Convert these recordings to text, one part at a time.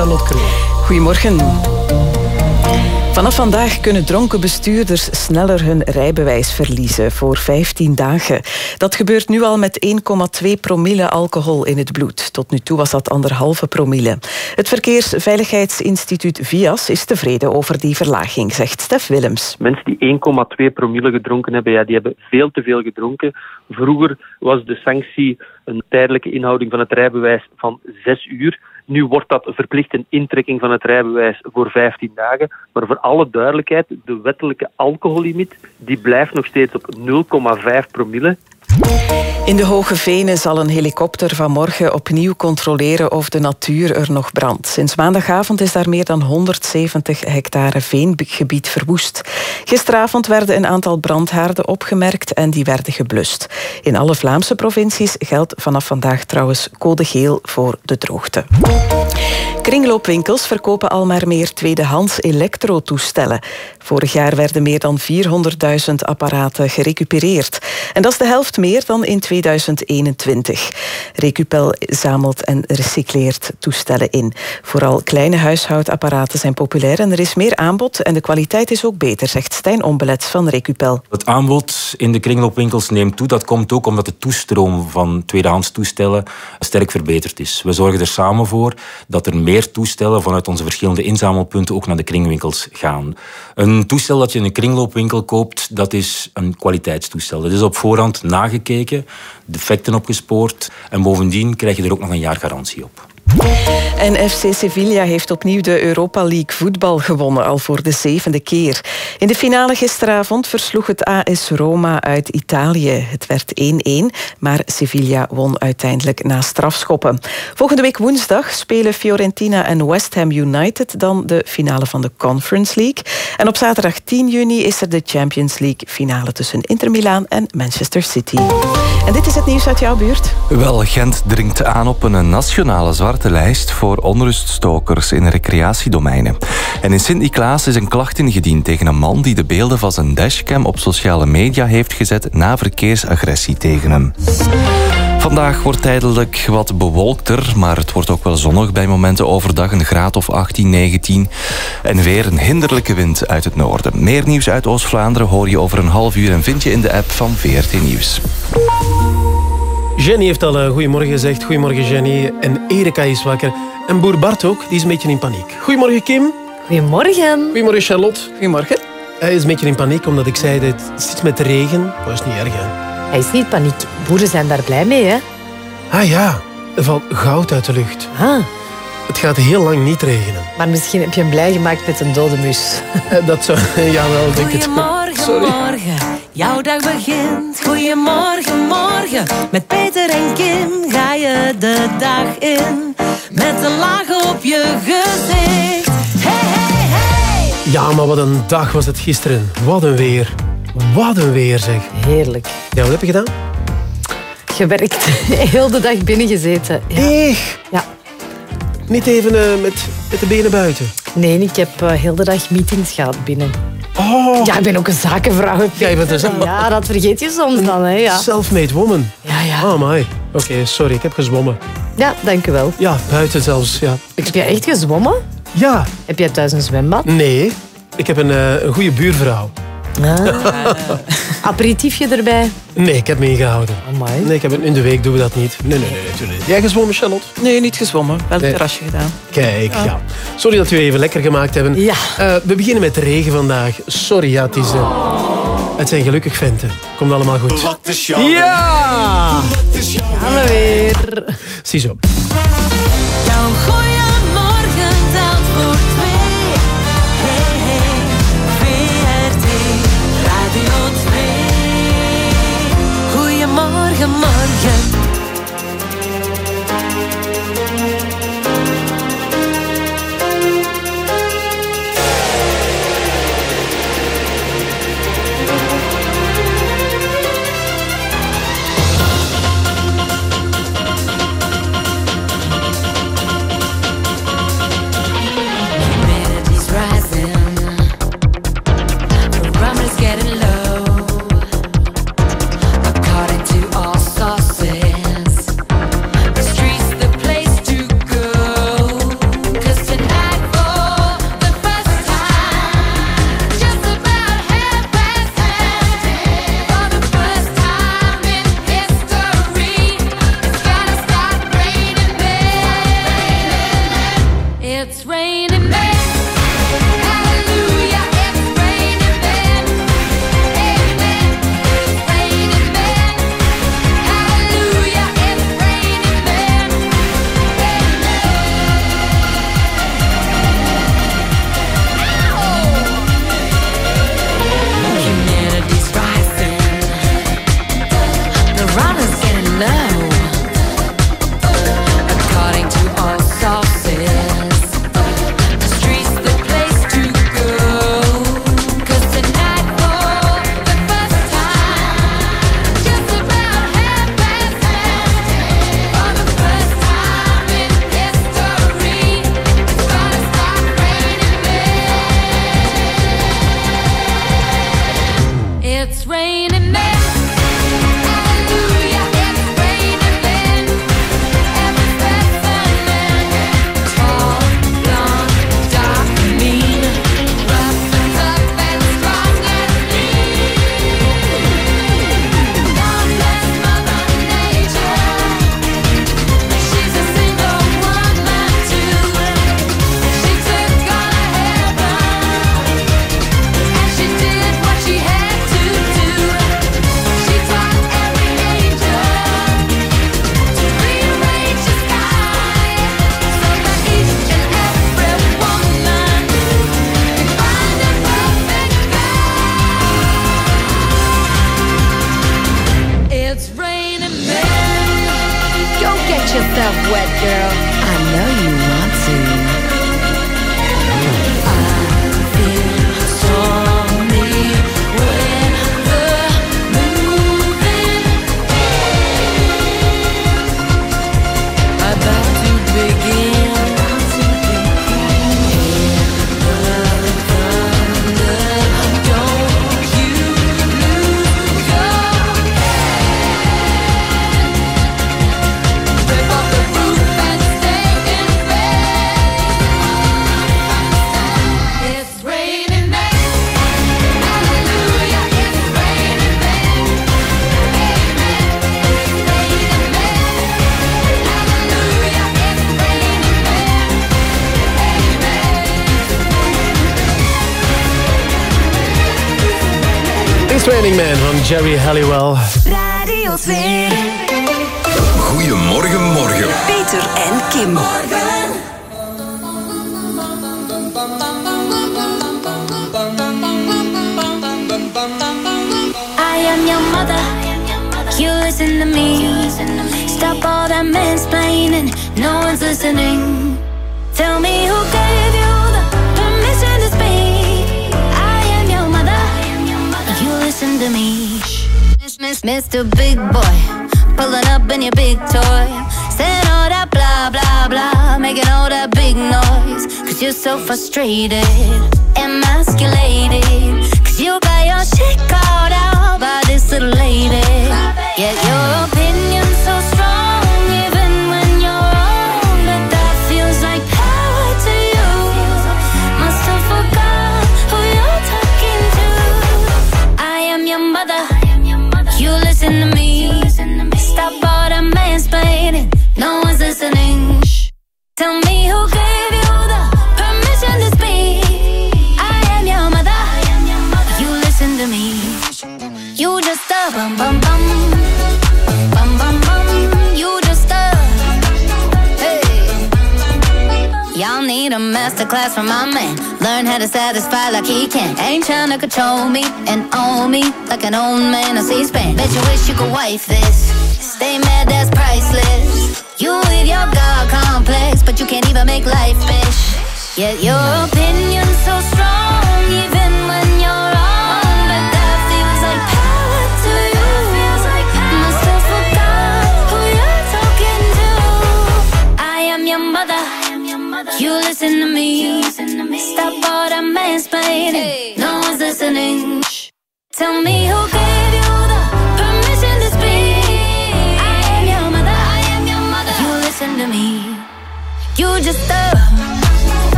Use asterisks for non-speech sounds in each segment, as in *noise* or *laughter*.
Charlotte Kroon. Goedemorgen. Vanaf vandaag kunnen dronken bestuurders sneller hun rijbewijs verliezen voor 15 dagen. Dat gebeurt nu al met 1,2 promille alcohol in het bloed. Tot nu toe was dat anderhalve promille. Het Verkeersveiligheidsinstituut VIAS is tevreden over die verlaging, zegt Stef Willems. Mensen die 1,2 promille gedronken hebben, ja, die hebben veel te veel gedronken. Vroeger was de sanctie een tijdelijke inhouding van het rijbewijs van 6 uur. Nu wordt dat verplicht een intrekking van het rijbewijs voor 15 dagen. Maar voor alle duidelijkheid, de wettelijke alcohollimiet die blijft nog steeds op 0,5 promille. In de Hoge Venen zal een helikopter vanmorgen opnieuw controleren of de natuur er nog brandt. Sinds maandagavond is daar meer dan 170 hectare veengebied verwoest. Gisteravond werden een aantal brandhaarden opgemerkt en die werden geblust. In alle Vlaamse provincies geldt vanaf vandaag trouwens code geel voor de droogte. Kringloopwinkels verkopen al maar meer tweedehands elektrotoestellen. Vorig jaar werden meer dan 400.000 apparaten gerecupereerd. En dat is de helft meer dan in 2021. Recupel zamelt en recycleert toestellen in. Vooral kleine huishoudapparaten zijn populair en er is meer aanbod en de kwaliteit is ook beter, zegt Stijn Ombelets van Recupel. Het aanbod in de kringloopwinkels neemt toe. Dat komt ook omdat de toestroom van tweedehands toestellen sterk verbeterd is. We zorgen er samen voor dat er meer toestellen vanuit onze verschillende inzamelpunten ook naar de kringwinkels gaan. Een toestel dat je in een kringloopwinkel koopt, dat is een kwaliteitstoestel. Dat is op voorhand nagekeken, defecten opgespoord en bovendien krijg je er ook nog een jaar garantie op. En FC Sevilla heeft opnieuw de Europa League voetbal gewonnen, al voor de zevende keer. In de finale gisteravond versloeg het AS Roma uit Italië. Het werd 1-1, maar Sevilla won uiteindelijk na strafschoppen. Volgende week woensdag spelen Fiorentina en West Ham United dan de finale van de Conference League. En op zaterdag 10 juni is er de Champions League finale tussen Inter Milaan en Manchester City. En dit is het nieuws uit jouw buurt. Wel, Gent dringt aan op een nationale zwarte lijst voor onruststokers in recreatiedomeinen. En in Sint-Niklaas is een klacht ingediend tegen een man die de beelden van zijn dashcam op sociale media heeft gezet na verkeersagressie tegen hem. Vandaag wordt tijdelijk wat bewolkter, maar het wordt ook wel zonnig bij momenten overdag, een graad of 18, 19. En weer een hinderlijke wind uit het noorden. Meer nieuws uit Oost-Vlaanderen hoor je over een half uur en vind je in de app van VRT Nieuws. Jenny heeft al uh, goedemorgen gezegd. Goedemorgen Jenny. En Erika is wakker. En boer Bart ook, die is een beetje in paniek. Goedemorgen Kim. Goedemorgen. Goedemorgen Charlotte. Goedemorgen. Hij is een beetje in paniek omdat ik zei dat het is iets met de regen. Dat is niet erg hè. Hij is niet in paniek. Boeren zijn daar blij mee hè. Ah ja, er valt goud uit de lucht. Ah. Het gaat heel lang niet regenen. Maar misschien heb je hem blij gemaakt met een dode mus. Eh, *laughs* Dat zou... *laughs* Jawel, denk het. Goedemorgen, Sorry. morgen. Jouw dag begint. Goedemorgen, morgen. Met Peter en Kim ga je de dag in. Met een laag op je gezicht. Hey, hey, hey. Ja, maar wat een dag was het gisteren. Wat een weer. Wat een weer zeg. Heerlijk. Ja, wat heb je gedaan? Gewerkt. *laughs* Heel de dag binnen gezeten. Ja. Echt? ja. Niet even eh, met, met de benen buiten. Nee, ik heb eh, heel de dag meetings gehad binnen. Oh, Ja, ik ben ook een zakenvrouw. Jij bent een za- Ja, dat vergeet je soms dan, hè. Ja, self-made woman. ja. ja. Oh my. Oké, sorry, ik heb gezwommen. ja dank u wel. Ja, buiten zelfs, ja. Heb jij echt gezwommen? Ja, Heb jij thuis een zwembad? nee. Ik heb een, eh, een goede buurvrouw. Ah. Aperitiefje erbij? Nee, ik heb me ingehouden. Amai. Nee, ik heb, in de week doen we dat niet. Nee, nee, nee, nee, tuurlijk niet. Jij gezwommen, Charlotte? Nee, niet gezwommen. Wel Nee. terrasje gedaan. Kijk, ja. Sorry dat we even lekker gemaakt hebben. Ja. Eh, we beginnen met de regen vandaag. Sorry, ja, het is... eh, het zijn gelukkig venten. Komt allemaal goed. Ja! Gaan we weer. Ziezo. Goeiemorgen, morgen. So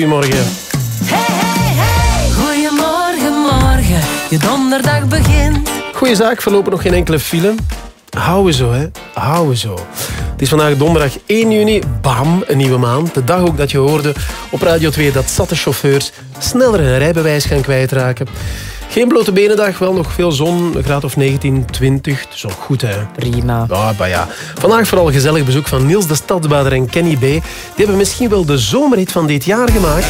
Goedemorgen. Goedemorgen, morgen. Je donderdag begint. Goeie zaak, voorlopig nog geen enkele file. Houden zo, hè. Houden zo. Het is vandaag donderdag 1 juni. Bam, een nieuwe maand. De dag ook dat je hoorde op Radio 2 dat zatte chauffeurs sneller een rijbewijs gaan kwijtraken. Geen blote benendag, wel nog veel zon, een graad of 19, 20. Dat is ook goed, hè? Prima. Ja, maar ja. Vandaag vooral gezellig bezoek van Niels de Stadsbader en Kenny B. Die hebben misschien wel de zomerhit van dit jaar gemaakt.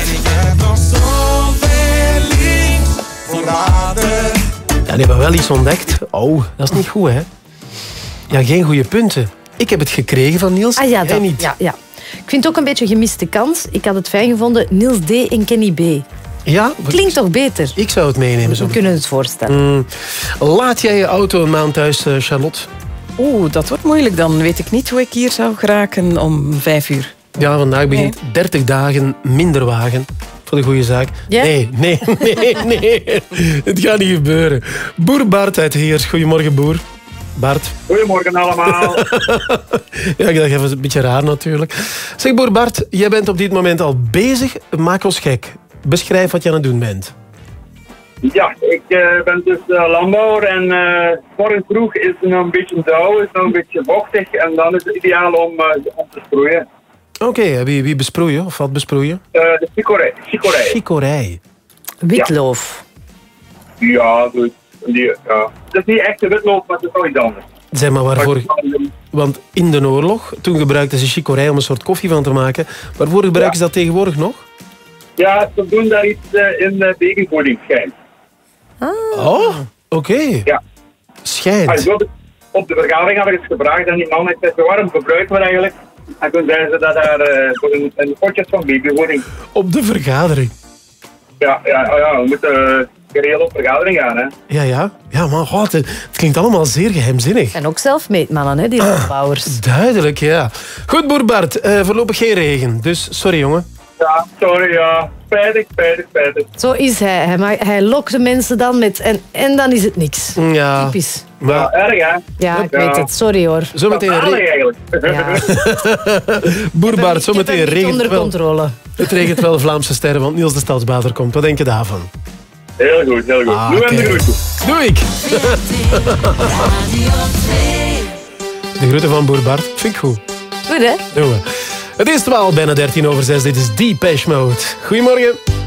Ja, die hebben wel iets ontdekt. Oh, dat is niet goed, hè? Ja, geen goede punten. Ik heb het gekregen van Niels. Ah ja, dat, niet. ja, ja. Ik vind het ook een beetje een gemiste kans. Ik had het fijn gevonden, Niels D. en Kenny B. Ja? Klinkt toch beter? Ik zou het meenemen. Zo. We kunnen het voorstellen. Mm. Laat jij je auto een maand thuis, eh, Charlotte? Oeh, dat wordt moeilijk. Dan weet ik niet hoe ik hier zou geraken om vijf uur. Ja, vandaag begint 30 dagen minder wagen. Voor de goede zaak. Ja? Nee, nee, nee, nee. Het gaat niet gebeuren. Boer Bart uit Heers. Goedemorgen, Boer. Bart. Goedemorgen allemaal. *laughs* Ja, ik dacht even een beetje raar natuurlijk. Zeg, Boer Bart, jij bent op dit moment al bezig. Maak ons gek. Beschrijf wat je aan het doen bent. Ja, ik eh, ben dus eh, landbouwer en eh morgen vroeg is het nog een beetje dauw, is nog een beetje vochtig en dan is het ideaal om, eh, om te sproeien. Oké, wie, wie besproeien of wat besproeien? Eh, de chicorij. chicorij. Chicorij. Witloof. Ja, goed. Die, ja. Het is niet echt de witloop, maar het is wel iets anders. Zeg maar, waarvoor, Want in de oorlog, toen gebruikten ze chicorij om een soort koffie van te maken. Waarvoor gebruiken ze dat tegenwoordig nog? Ja, ze doen daar iets eh, in de babyvoeding schijnt. Oh, oké. Ja. Schijnt. Zo, op de vergadering hadden we het gebracht en die man heeft gezegd, waarom gebruiken we dat eigenlijk? En toen zeiden ze dat daar eh, voor een, een potje van babyvoeding. Op de vergadering. Ja, ja, oh ja we moeten uh, geregeld op vergadering gaan, hè. Ja, ja. Ja, maar god, het, klinkt allemaal zeer geheimzinnig. En ook zelfmeetmannen, hè, die landbouwers. Duidelijk, ja. Goed, boer Bart. eh, voorlopig geen regen. Dus sorry, jongen. Ja, sorry, ja. Spijtig, spijtig, spijtig. Zo is hij. Hij, ma- hij lokt de mensen dan met... En, en dan is het niks. Ja. Typisch. Maar Erg, hè? Ja, ik weet het. Sorry hoor. zometeen Zalig re- eigenlijk. *laughs* *laughs* boer Bart, Ik zometeen niet regent onder het wel. controle. Het regent wel Vlaamse sterren, want Niels de Stadsbader komt. Wat denk je daarvan? Heel goed, heel goed. Ah, Doe hem de kijk. groeten. Doe ik. *laughs* De groeten van boer Bart. Vind ik goed. Goed, hè? Doen we. Het is 12, bijna 13 over 6. Dit is Deepesh Mode. Goedemorgen.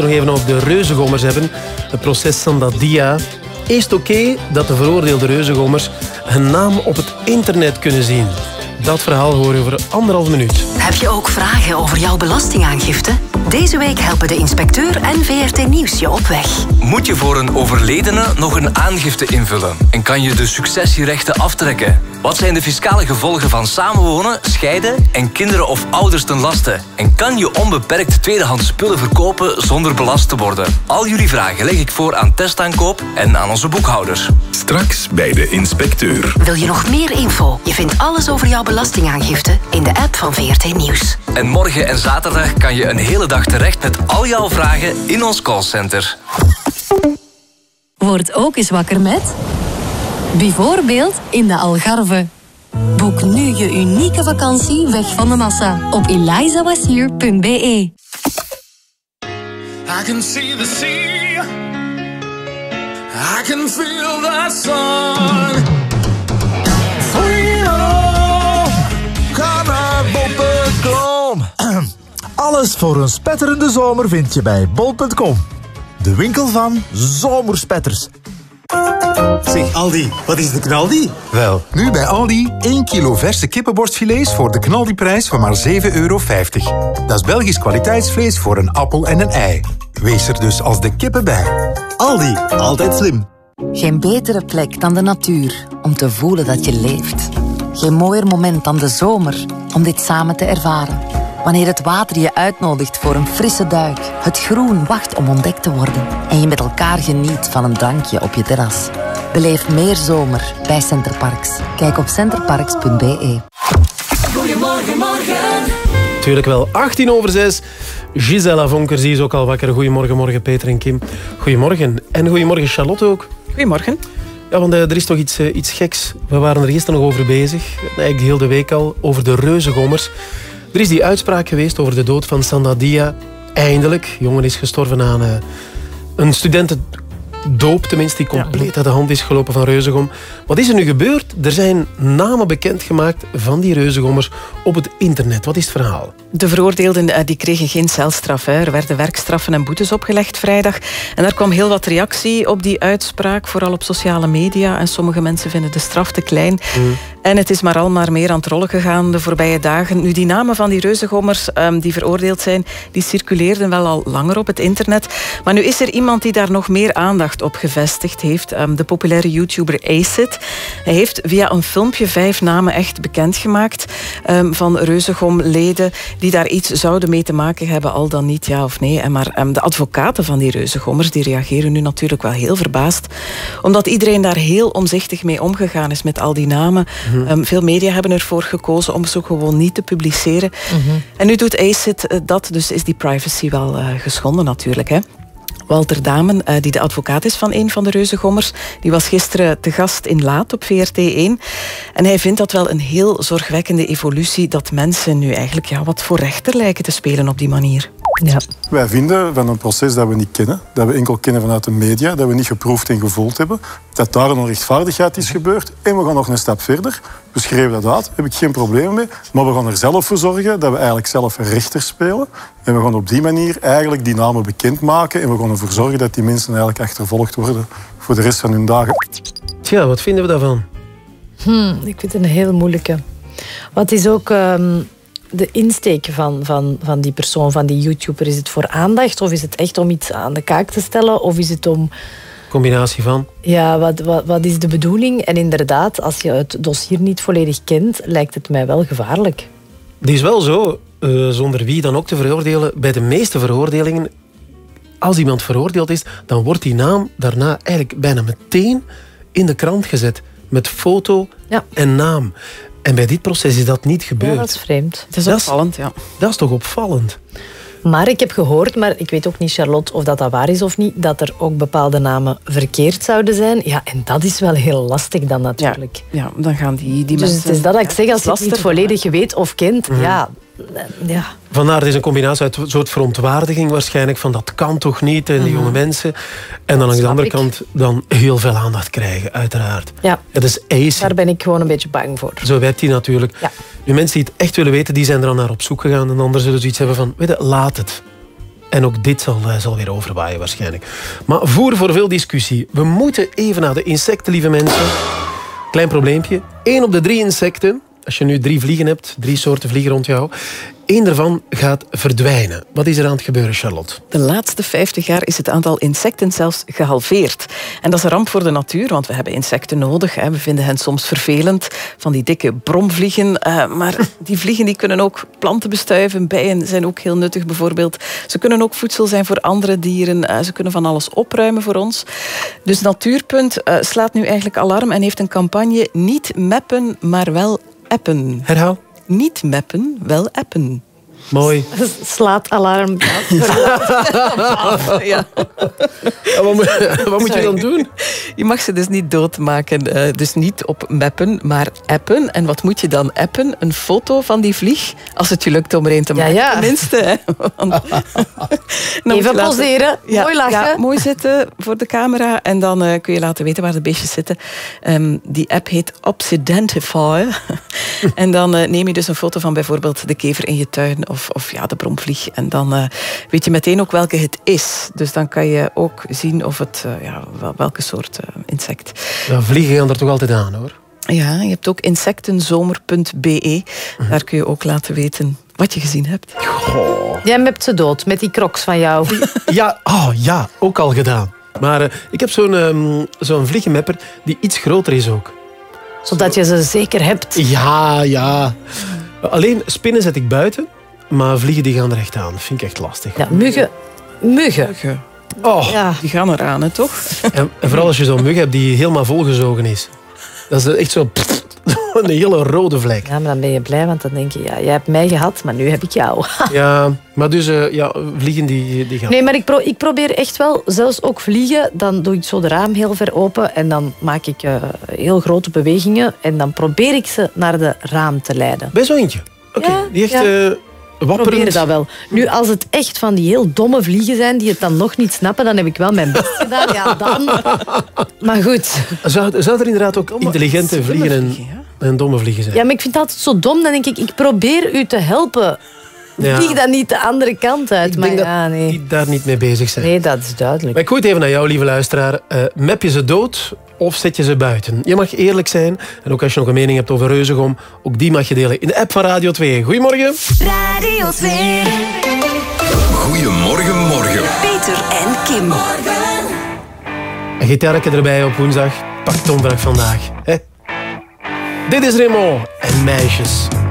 Moeten nog even op de reuzengommers hebben. Het proces Sandadia. Is het oké dat de veroordeelde reuzengommers hun naam op het internet kunnen zien? Dat verhaal horen we over anderhalf minuut. Heb je ook vragen over jouw belastingaangifte? Deze week helpen de inspecteur en VRT Nieuws je op weg. Moet je voor een overledene nog een aangifte invullen? En kan je de successierechten aftrekken? Wat zijn de fiscale gevolgen van samenwonen, scheiden en kinderen of ouders ten laste? En kan je onbeperkt tweedehands spullen verkopen zonder belast te worden? Al jullie vragen leg ik voor aan testaankoop en aan onze boekhouders. Straks bij de inspecteur. Wil je nog meer info? Je vindt alles over jouw belastingaangifte in de app van VRT Nieuws. En morgen en zaterdag kan je een hele dag terecht met al jouw vragen in ons callcenter. Word ook eens wakker met... Bijvoorbeeld in de Algarve. Boek nu je unieke vakantie weg van de massa op elizawasier.be. I can see the sea. I can feel the sun. Bol.com. *clears throat* Alles voor een spetterende zomer vind je bij bol.com. De winkel van zomerspetters. Zeg Aldi, wat is de knaldi? Wel, nu bij Aldi 1 kilo verse kippenborstfilets voor de knaldiprijs van maar 7,50 euro. Dat is Belgisch kwaliteitsvlees voor een appel en een ei. Wees er dus als de kippen bij. Aldi, altijd slim. Geen betere plek dan de natuur om te voelen dat je leeft. Geen mooier moment dan de zomer om dit samen te ervaren. Wanneer het water je uitnodigt voor een frisse duik, het groen wacht om ontdekt te worden en je met elkaar geniet van een drankje op je terras. Beleef meer zomer bij Centerparks. Kijk op centerparks.be. Goedemorgen, morgen. Tuurlijk wel. 18 over 6. Gisela Vonkers die is ook al wakker. Goedemorgen, morgen Peter en Kim. Goedemorgen. En goedemorgen Charlotte ook. Goedemorgen. Ja, want eh, er is toch iets, eh, iets geks. We waren er gisteren nog over bezig. Eigenlijk de hele week al. Over de reuzengommers. Er is die uitspraak geweest over de dood van Sandadia. Eindelijk. De jongen is gestorven aan eh, een studentendoop, tenminste, die compleet uit de hand is gelopen van reuzengom. Wat is er nu gebeurd? Er zijn namen bekendgemaakt van die reuzengommers op het internet. Wat is het verhaal? De veroordeelden eh, die kregen geen celstraf. Hè. Er werden werkstraffen en boetes opgelegd vrijdag. En er kwam heel wat reactie op die uitspraak, vooral op sociale media. En sommige mensen vinden de straf te klein. En het is maar al maar meer aan het rollen gegaan de voorbije dagen. Nu, die namen van die reuzengommers ehm, die veroordeeld zijn, die circuleerden wel al langer op het internet. Maar nu is er iemand die daar nog meer aandacht op gevestigd heeft. Ehm, de populaire YouTuber Acid. Hij heeft via een filmpje vijf namen echt bekendgemaakt ehm, van reuzegomleden die daar iets zouden mee te maken hebben, al dan niet, ja of nee. En maar ehm, de advocaten van die reuzengommers die reageren nu natuurlijk wel heel verbaasd, omdat iedereen daar heel omzichtig mee omgegaan is met al die namen. Mhm. Veel media hebben ervoor gekozen om ze gewoon niet te publiceren. En nu doet ACID eh, dat, dus is die privacy wel eh, geschonden natuurlijk. Hè. Walter Damen, eh, die de advocaat is van een van de reuzengommers, die was gisteren te gast in Laat op VRT1. En hij vindt dat wel een heel zorgwekkende evolutie dat mensen nu eigenlijk ja, wat voor rechter lijken te spelen op die manier. Ja. Wij vinden van een proces dat we niet kennen, dat we enkel kennen vanuit de media, dat we niet geproefd en gevoeld hebben, dat daar een onrechtvaardigheid is gebeurd. En we gaan nog een stap verder. We schreven dat uit, heb ik geen probleem mee. Maar we gaan er zelf voor zorgen dat we eigenlijk zelf rechter spelen. En we gaan op die manier eigenlijk die namen bekendmaken. En we gaan ervoor zorgen dat die mensen eigenlijk achtervolgd worden voor de rest van hun dagen. Tja, wat vinden we daarvan? Hmm, ik vind het een heel moeilijke. Wat is ook ehm, de insteek van, van, van die persoon, van die YouTuber? Is het voor aandacht of is het echt om iets aan de kaak te stellen? Of is het om, Combinatie van. ja, wat, wat, wat is de bedoeling? En inderdaad, als je het dossier niet volledig kent, lijkt het mij wel gevaarlijk. Het is wel zo, eh, zonder wie dan ook te veroordelen, bij de meeste veroordelingen, als iemand veroordeeld is, dan wordt die naam daarna eigenlijk bijna meteen in de krant gezet. Met foto en naam. En bij dit proces is dat niet gebeurd. Ja, dat is vreemd. Het is opvallend, ja. Dat is toch opvallend? Maar ik heb gehoord, maar ik weet ook niet, Charlotte, of dat, dat waar is of niet, dat er ook bepaalde namen verkeerd zouden zijn. Ja, en dat is wel heel lastig dan natuurlijk. Ja, dan gaan die, die dus mensen... het is dat ik zeg, als je het niet volledig weet of kent, Mhm. ja, ja. Vandaar, het is een combinatie uit een soort verontwaardiging waarschijnlijk van dat kan toch niet en die Mhm. jonge mensen. En dan aan de andere ik. kant dan heel veel aandacht krijgen, uiteraard. Ja. Het is. Daar ben ik gewoon een beetje bang voor. Zo werkt hij natuurlijk. Nu, mensen die het echt willen weten, die zijn er al naar op zoek gegaan. En anderen zullen zoiets hebben van, weet je, laat het. En ook dit zal, eh, zal weer overwaaien waarschijnlijk. Maar voer voor veel discussie. We moeten even naar de insecten, lieve mensen. Klein probleempje. Eén op de drie insecten Als je nu drie vliegen hebt, drie soorten vliegen rond jou, één daarvan gaat verdwijnen. Wat is er aan het gebeuren, Charlotte? De laatste 50 jaar is het aantal insecten zelfs gehalveerd. En dat is een ramp voor de natuur, want we hebben insecten nodig. Hè. We vinden hen soms vervelend, van die dikke bromvliegen. eh, maar *laughs* die vliegen die kunnen ook planten bestuiven. Bijen zijn ook heel nuttig bijvoorbeeld. Ze kunnen ook voedsel zijn voor andere dieren. eh, ze kunnen van alles opruimen voor ons. Dus Natuurpunt eh, slaat nu eigenlijk alarm en heeft een campagne niet meppen, maar wel appen. Herhaal. Niet meppen, wel appen. Mooi. Slaat alarm. *laughs* ja. wat, moet, wat moet je dan doen? Je mag ze dus niet doodmaken. eh, dus niet op mappen, maar appen. En wat moet je dan appen? Een foto van die vlieg. Als het je lukt om er een te maken, ja. tenminste. Hè. Want- *laughs* Dan moet Even poseren, mooi lachen. Ja, mooi zitten voor de camera. En dan eh, kun je laten weten waar de beestjes zitten. Ehm, die app heet Obsidentify. *laughs* en dan eh, neem je dus een foto van bijvoorbeeld de kever in je tuin. Of, of ja, de bromvlieg. En dan eh, weet je meteen ook welke het is. Dus dan kan je ook zien of het, eh, ja, wel- welke soort eh, insect. Ja, vliegen gaan er toch altijd aan, hoor. Ja, je hebt ook insectenzomer.be. Daar kun je ook laten weten wat je gezien hebt. Jij hebt ze dood met die crocs van jou. *laughs* Ja, oh, ja, ook al gedaan. Maar eh, ik heb zo'n ehm, zo'n vliegenmapper die iets groter is ook. Zodat je ze zeker hebt. Ja, ja. Alleen spinnen zet ik buiten, maar vliegen die gaan er echt aan. Dat vind ik echt lastig. Ja, muggen. Muggen. Oh. Ja. Die gaan eraan, hè, toch? *laughs* En, en vooral als je zo'n mug hebt die helemaal volgezogen is. Dat is echt zo... *laughs* Een hele rode vlek. Ja, maar dan ben je blij, want dan denk je, ja, jij hebt mij gehad, maar nu heb ik jou. *laughs* Ja, maar dus eh, ja, vliegen die, die gaan... Nee, maar ik, pro- ik probeer echt wel, zelfs ook vliegen, dan doe ik zo de raam heel ver open en dan maak ik eh, heel grote bewegingen en dan probeer ik ze naar de raam te leiden. Bij zo eentje? Oké, die echt ja. eh, wapperend... Probeer dat wel. Nu, als het echt van die heel domme vliegen zijn die het dan nog niet snappen, dan heb ik wel mijn best gedaan. Ja, dan. Maar goed. Zou, zou er inderdaad ook intelligente vliegen en, en domme vliegen zijn? Ja, maar ik vind het altijd zo dom. Dan denk ik, ik probeer u te helpen. Ja. Vlieg dan niet de andere kant uit. Ik maar denk dat nee. die daar niet mee bezig zijn. Nee, dat is duidelijk. Maar ik gooi het even naar jou, lieve luisteraar. Eh map je ze dood of zet je ze buiten? Je mag eerlijk zijn. En ook als je nog een mening hebt over Reuzegom, ook die mag je delen in de app van Radio 2. Goedemorgen. Radio 2. Goedemorgen, morgen. Peter en Kim. Een gitaarke erbij op woensdag. Pak Tomvrak vandaag. Hè? Dit is Remo en Meisjes. Meisjes,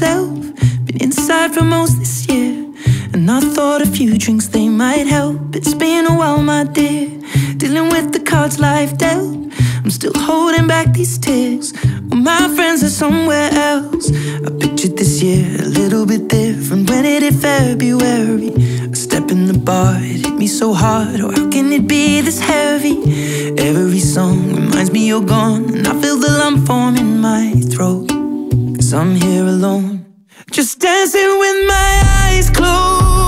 myself? Been inside for most this year, and I thought a few drinks they might help. It's been a while, my dear, dealing with the cards life dealt. I'm still holding back these tears. Well, my friends are somewhere else. I pictured this year a little bit different when it hit February. A step in the bar, it hit me so hard. Oh, how can it be this heavy? Every song reminds me you're gone, and I feel the lump form in my throat. Cause I'm here alone, just dancing with my eyes closed.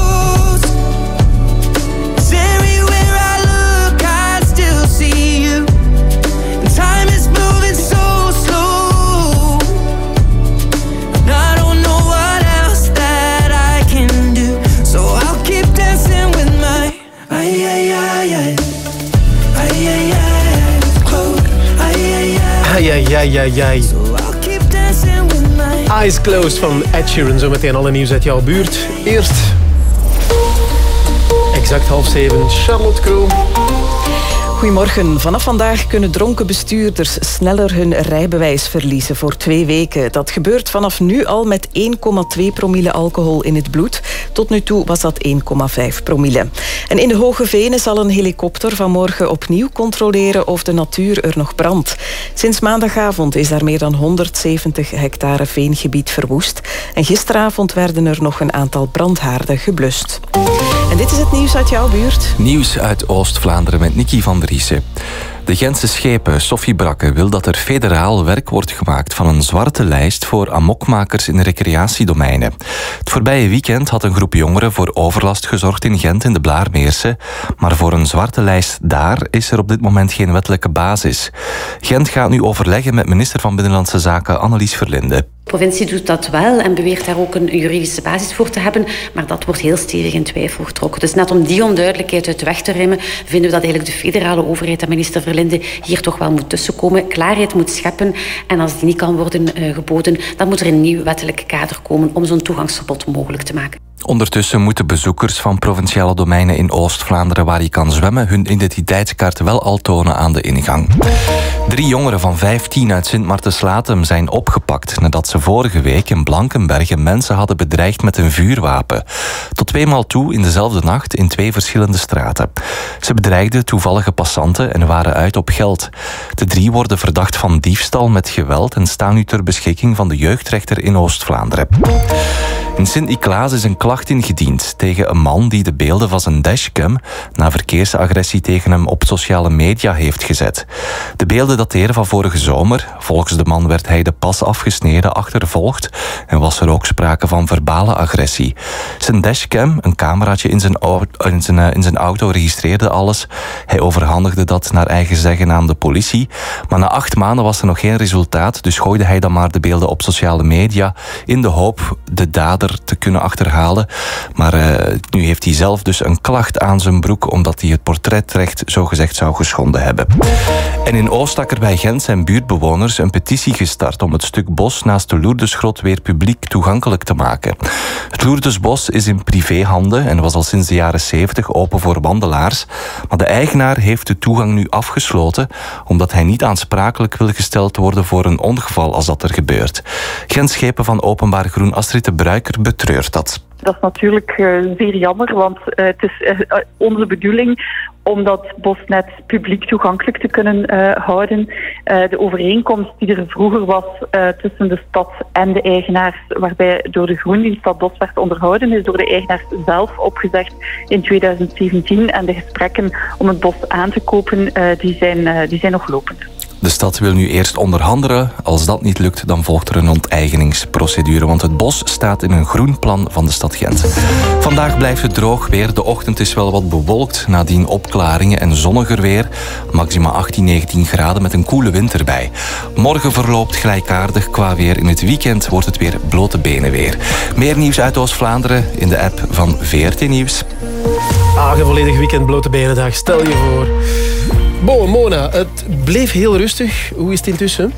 Dancing with my Eyes Closed van Ed Sheeran. Zometeen alle nieuws uit jouw buurt. Eerst... Exact half zeven. Charlotte Kroon. Goedemorgen. Vanaf vandaag kunnen dronken bestuurders sneller hun rijbewijs verliezen voor twee weken. Dat gebeurt vanaf nu al met 1,2 promille alcohol in het bloed. Tot nu toe was dat 1,5 promille. En in de Hoge Venen zal een helikopter vanmorgen opnieuw controleren of de natuur er nog brandt. Sinds maandagavond is daar meer dan 170 hectare veengebied verwoest. En gisteravond werden er nog een aantal brandhaarden geblust. En dit is het nieuws uit jouw buurt. Nieuws uit Oost-Vlaanderen met Nicky van Driessen. De Gentse schepen Sophie Brakke wil dat er federaal werk wordt gemaakt van een zwarte lijst voor amokmakers in recreatiedomeinen. Het voorbije weekend had een groep jongeren voor overlast gezorgd in Gent in de Blaarmeerse, maar voor een zwarte lijst daar is er op dit moment geen wettelijke basis. Gent gaat nu overleggen met minister van Binnenlandse Zaken Annelies Verlinde. De provincie doet dat wel en beweert daar ook een juridische basis voor te hebben, maar dat wordt heel stevig in twijfel getrokken. Dus net om die onduidelijkheid uit de weg te remmen, vinden we dat eigenlijk de federale overheid en minister Verlinde hier toch wel moet tussenkomen, klaarheid moet scheppen en als die niet kan worden uh, geboden, dan moet er een nieuw wettelijk kader komen om zo'n toegangsverbod mogelijk te maken. Ondertussen moeten bezoekers van provinciale domeinen in Oost-Vlaanderen waar je kan zwemmen hun identiteitskaart wel al tonen aan de ingang. Drie jongeren van 15 uit Sint-Martenslatem zijn opgepakt nadat ze vorige week in Blankenbergen mensen hadden bedreigd met een vuurwapen. Tot tweemaal toe in dezelfde nacht in twee verschillende straten. Ze bedreigden toevallige passanten en waren uit op geld. De drie worden verdacht van diefstal met geweld en staan nu ter beschikking van de jeugdrechter in Oost-Vlaanderen. In Sint-Niklaas is een klacht ingediend tegen een man die de beelden van zijn dashcam na verkeersagressie tegen hem op sociale media heeft gezet. De beelden dateren van vorige zomer. Volgens de man werd hij de pas afgesneden, achtervolgd en was er ook sprake van verbale agressie. Zijn dashcam, een cameraatje in zijn, in zijn, in zijn auto, registreerde alles. Hij overhandigde dat naar eigen zeggen aan de politie. Maar na acht maanden was er nog geen resultaat, dus gooide hij dan maar de beelden op sociale media in de hoop de dader te kunnen achterhalen. Maar eh, nu heeft hij zelf dus een klacht aan zijn broek omdat hij het portretrecht zogezegd zou geschonden hebben. En in Oostakker bij Gent zijn buurtbewoners een petitie gestart om het stuk bos naast de Lourdesgrot weer publiek toegankelijk te maken. Het Lourdesbos is in privéhanden en was al sinds de jaren 70 open voor wandelaars. Maar de eigenaar heeft de toegang nu afgesloten omdat hij niet aansprakelijk wil gesteld worden voor een ongeval als dat er gebeurt. Gent-schepen van Openbaar Groen Astrid de Bruiker betreurt dat. Dat is natuurlijk eh, zeer jammer, want eh, het is eh, onze bedoeling om dat bosnet publiek toegankelijk te kunnen houden. De overeenkomst die er vroeger was tussen de stad en de eigenaars, waarbij door de Groendienst dat bos werd onderhouden, is door de eigenaars zelf opgezegd in 2017. En de gesprekken om het bos aan te kopen, die, zijn, die zijn nog lopend. De stad wil nu eerst onderhandelen. Als dat niet lukt, dan volgt er een onteigeningsprocedure. Want het bos staat in een groen plan van de stad Gent. Vandaag blijft het droog weer. De ochtend is wel wat bewolkt. Nadien opklaringen en zonniger weer. Maxima 18, 19 graden met een koele wind erbij. Morgen verloopt gelijkaardig qua weer. In het weekend wordt het weer blote benen weer. Meer nieuws uit Oost-Vlaanderen in de app van VRT Nieuws. Ah, volledig weekend blote benendag. Stel je voor. Bo, Mona, het bleef heel rustig. Hoe is het intussen?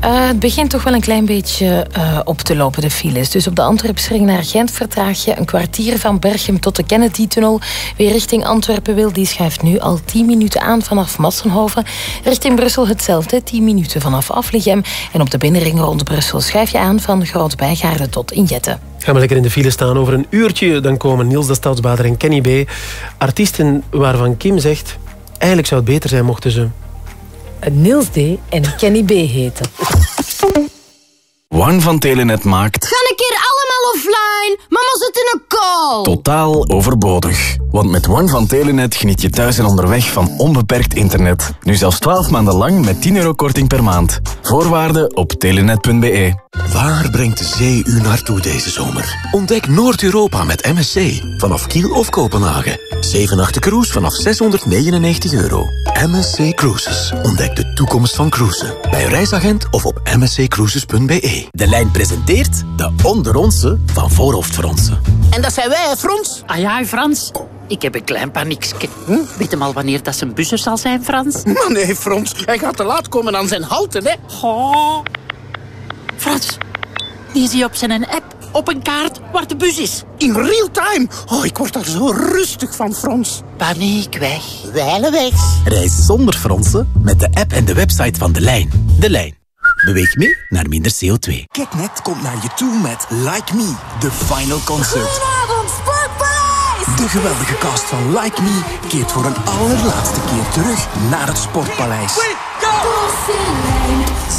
Eh, het begint toch wel een klein beetje eh, op te lopen, de files. Dus op de Antwerpsring naar Gent vertraag je een kwartier van Berchem tot de Kennedy-tunnel. Weer richting Antwerpen wil, die schuift nu al 10 minuten aan vanaf Massenhoven. Richting Brussel hetzelfde, 10 minuten vanaf Afligem. En op de binnenring rond Brussel schuif je aan van Groot-Bijgaarde tot Injette. Gaan we lekker in de file staan. Over een uurtje dan komen Niels de Stadsbader en Kenny B. Artiesten waarvan Kim zegt... Eigenlijk zou het beter zijn mochten ze... Niels D. en Kenny B. heten. One van Telenet maakt Ga een keer allemaal offline. Mama zit in een call. totaal overbodig. Want met One van Telenet geniet je thuis en onderweg van onbeperkt internet. Nu zelfs 12 maanden lang met 10 euro korting per maand. Voorwaarden op telenet.be. Waar brengt de zee u naartoe deze zomer? Ontdek Noord-Europa met MSC. Vanaf Kiel of Kopenhagen. 7 nachten cruise vanaf 699 euro. MSC Cruises. Ontdek de toekomst van cruisen. Bij een reisagent of op msccruises.be. De lijn presenteert de onderonse van voorhoofdfronsen. En dat zijn wij, hè, Frans? Ah ja, Frans. Ik heb een klein paniekje. Hm? Weet hem al wanneer dat zijn bus er zal zijn, Frans? *laughs* Maar nee, Frans. Hij gaat te laat komen aan zijn houten, hè. Oh. Frans, die zie je op zijn app op een kaart waar de bus is. In real time. Oh, ik word daar zo rustig van, Frans. Paniek weg. Wijlen weg. Reis zonder fronsen met de app en de website van De Lijn. De Lijn. Beweeg mee naar minder CO2. Kidnet komt naar je toe met Like Me, de final concert. De geweldige cast van Like Me keert voor een allerlaatste keer terug naar het Sportpaleis.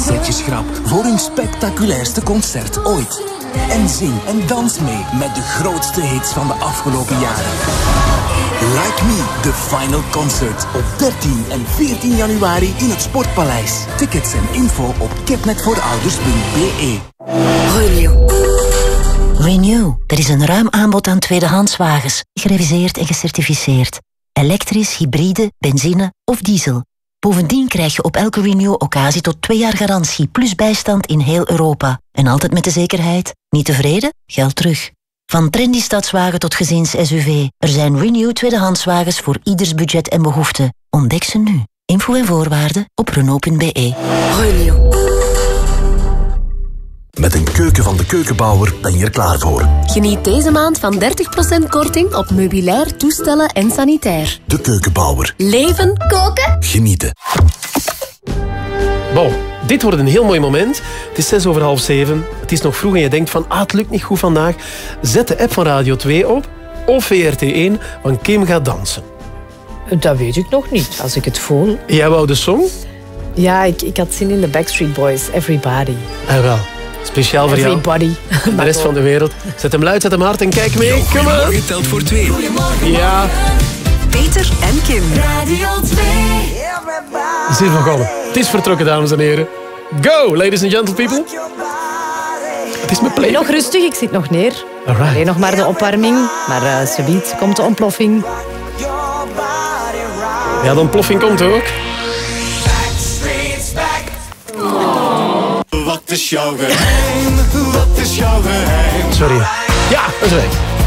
Zet je schrap voor hun spectaculairste concert ooit. En zing en dans mee met de grootste hits van de afgelopen jaren. Like Me, de final concert op 13 en 14 januari in het Sportpaleis. Tickets en info op kidnetvoorouders.be. Renew. Renew. Er is een ruim aanbod aan tweedehandswagens. Gereviseerd en gecertificeerd. Elektrisch, hybride, benzine of diesel. Bovendien krijg je op elke Renew-occasie tot twee jaar garantie... plus bijstand in heel Europa. En altijd met de zekerheid. Niet tevreden? Geld terug. Van trendy stadswagen tot gezins-SUV. Er zijn Renew tweedehandswagens voor ieders budget en behoefte. Ontdek ze nu. Info en voorwaarden op Renault.be. Renew. Met een keuken van de keukenbouwer ben je er klaar voor. Geniet deze maand van 30% korting op meubilair, toestellen en sanitair. De keukenbouwer. Leven, koken, Genieten. Bon, dit wordt een heel mooi moment. Het is zes over half zeven. Het is nog vroeg en je denkt van, ah, het lukt niet goed vandaag. Zet de app van Radio 2 op of VRT1, want Kim gaat dansen. Dat weet ik nog niet, als ik het voel. Jij wou de song? Ja, ik, ik had zin in de Backstreet Boys, Everybody. Ah, wel. Speciaal voor jou. Everybody. *laughs* De rest van de wereld. Zet hem luid, zet hem hard en kijk mee. Kom maar. Goedemorgen telt voor twee. Ja, Peter en Kim. Radio 2. zeer van Golle. Het is vertrokken, dames en heren. Go, ladies and gentle people. Het is mijn play. Nog rustig, ik zit nog neer. Alright. Alleen nog maar de opwarming. Maar uh, subiet komt de ontploffing. Ja, de ontploffing komt ook. Wat is jouw geheim? Wat is jouw geheim? Sorry. Ja, dat is weg.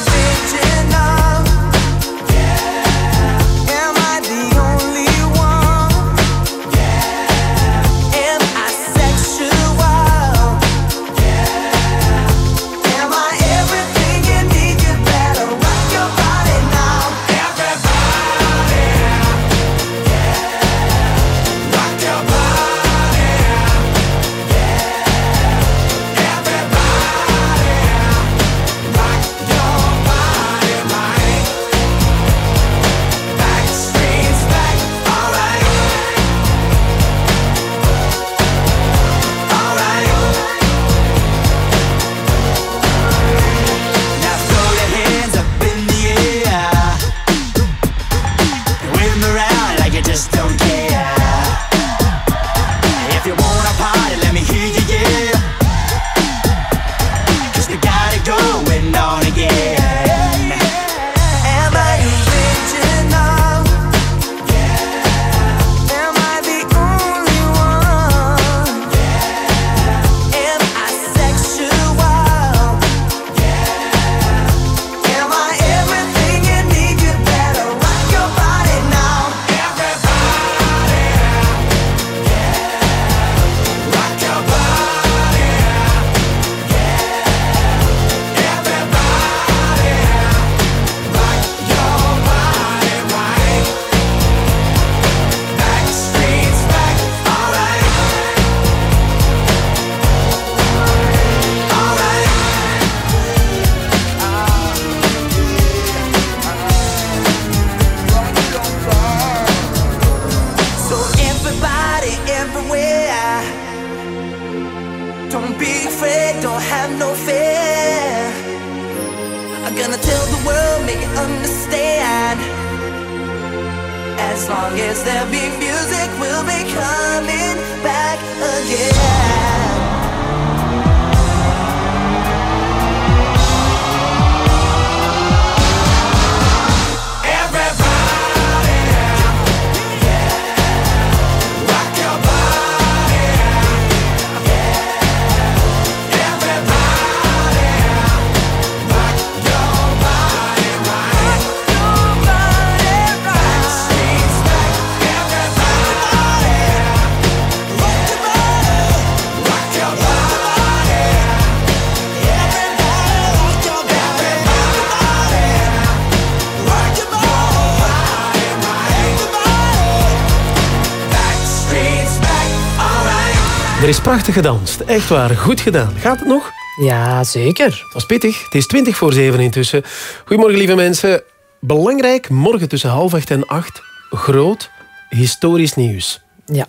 prachtig gedanst. Echt waar, goed gedaan. Gaat het nog? Ja, zeker. Het was pittig. Het is 20 voor 7 intussen. Goedemorgen, lieve mensen. Belangrijk, morgen tussen half acht en acht. Groot historisch nieuws. Ja.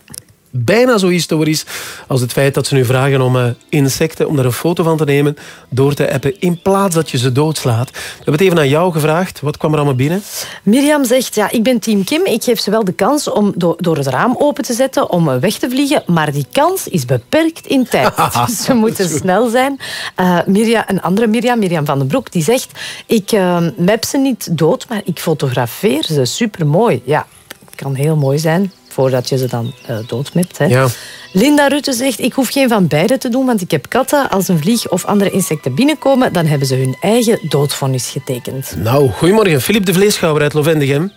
Bijna zo historisch als het feit dat ze nu vragen om eh, insecten, om daar een foto van te nemen, door te appen, in plaats dat je ze doodslaat. We hebben het even aan jou gevraagd. Wat kwam er allemaal binnen? Mirjam zegt, ja, ik ben team Kim. Ik geef ze wel de kans om do- door het raam open te zetten, om eh, weg te vliegen. Maar die kans is beperkt in tijd. *laughs* dus ze moeten snel zijn. Mirjam, een andere Mirjam, Mirjam van den Broek, die zegt... Ik uh, map ze niet dood, maar ik fotografeer ze. Supermooi. Ja, het kan heel mooi zijn, voordat je ze dan uh, doodmapt. Hè. Ja. Linda Rutte zegt, ik hoef geen van beide te doen, want ik heb katten. Als een vlieg of andere insecten binnenkomen, dan hebben ze hun eigen doodvonnis getekend. Nou, goedemorgen. Filip de Vleeschouwer uit Lovendegem.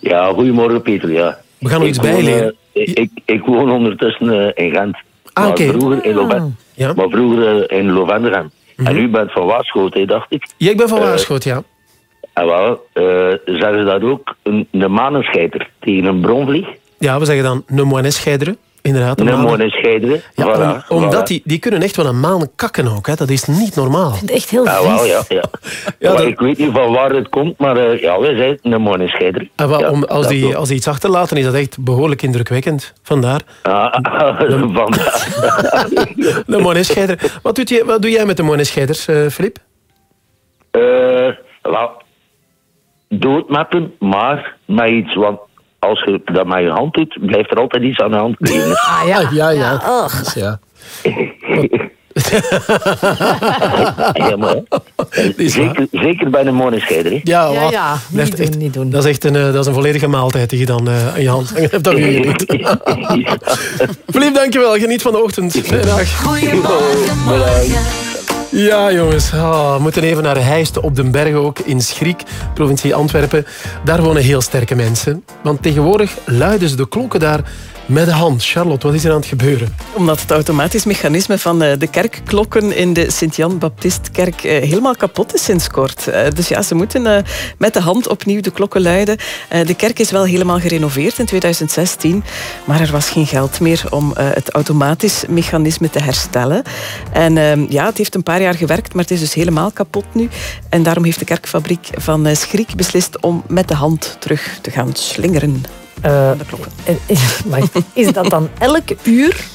Ja, goedemorgen Peter. Ja. We gaan nog iets bijleren. eh, ik, ik woon ondertussen eh, in Gent. Ah, maar, oké. vroeger in Loven, Ja. maar vroeger eh, in Lovendegem. En u bent van Waarschoten, dacht ik. Ja, ik ben van Eh, Waarschoot, ja. En wel, eh, zeggen ze dat ook een, een manenscheider tegen een bronvlieg? Ja, we zeggen dan een moinescheideren. Inderdaad, Een maan. manenscheideren. Ja, voilà, om- omdat voilà. die, die kunnen echt wel een maan kakken ook. Hè. Dat is niet normaal. Echt heel Ja, wel, ja. ja. *laughs* Ja, Maar dat- Ik weet niet van waar het komt, maar eh, ja, wij zijn een manenscheider. En wel, Ja, om, als, dat die, ook. als die iets achterlaten, is dat echt behoorlijk indrukwekkend. Vandaar. Ah, *laughs* vandaar. *laughs* De moinescheider. Wat, doet je, wat doe jij met de moinescheiders, eh Filip? Eh, wel, doodmappen, maar met iets, want als je dat met je hand doet, blijft er altijd iets aan de hand kleven. Ah ja, ja. ja. Ja. *laughs* Ja, maar, hè. zeker, zeker bij een monescheider. hè. Ja, Ja, ja, dat niet is doen, echt- niet doen. Dat is echt een, eh, dat is een volledige maaltijd die je dan eh, aan je hand hebt. Dat weet je niet. *laughs* Dankjewel. Geniet van de ochtend. Dag. Goedemorgen, morgen. Ja, jongens. Ah, we moeten even naar Heist op den Berg ook, in Schriek, provincie Antwerpen. Daar wonen heel sterke mensen. Want tegenwoordig luiden ze de klokken daar met de hand. Charlotte, wat is er aan het gebeuren? Omdat het automatisch mechanisme van eh, de kerkklokken in de Sint-Jan-Baptistkerk eh, helemaal kapot is sinds kort. Eh, Dus ja, ze moeten met de hand opnieuw de klokken luiden. De kerk is wel helemaal gerenoveerd in 2016, maar er was geen geld meer om het automatisch mechanisme te herstellen. En eh, ja, het heeft een paar jaar gewerkt, maar het is dus helemaal kapot nu. En daarom heeft de kerkfabriek van Schriek beslist om met de hand terug te gaan slingeren. Aan de klokken. *laughs* Maar is dat dan elk uur?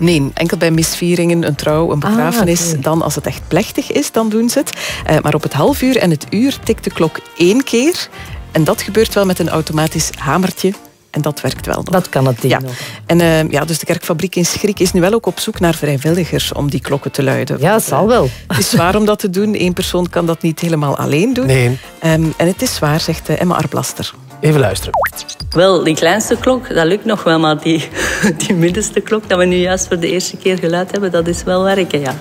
Nee, enkel bij misvieringen, een trouw, een begrafenis. Ah, oké. Dan als het echt plechtig is, dan doen ze het. Eh, maar op het half uur en het uur tikt de klok één keer. En dat gebeurt wel met een automatisch hamertje. En dat werkt wel nog. Dat kan het ding ja. nog. En eh, ja, dus de kerkfabriek in Schrik is nu wel ook op zoek naar vrijwilligers om die klokken te luiden. Ja, het zal wel. Het is zwaar om dat te doen. Eén persoon kan dat niet helemaal alleen doen. Nee. Ehm, en het is zwaar, zegt eh, Emma Arblaster. Even luisteren. Wel, die kleinste klok, dat lukt nog wel, maar die, *laughs* die middenste klok dat we nu juist voor de eerste keer geluid hebben, dat is wel werken, ja.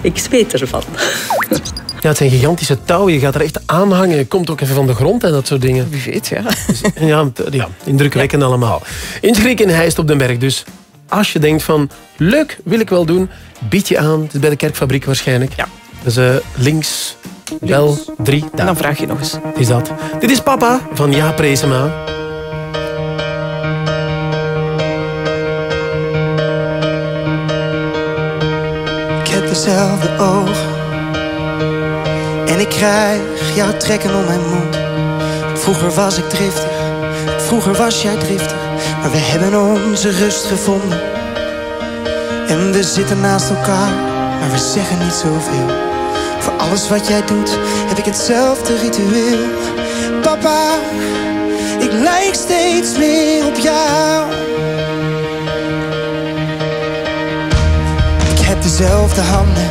Ik zweet ervan. *laughs* Ja, het zijn gigantische touwen. Je gaat er echt aan hangen. Je komt ook even van de grond en dat soort dingen. Wie weet, ja. Ja, t- ja indrukwekkend allemaal. In Schrik in Heist op den Berg. Dus als je denkt van, leuk, wil ik wel doen, bied je aan. Het is bij de kerkfabriek waarschijnlijk. Ja. Dus eh, links, wel, drie. En dan vraag je nog eens. Is dat. Dit is Papa van Jaap Reesema. Ik heb dezelfde ogen En ik krijg jouw trekken om mijn mond Vroeger was ik driftig Vroeger was jij driftig Maar we hebben onze rust gevonden En we zitten naast elkaar Maar we zeggen niet zoveel. Voor alles wat jij doet Heb ik hetzelfde ritueel. Papa Ik lijk steeds meer op jou. Ik heb dezelfde handen.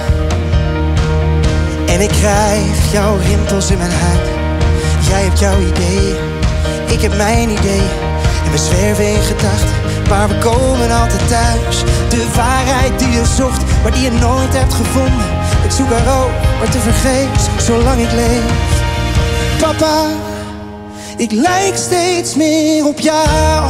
En ik krijg jouw rimpels in mijn huid Jij hebt jouw ideeën. Ik heb mijn ideeën. En we zwerven in gedachten Maar we komen altijd thuis. De waarheid die je zocht Maar die je nooit hebt gevonden. Ik zoek haar ook, maar te vergeefs Zolang ik leef. Papa Ik lijk steeds meer op jou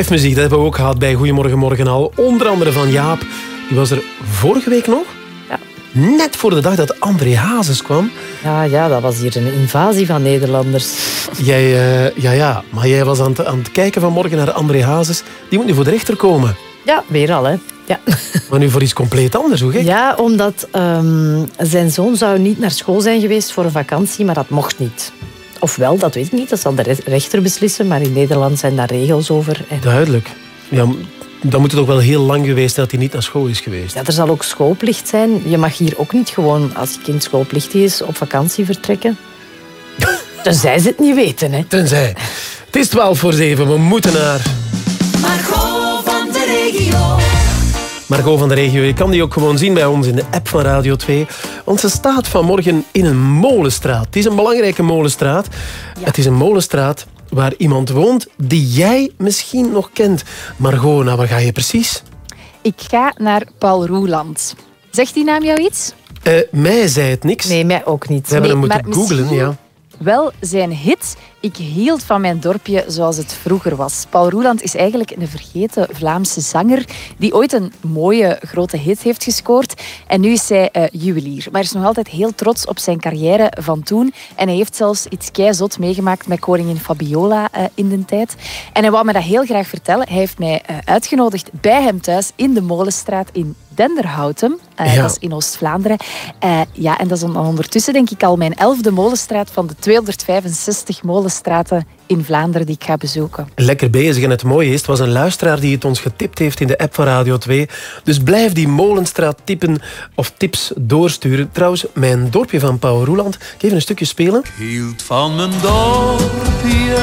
Live muziek, dat hebben we ook gehad bij Goedemorgen Morgen al. Onder andere van Jaap. Die was er vorige week nog. Ja. Net voor de dag dat André Hazes kwam. Ja, ja, dat was hier een invasie van Nederlanders. Jij, eh, ja, ja, maar jij was aan het, aan het kijken vanmorgen naar André Hazes. Die moet nu voor de rechter komen. Ja, weer al, hè. Ja. Maar nu voor iets compleet anders, hoe gek? Ja, omdat ehm, zijn zoon zou niet naar school zijn geweest voor een vakantie, maar dat mocht niet. Ofwel, dat weet ik niet, dat zal de re- rechter beslissen, maar in Nederland zijn daar regels over. En Duidelijk. Ja, dan moet het ook wel heel lang geweest zijn dat hij niet naar school is geweest. ja, er zal ook schoolplicht zijn. Je mag hier ook niet gewoon, als je kind schoolplichtig is, op vakantie vertrekken. *laughs* Tenzij ze het niet weten, hè. Tenzij. Het is 12 voor 7, we moeten naar Margot van de regio. Je kan die ook gewoon zien bij ons in de app van Radio 2. Want ze staat vanmorgen in een molenstraat. Het is een belangrijke molenstraat. Het is een molenstraat waar iemand woont die jij misschien nog kent. Margot, nou waar ga je precies? Ik ga naar Paul Roeland. Zegt die naam jou iets? Eh, mij zei het niks. Nee, mij ook niet. We hebben Nee, hem moeten googlen, ja. Wel, zijn hit Ik hield van mijn dorpje zoals het vroeger was. Paul Roeland is eigenlijk een vergeten Vlaamse zanger die ooit een mooie grote hit heeft gescoord. En nu is hij eh, juwelier. Maar is nog altijd heel trots op zijn carrière van toen. En hij heeft zelfs iets keizot meegemaakt met koningin Fabiola eh, in de tijd. En hij wou me dat heel graag vertellen. Hij heeft mij eh, uitgenodigd bij hem thuis in de Molenstraat in Denderhouten. Eh, Ja. Dat is in Oost-Vlaanderen. Eh, ja, en dat is ondertussen denk ik al mijn elfde molenstraat van de 265 molenstraten in Vlaanderen die ik ga bezoeken. Lekker bezig. En het mooie is, het was een luisteraar die het ons getipt heeft in de app van Radio 2. Dus blijf die Molenstraat tippen of tips doorsturen. Trouwens, mijn dorpje van Paul Roeland. Ik ga even een stukje spelen. hield van mijn dorpje,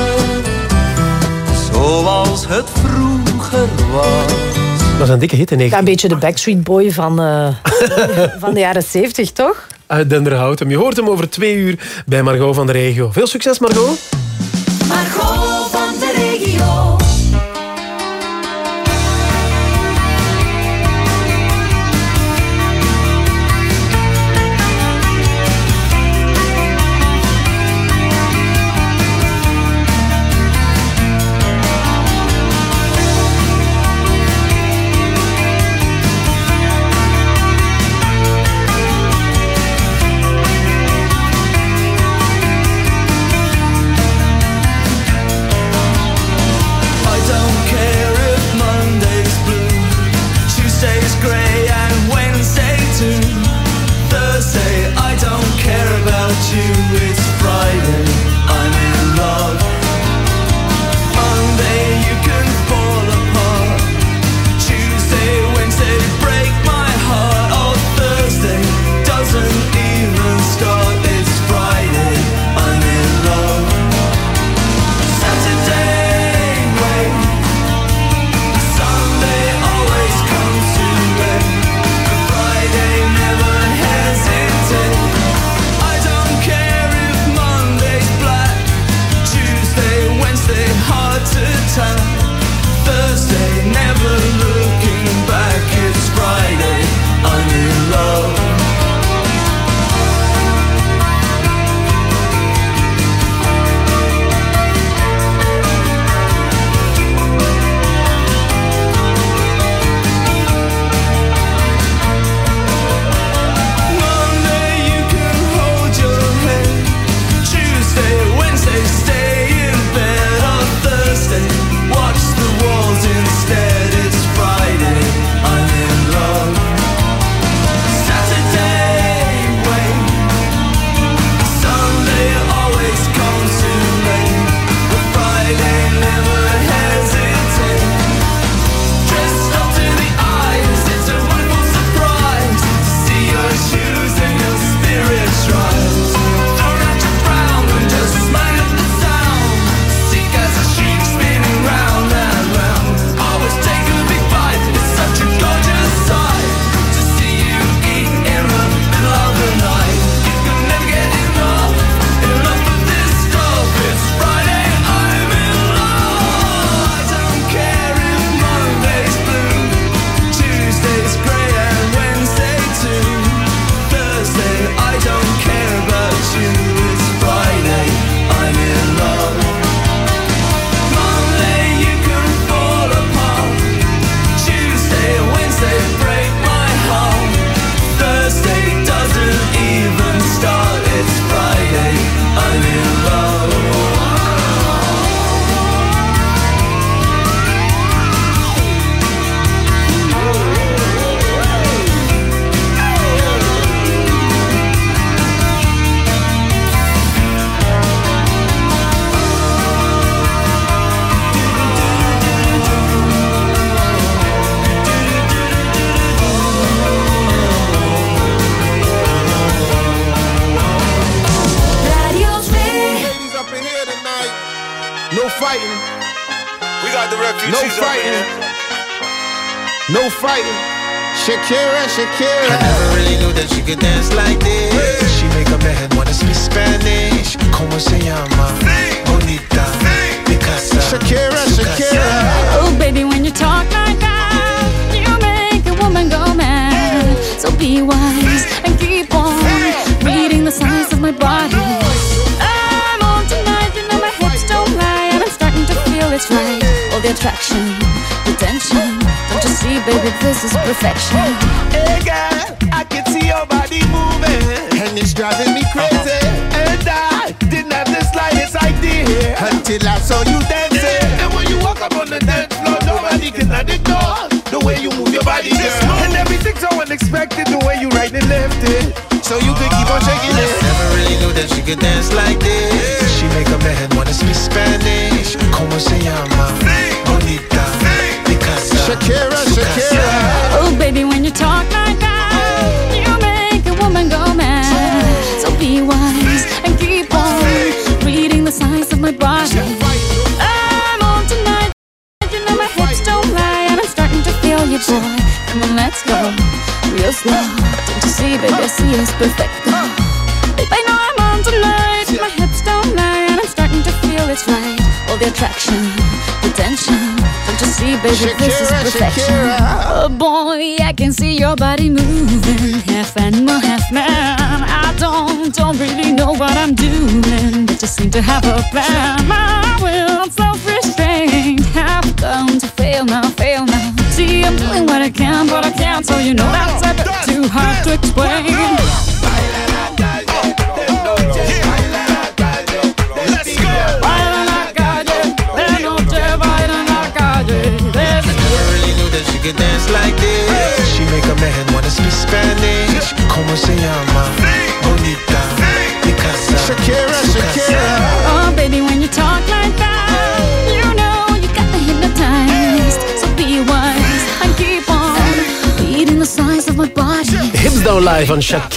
zoals het vroeger was. Dat was een dikke hit in Ja, 19... een beetje de Backstreet Boy van, eh, *laughs* van de jaren 70, toch? Uit Denderhouten. Je hoort hem over twee uur bij Margot van de Regio. Veel succes, Margot. Margot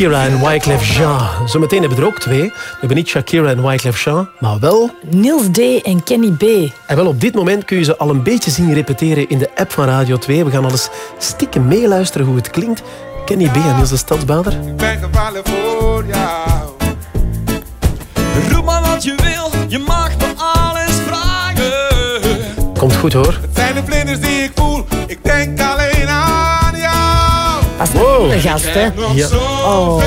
Shakira en Wyclef Jean. Zometeen hebben we er ook twee. We hebben niet Shakira en Wyclef Jean, maar wel... Niels D. en Kenny B. En wel, op dit moment kun je ze al een beetje zien repeteren in de app van Radio 2. We gaan al eens stiekem meeluisteren hoe het klinkt. Kenny B en Niels de Stadsbader. ben gevallen voor jou. Roep maar wat je wil, je mag me alles vragen. Komt goed hoor. Het zijn de vlinders die ik voel, Wow. Een gast, hè? Ja. Oh.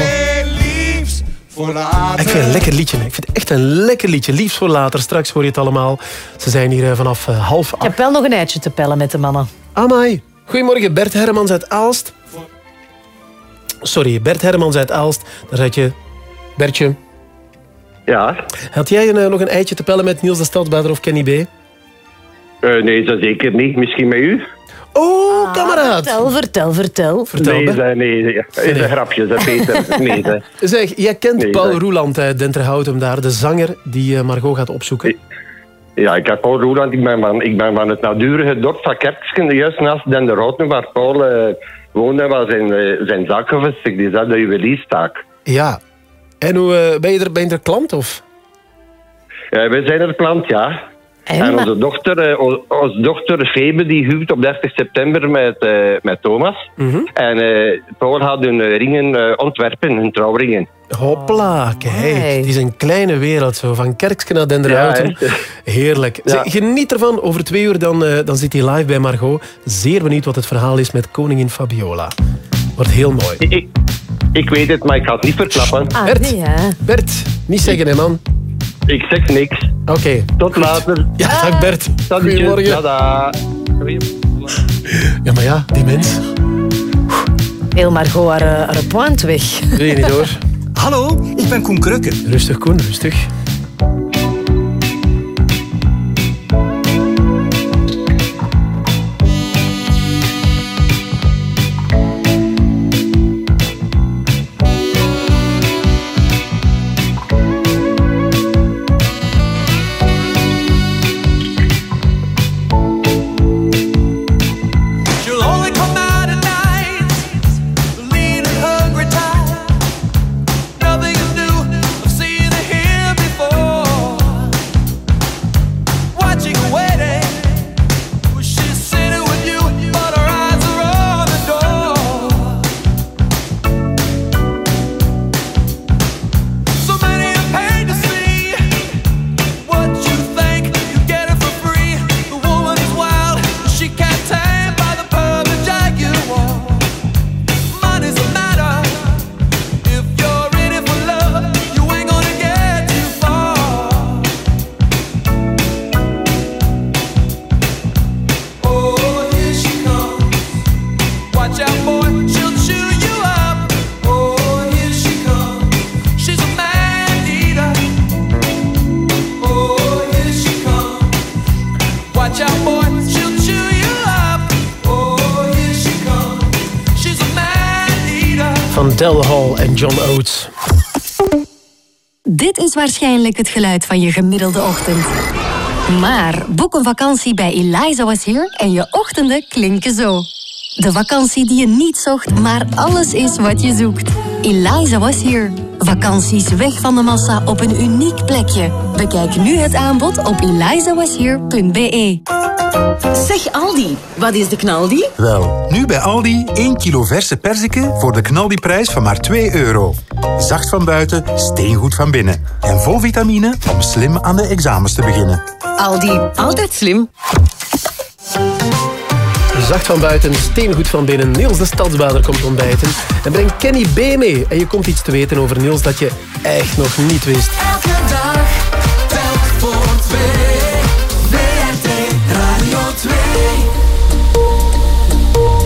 liefs voor later. Ik vind het een lekker liedje. Ik vind het echt een lekker liedje. Liefst voor later. Straks hoor je het allemaal. Ze zijn hier eh, vanaf eh, half Ik heb wel nog een eitje te pellen met de mannen. Amai. Goedemorgen, Bert Hermans uit Aalst. Sorry, Bert Hermans uit Aalst. Daar zet je... Bertje. Ja. Had jij een, eh, nog een eitje te pellen met Niels de Stadsbader of Kenny B? Eh, nee, dat zeker niet. Misschien met u? Oh, kameraad. Vertel, vertel, vertel. Vertel, nee, dat, nee, nee, is een grapje, dat Peter. *laughs* Nee, Zeg, jij kent Nee, Paul Roeland uit Denterhouten daar, de zanger die eh, Margot gaat opzoeken. Ja, ik heb Paul Roeland. Ik ben van, ik ben van het naburige dorp van Kerksken, juist naast Den de Routen, waar Paul eh, woonde, waar zijn, eh, zijn zaak gevestigd is, hè, de juwelierstaak. Ja. En hoe, ben, je er, ben je er klant of? Eh, wij zijn er klant, ja. En, onze dochter, eh, onze dochter Febe die huwt op 30 september met, eh, met Thomas. Mhm. En eh, Paul had hun ringen eh, ontwerpen, hun trouwringen. Hopla, kijk. Het is een kleine wereld zo. Van Kerksken naar Denderhouten. Ja, Heerlijk. Ja. Zeg, geniet ervan. Over twee uur dan, eh, dan zit hij live bij Margot. Zeer benieuwd wat het verhaal is met koningin Fabiola. Wordt heel mooi. Ik, ik weet het, maar ik ga het niet verklappen. Ah, Bert, nee. Bert, niet zeggen hè man. Ik zeg niks. Oké. Tot later. *laughs* Ja, dag Bert. Goedemorgen. Tada. Ja, maar ja, die mens. Heel Margot haar, haar point weg. Weet je niet hoor. *laughs* Hallo, ik ben Koen Krukke. Rustig Koen, rustig. Waarschijnlijk het geluid van je gemiddelde ochtend. Maar boek een vakantie bij Eliza Was Here en je ochtenden klinken zo. De vakantie die je niet zocht, maar alles is wat je zoekt. Eliza Was Here. Vakanties weg van de massa op een uniek plekje. Bekijk nu het aanbod op elizawashere.be. Zeg Aldi, wat is de knaldi? Wel, nu bij Aldi 1 kilo verse perziken voor de knaldiprijs van maar 2 euro. Zacht van buiten, steengoed van binnen. En vol vitamine om slim aan de examens te beginnen. Aldi, altijd slim. Zacht van buiten, steengoed van binnen. Niels de Stadsbader komt ontbijten. En brengt Kenny B mee. En je komt iets te weten over Niels dat je echt nog niet wist. Elke dag, telk voor twee.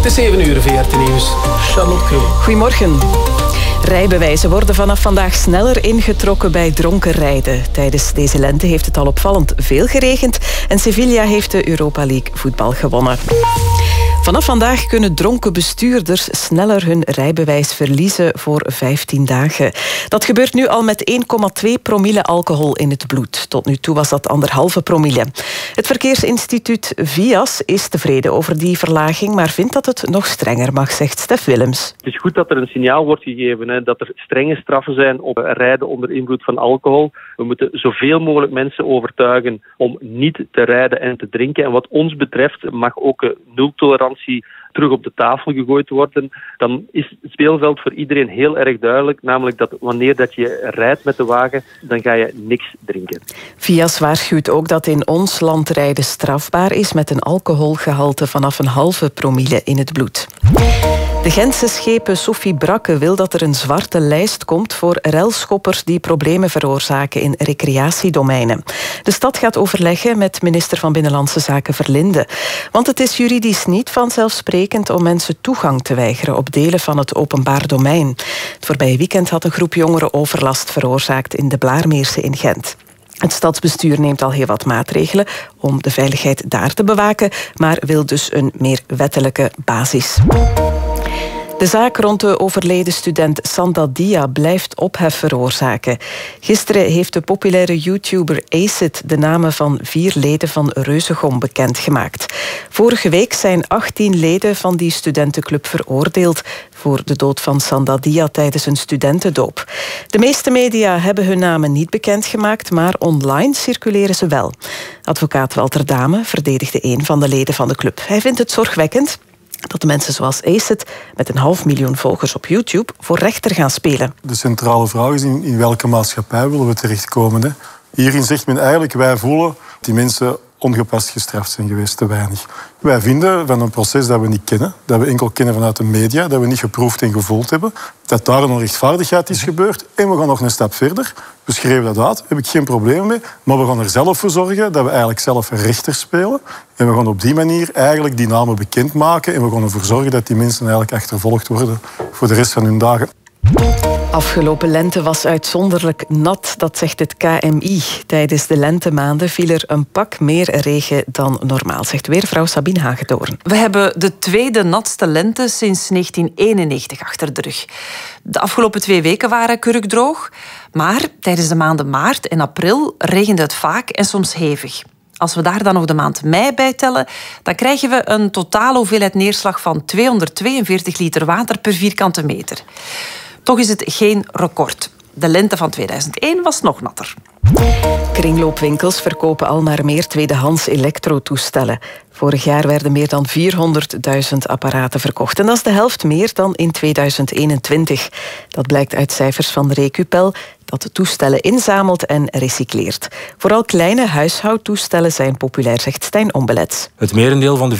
Is 7 uur, VRT Nieuws. Charlotte. Goedemorgen. Rijbewijzen worden vanaf vandaag sneller ingetrokken bij dronken rijden. Tijdens deze lente heeft het al opvallend veel geregend en Sevilla heeft de Europa League voetbal gewonnen. Vanaf vandaag kunnen dronken bestuurders sneller hun rijbewijs verliezen voor 15 dagen. Dat gebeurt nu al met 1,2 promille alcohol in het bloed. Tot nu toe was dat anderhalve promille. Het verkeersinstituut VIAS is tevreden over die verlaging, maar vindt dat het nog strenger mag, zegt Stef Willems. Het is goed dat er een signaal wordt gegeven, hè, dat er strenge straffen zijn op rijden onder invloed van alcohol. We moeten zoveel mogelijk mensen overtuigen om niet te rijden en te drinken. En wat ons betreft mag ook een terug op de tafel gegooid worden. Dan is het speelveld voor iedereen heel erg duidelijk. Namelijk dat wanneer dat je rijdt met de wagen, dan ga je niks drinken. VIAS waarschuwt ook dat in ons land rijden strafbaar is met een alcoholgehalte vanaf een halve promille in het bloed. De Gentse schepen Sophie Brakke wil dat er een zwarte lijst komt voor relschoppers die problemen veroorzaken in recreatiedomeinen. De stad gaat overleggen met minister van Binnenlandse Zaken Verlinde. Want het is juridisch niet vanzelfsprekend om mensen toegang te weigeren op delen van het openbaar domein. Het voorbije weekend had een groep jongeren overlast veroorzaakt in de Blaarmeerse in Gent. Het stadsbestuur neemt al heel wat maatregelen om de veiligheid daar te bewaken, maar wil dus een meer wettelijke basis. De zaak rond de overleden student Sanda Dia blijft ophef veroorzaken. Gisteren heeft de populaire YouTuber Acid de namen van vier leden van Reuzegom bekendgemaakt. Vorige week zijn 18 leden van die studentenclub veroordeeld voor de dood van Sanda Dia tijdens een studentendoop. De meeste media hebben hun namen niet bekendgemaakt, maar online circuleren ze wel. Advocaat Walter Dame verdedigde een van de leden van de club. Hij vindt het zorgwekkend dat de mensen zoals Acid met een half miljoen volgers op YouTube voor rechter gaan spelen. De centrale vraag is in, welke maatschappij willen we terechtkomen. Hè? Hierin zegt men eigenlijk, wij voelen die mensen ongepast gestraft zijn geweest, te weinig. Wij vinden van een proces dat we niet kennen, dat we enkel kennen vanuit de media, dat we niet geproefd en gevoeld hebben, dat daar een onrechtvaardigheid is gebeurd en we gaan nog een stap verder. We schreven dat uit, heb ik geen probleem mee, maar we gaan er zelf voor zorgen dat we eigenlijk zelf rechter spelen en we gaan op die manier eigenlijk die namen bekendmaken en we gaan ervoor zorgen dat die mensen eigenlijk achtervolgd worden voor de rest van hun dagen. Afgelopen lente was uitzonderlijk nat, dat zegt het KMI. Tijdens de lentemaanden viel er een pak meer regen dan normaal, zegt weervrouw Sabine Hagedoorn. We hebben de tweede natste lente sinds 1991 achter de rug. De afgelopen twee weken waren kurkdroog, maar tijdens de maanden maart en april regende het vaak en soms hevig. Als we daar dan nog de maand mei bij tellen, dan krijgen we een totale hoeveelheid neerslag van 242 liter water per vierkante meter. Toch is het geen record. De lente van 2001 was nog natter. Kringloopwinkels verkopen al maar meer tweedehands elektrotoestellen. Vorig jaar werden meer dan 400.000 apparaten verkocht. En dat is de helft meer dan in 2021. Dat blijkt uit cijfers van Recupel, dat de toestellen inzamelt en recycleert. Vooral kleine huishoudtoestellen zijn populair, zegt Stijn Ombelets. Het merendeel van de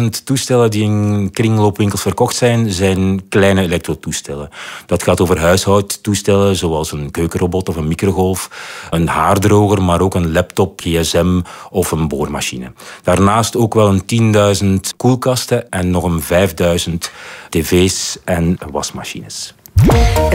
400.000 toestellen die in kringloopwinkels verkocht zijn, zijn kleine elektrotoestellen. Dat gaat over huishoudtoestellen zoals een keukenrobot of een microgolf, een haardroger, maar ook een laptop, gsm of een boormachine. Daarnaast ook wel een 10.000 koelkasten en nog een 5.000 tv's en wasmachines.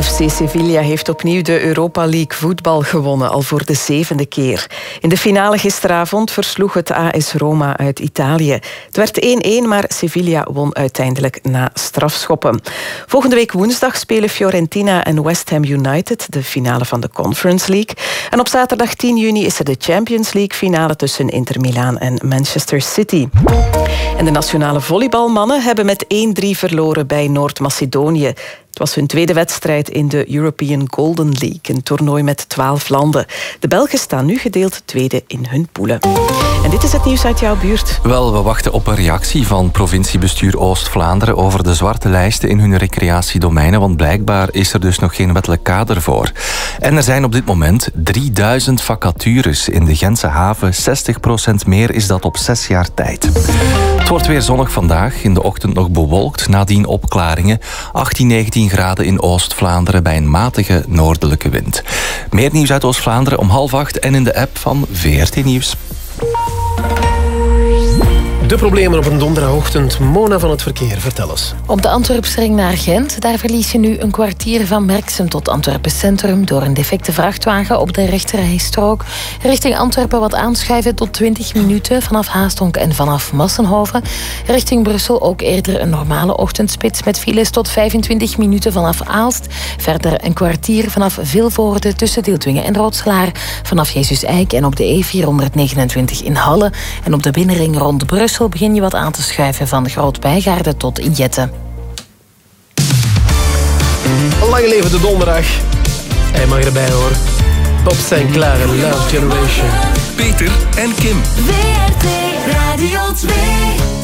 FC Sevilla heeft opnieuw de Europa League voetbal gewonnen, al voor de zevende keer. In de finale gisteravond versloeg het AS Roma uit Italië. Het werd 1-1, maar Sevilla won uiteindelijk na strafschoppen. Volgende week woensdag spelen Fiorentina en West Ham United de finale van de Conference League. En op zaterdag 10 juni is er de Champions League finale tussen Inter Milaan en Manchester City. En de nationale volleybalmannen hebben met 1-3 verloren bij Noord-Macedonië. Het was hun tweede wedstrijd in de European Golden League, een toernooi met twaalf landen. De Belgen staan nu gedeeld tweede in hun poelen. En dit is het nieuws uit jouw buurt. Wel, we wachten op een reactie van provinciebestuur Oost-Vlaanderen over de zwarte lijsten in hun recreatiedomeinen, want blijkbaar is er dus nog geen wettelijk kader voor. En er zijn op dit moment 3000 vacatures in de Gentse haven. 60% meer is dat op zes jaar tijd. Het wordt weer zonnig vandaag. In de ochtend nog bewolkt, nadien opklaringen. 18, 19 graden in Oost-Vlaanderen bij een matige noordelijke wind. Meer nieuws uit Oost-Vlaanderen om half acht en in de app van VRT Nieuws. De problemen op een donderdagochtend. Mona van het verkeer, vertel eens. Op de Antwerpsring naar Gent, daar verlies je nu een kwartier van Merksem tot Antwerpen Centrum door een defecte vrachtwagen op de rechterrijstrook. Richting Antwerpen wat aanschuiven tot 20 minuten vanaf Haastonk en vanaf Massenhoven. Richting Brussel ook eerder een normale ochtendspits met files tot 25 minuten vanaf Aalst. Verder een kwartier vanaf Vilvoorde tussen Deeltwingen en Roodselaar. Vanaf Jezus Eik en op de E429 in Halle. En op de binnenring rond Brussel begin je wat aan te schuiven van Groot-Bijgaarde tot Jette. Lang leven de donderdag. Hij mag erbij horen. Bob Sinclair en Love Generation. Peter en Kim. WRT Radio 2.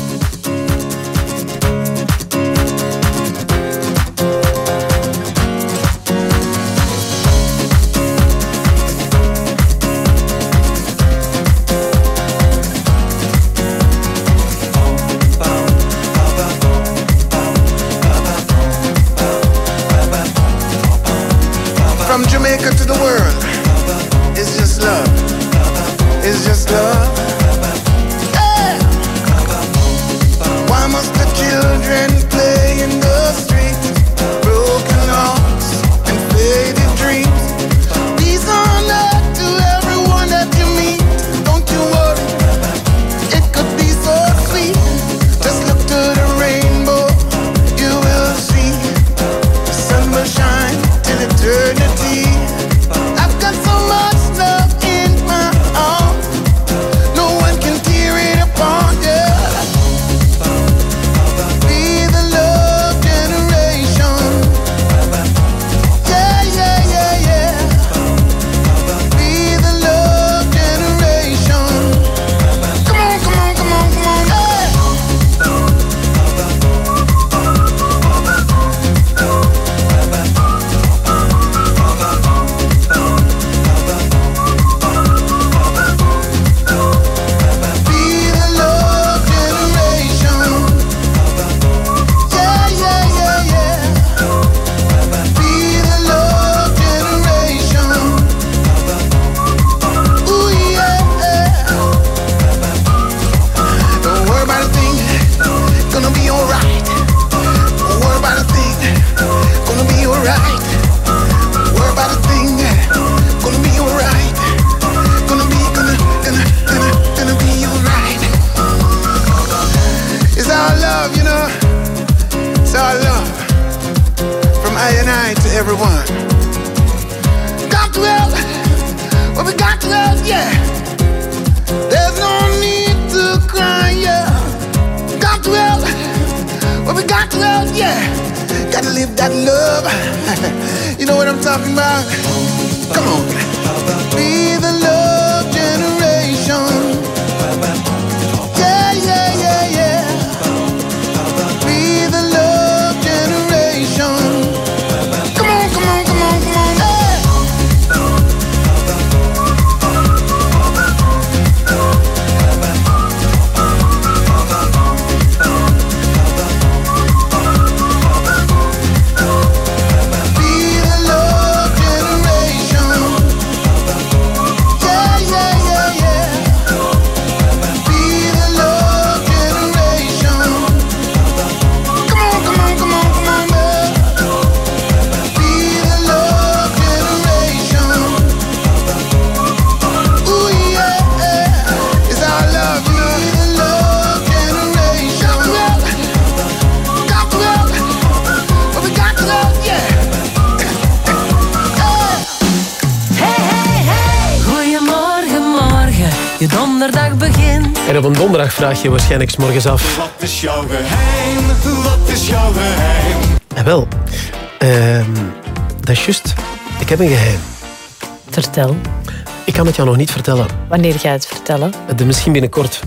Vraag je waarschijnlijk 's morgens af. Wat is jouw geheim? Wat is jouw geheim? En wel, ehm, dat is juist. Ik heb een geheim. Vertel. Ik kan het jou nog niet vertellen. Wanneer ga je het vertellen? Eh, Misschien binnenkort.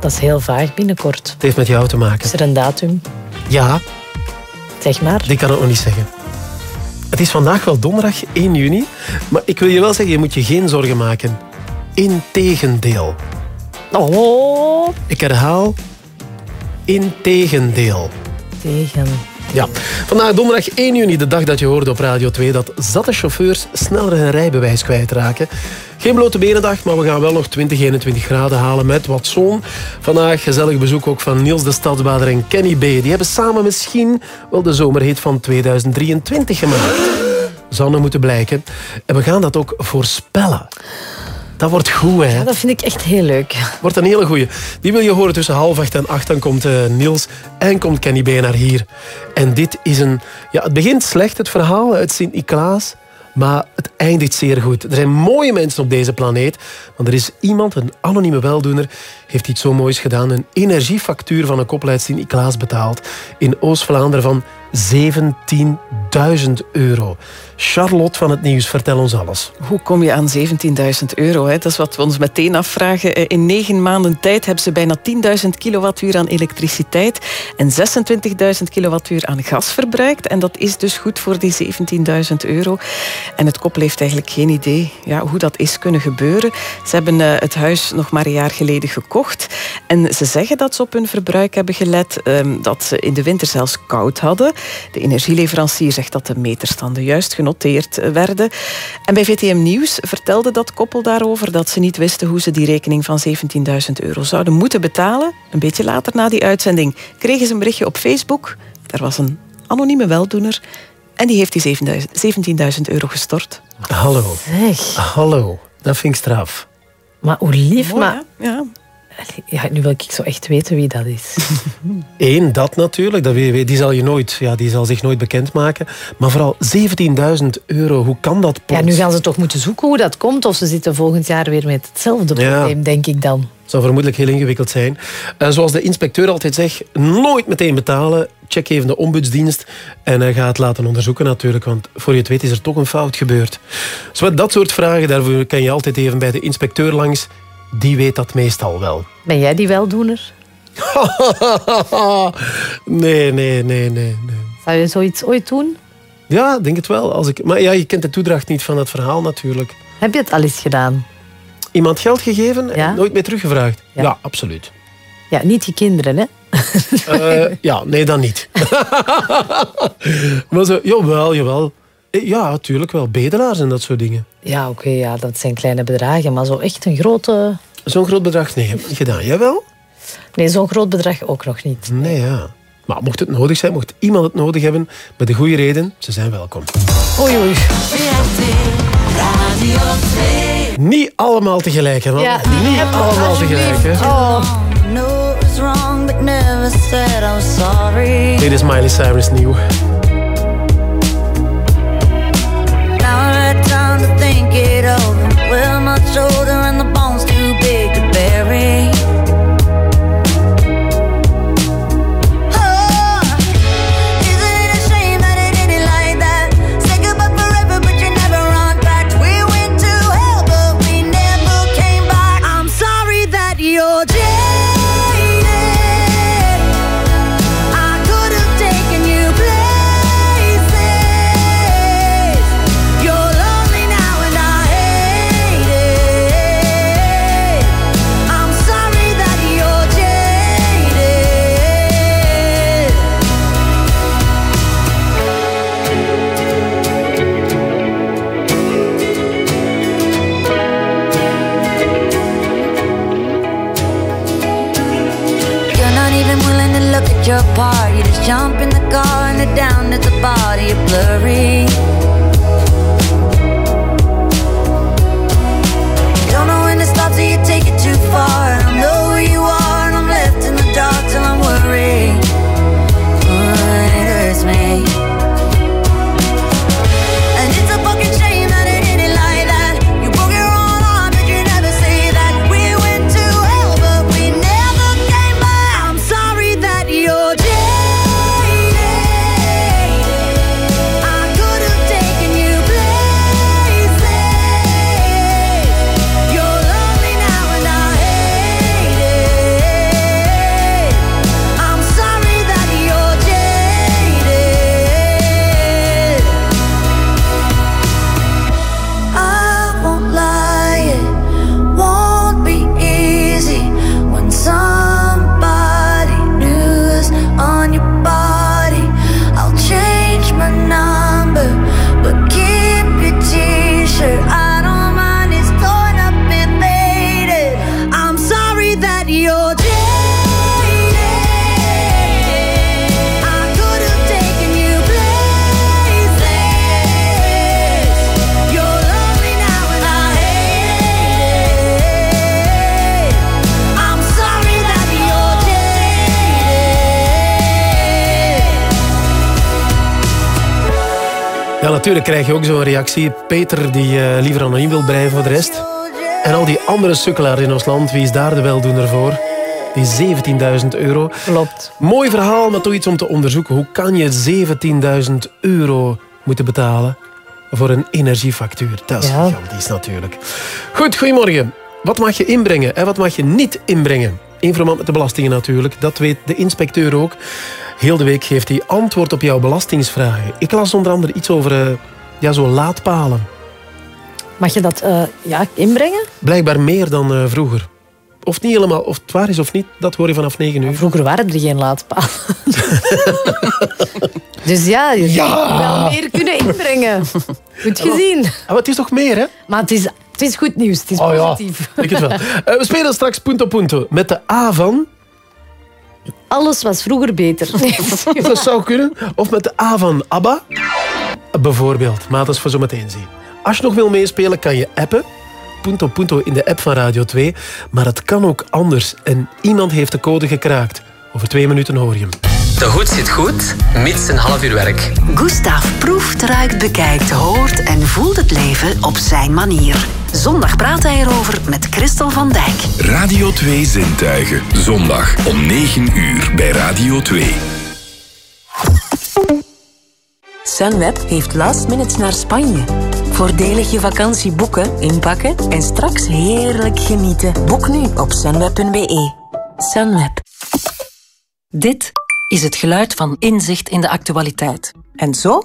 Dat is heel vaag, binnenkort. Het heeft met jou te maken. Is er een datum? Ja. Zeg maar. Die kan ik nog niet zeggen. Het is vandaag wel donderdag 1 juni, maar ik wil je wel zeggen, je moet je geen zorgen maken. Integendeel. Oh. Ik herhaal, integendeel. Tegen. Ja, vandaag donderdag 1 juni, de dag dat je hoorde op Radio 2 dat zatte chauffeurs sneller hun rijbewijs kwijtraken. Geen blote benendag, maar we gaan wel nog 20, 21 graden halen met wat zon. Vandaag gezellig bezoek ook van Niels de Stadsbader en Kenny B. Die hebben samen misschien wel de zomerhit van 2023 gemaakt. Zou nog moeten blijken. En we gaan dat ook voorspellen. Dat wordt goed, hè? Ja, dat vind ik echt heel leuk. Wordt een hele goeie. Die wil je horen tussen half acht en acht. Dan komt eh, Niels en komt Kenny B naar hier. En dit is een... Ja, het begint slecht, het verhaal uit Sint-Niklaas. Maar het eindigt zeer goed. Er zijn mooie mensen op deze planeet. Want er is iemand, een anonieme weldoener, heeft iets zo moois gedaan. Een energiefactuur van een koppel uit Sint-Niklaas betaald. In Oost-Vlaanderen van 17.000 euro. Charlotte van het Nieuws, vertel ons alles. Hoe kom je aan 17.000 euro? Hè? Dat is wat we ons meteen afvragen. Eh, In negen maanden tijd hebben ze bijna 10.000 kilowattuur aan elektriciteit en 26.000 kilowattuur aan gas verbruikt. En dat is dus goed voor die 17.000 euro. En het koppel heeft eigenlijk geen idee ja, hoe dat is kunnen gebeuren. Ze hebben eh, het huis nog maar een jaar geleden gekocht. En ze zeggen dat ze op hun verbruik hebben gelet. ehm, dat ze in de winter zelfs koud hadden. De energieleverancier zegt dat de meterstanden juist genoteerd werden. En bij VTM Nieuws vertelde dat koppel daarover dat ze niet wisten hoe ze die rekening van 17.000 euro zouden moeten betalen. Een beetje later na die uitzending kregen ze een berichtje op Facebook. Daar was een anonieme weldoener. En die heeft die 17.000 euro gestort. Hallo. Zeg. Hallo. Dat vind ik straf. Maar hoe lief, Mooi, maar... Ja. Ja, nu wil ik zo echt weten wie dat is. *laughs* Eén, dat natuurlijk. Dat die, zal je nooit, ja, die zal zich nooit bekendmaken. Maar vooral 17.000 euro. Hoe kan dat Ja, nu gaan ze toch moeten zoeken hoe dat komt. Of ze zitten volgend jaar weer met hetzelfde Ja. probleem, denk ik dan. zou vermoedelijk heel ingewikkeld zijn. En zoals de inspecteur altijd zegt, nooit meteen betalen. Check even de ombudsdienst en hij gaat het laten onderzoeken natuurlijk, want voor je het weet is er toch een fout gebeurd. Zo, dat soort vragen, daarvoor kan je altijd even bij de inspecteur langs. Die weet dat meestal wel. Ben jij die weldoener? *laughs* nee, nee, nee, nee, nee. Zou je zoiets ooit doen? Ja, denk het wel. Als ik... Maar ja, je kent de toedracht niet van het verhaal natuurlijk. Heb je het al eens gedaan? Iemand geld gegeven en Ja? nooit meer teruggevraagd? Ja. ja absoluut. Ja, niet je kinderen, hè? Eh, ja, nee, dan niet. *laughs* maar zo, jawel, jawel. Eh, Ja, natuurlijk wel. Bedelaars en dat soort dingen. Ja, oké, ja, dat zijn kleine bedragen. Maar zo echt een grote... Zo'n groot bedrag, nee, heb ik niet gedaan. Jawel? Nee, zo'n groot bedrag ook nog niet. Nee, ja. Maar mocht het nodig zijn, mocht iemand het nodig hebben, met de goede reden, ze zijn welkom. Oei, oei. Radio 2. Niet allemaal tegelijk, hè, man. Ja, niet allemaal tegelijk, hè. Oh. Dit is Miley Cyrus nieuw. Zo'n reactie. Peter, die eh, liever anoniem wil blijven voor de rest. En al die andere sukkelaars in ons land, wie is daar de weldoener voor? Die 17.000 euro. Klopt. Mooi verhaal, maar toch iets om te onderzoeken. Hoe kan je 17.000 euro moeten betalen voor een energiefactuur? Dat is Ja. gigantisch natuurlijk. Goed, goedemorgen. Wat mag je inbrengen en wat mag je niet inbrengen? In verband met de belastingen natuurlijk. Dat weet de inspecteur ook. Heel de week geeft hij antwoord op jouw belastingsvragen. Ik las onder andere iets over eh, ja, zo laadpalen. Mag je dat eh, ja, inbrengen? Blijkbaar meer dan eh, vroeger. Of niet helemaal, of het waar is of niet, dat hoor je vanaf 9 uur. Vroeger waren er geen laadpalen. *laughs* dus ja, je Ja. wel meer kunnen inbrengen. Goed gezien. Maar het is toch meer, hè? Maar het is, het is goed nieuws. Het is Oh ja, positief. ik het wel. *laughs* Eh, we spelen straks punto punto met de A van... Alles was vroeger beter. *laughs* Dat zou kunnen. Of met de A van ABBA. Bijvoorbeeld. Maar dat is voor zometeen zien. Als je nog wil meespelen, kan je appen. Punto Punto in de app van Radio 2. Maar het kan ook anders. En iemand heeft de code gekraakt. Over twee minuten hoor je hem. De goed zit goed, mits een half uur werk. Gustav proeft, ruikt, bekijkt, hoort en voelt het leven op zijn manier. Zondag praat hij erover met Christel van Dijk. Radio 2 Zintuigen. Zondag om 9 uur bij Radio 2. Sunweb heeft last minutes naar Spanje. Voordelig je vakantie boeken, inpakken en straks heerlijk genieten. Boek nu op sunweb.be. Sunweb. Dit is het geluid van inzicht in de actualiteit. En zo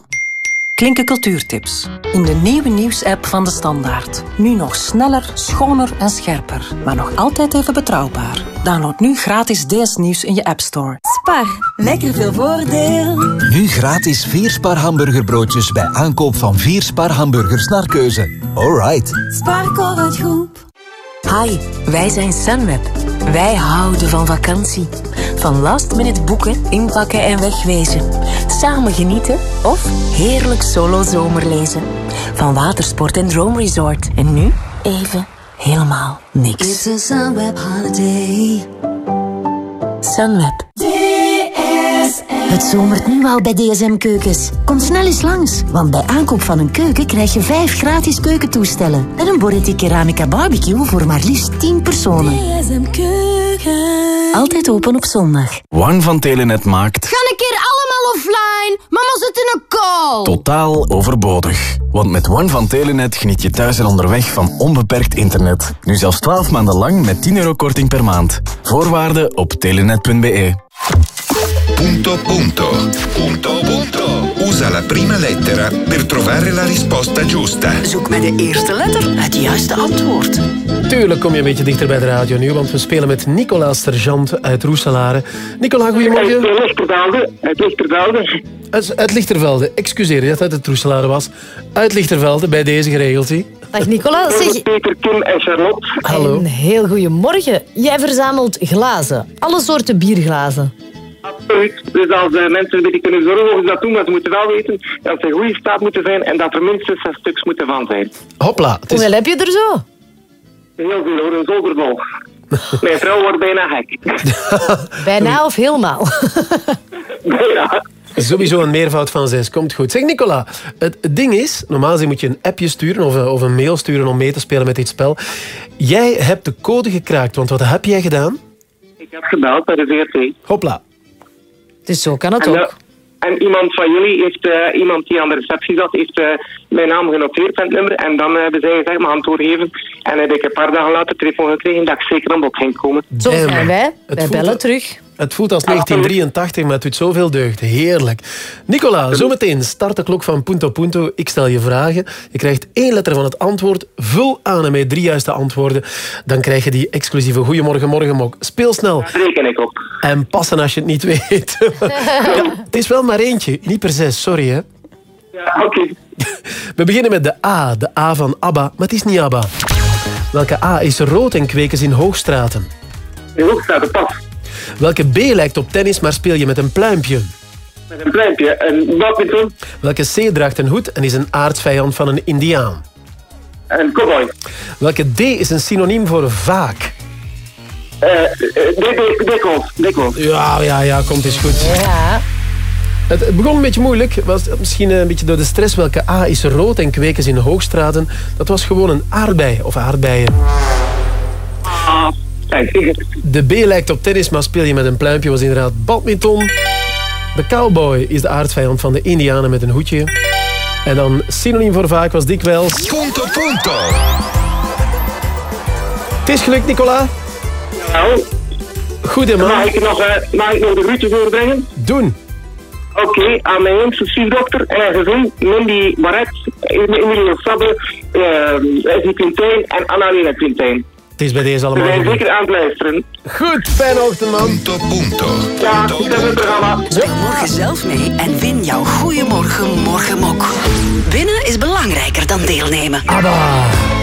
klinken cultuurtips. In de nieuwe nieuwsapp van de Standaard. Nu nog sneller, schoner en scherper. Maar nog altijd even betrouwbaar. Download nu gratis DS Nieuws in je App Store. Spar, lekker veel voordeel. Nu gratis Vierspar hamburgerbroodjes bij aankoop van Vierspar hamburgers naar keuze. Alright. Sparkorrelt groep. Hi, wij zijn Sunweb. Wij houden van vakantie. Van last minute boeken, inpakken en wegwezen. Samen genieten of heerlijk solo zomerlezen. Van watersport en droomresort. En nu even helemaal niks. It's a Sunweb holiday. Sunweb. Het zomert nu al bij DSM Keukens. Kom snel eens langs, want bij aankoop van een keuken krijg je vijf gratis keukentoestellen. En een Boretti Keramica Barbecue voor maar liefst 10 personen. DSM Keukens. Altijd open op zondag. One van Telenet maakt Ga een keer allemaal offline. Mama zit in een call. totaal overbodig. Want met One van Telenet geniet je thuis en onderweg van onbeperkt internet. Nu zelfs 12 maanden lang met 10 euro korting per maand. Voorwaarden op telenet.be. Punto punto. Punto punto. Usa la prima lettera per trovare la risposta giusta. Zoek met de eerste letter het juiste antwoord. Tuurlijk kom je een beetje dichter bij de radio nu, want we spelen met Nicola Sergeant uit Roeselare. Nicola, goedemorgen. Uit Lichtervelde. Uit Lichtervelde. Uit, uit Lichtervelde. Excuseer dat het uit Roeselare was. Uit Lichtervelde, bij deze geregeld, zie. Dag Nicola, zeg... Peter, Kim en Charlotte. Hallo. Een heel goedemorgen. Jij verzamelt glazen. Alle soorten bierglazen. Absoluut. Dus als eh, mensen een beetje kunnen zorgen over dat doen, maar ze moeten wel weten dat ze in goede staat moeten zijn en dat er minstens zes stuks moeten van zijn. Hopla. Het Hoeveel heb je er zo? Heel veel hoor, een zoldervol. Mijn vrouw wordt bijna gek. *laughs* Bijna of helemaal? *laughs* bijna. Sowieso een meervoud van zes. Komt goed. Zeg Nicola, het het ding is, normaal gezien moet je een appje sturen of, een- of een mail sturen om mee te spelen met dit spel. Jij hebt de code gekraakt, want wat heb jij gedaan? Ik heb gebeld bij de VRT. Hopla. Dus zo kan het En, ook. eh, en iemand van jullie, heeft, eh, iemand die aan de receptie zat, heeft eh, mijn naam genoteerd en het nummer. En dan hebben zij gezegd, maar antwoord geven. En heb ik een paar dagen later telefoon gekregen dat ik zeker aan bod ging komen. Zo zijn wij. Het Wij bellen terug. Het voelt als 1983, maar het doet zoveel deugd. Heerlijk. Nicola, zometeen start de klok van Punto Punto. Ik stel je vragen. Je krijgt één letter van het antwoord. Vul aan en met drie juiste antwoorden. Dan krijg je die exclusieve Goedemorgen Morgenmok. Speel snel. Reken ik op. En passen als je het niet weet. *laughs* ja, het is wel maar eentje, niet per zes. Sorry, hè. Ja, oké. We beginnen met de A. De A van ABBA, maar het is niet ABBA. Welke A is rood en kweken in Hoogstraten? In Hoogstraten, pas. Welke B lijkt op tennis, maar speel je met een pluimpje? Met een pluimpje. Een badminton. Welke C draagt een hoed en is een aardsvijand van een indiaan? Een cowboy. Welke D is een synoniem voor vaak? Eh, eh, Dikwijls. Dikwijls. Ja, ja, ja, komt eens goed. Ja. Het, begon een beetje moeilijk. Was misschien een beetje door de stress. Welke A is rood en kwekens in Hoogstraten? Dat was gewoon een aardbei of aardbeien. Ah. De B lijkt op tennis, maar speel je met een pluimpje was inderdaad badminton. De cowboy is de aardsvijand van de indianen met een hoedje. En dan synoniem voor vaak was dikwijls... Punto, punto. Het is gelukt, Nicola. Nou, Goed, hè, man. mag ik nog, eh, mag ik nog de groeten voorbrengen? Doen. Oké, aan mijn jongste stiefdochter en haar gezin, Mindy Barret, Emilio Sabbe, uh, Quintijn en Annalena Quintijn. Het is bij deze We allemaal zijn gelukt. zeker aan het luisteren. Goed, fijne ochtend, man. Punto, punto. Ja, succes met het programma. Speel morgen zelf mee en win jouw Goeiemorgen Morgenmok. Winnen is belangrijker dan deelnemen. Abba.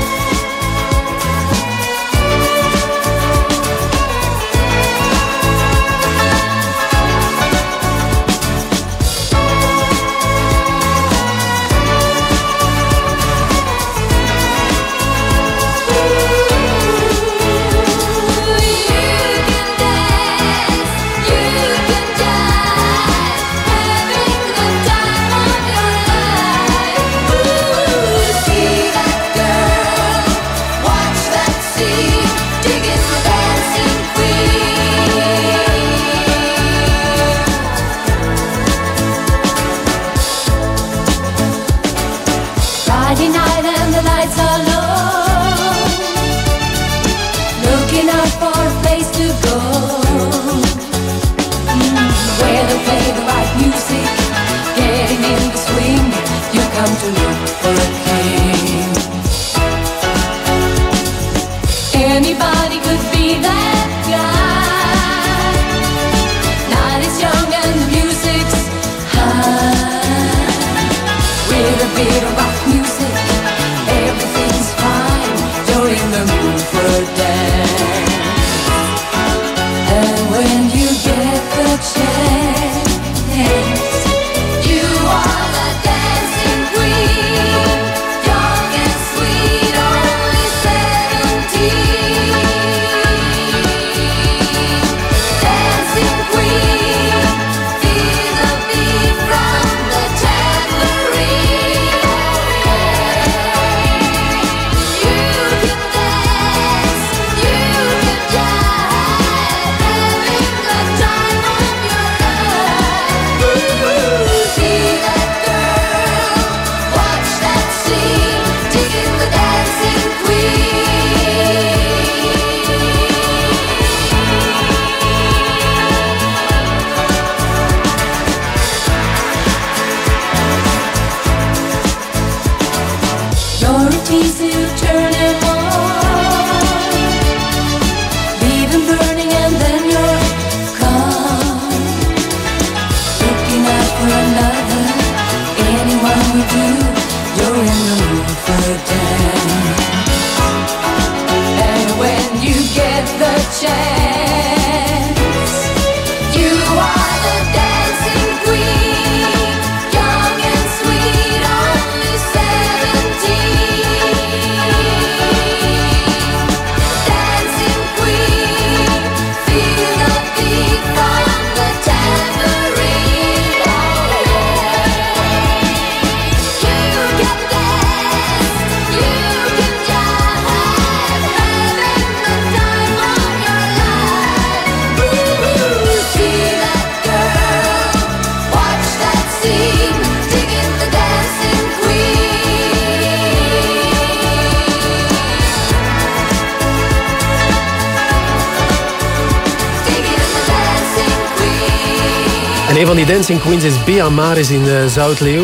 En een van die dancing queens is Bea Maris in uh, Zoutleeuw.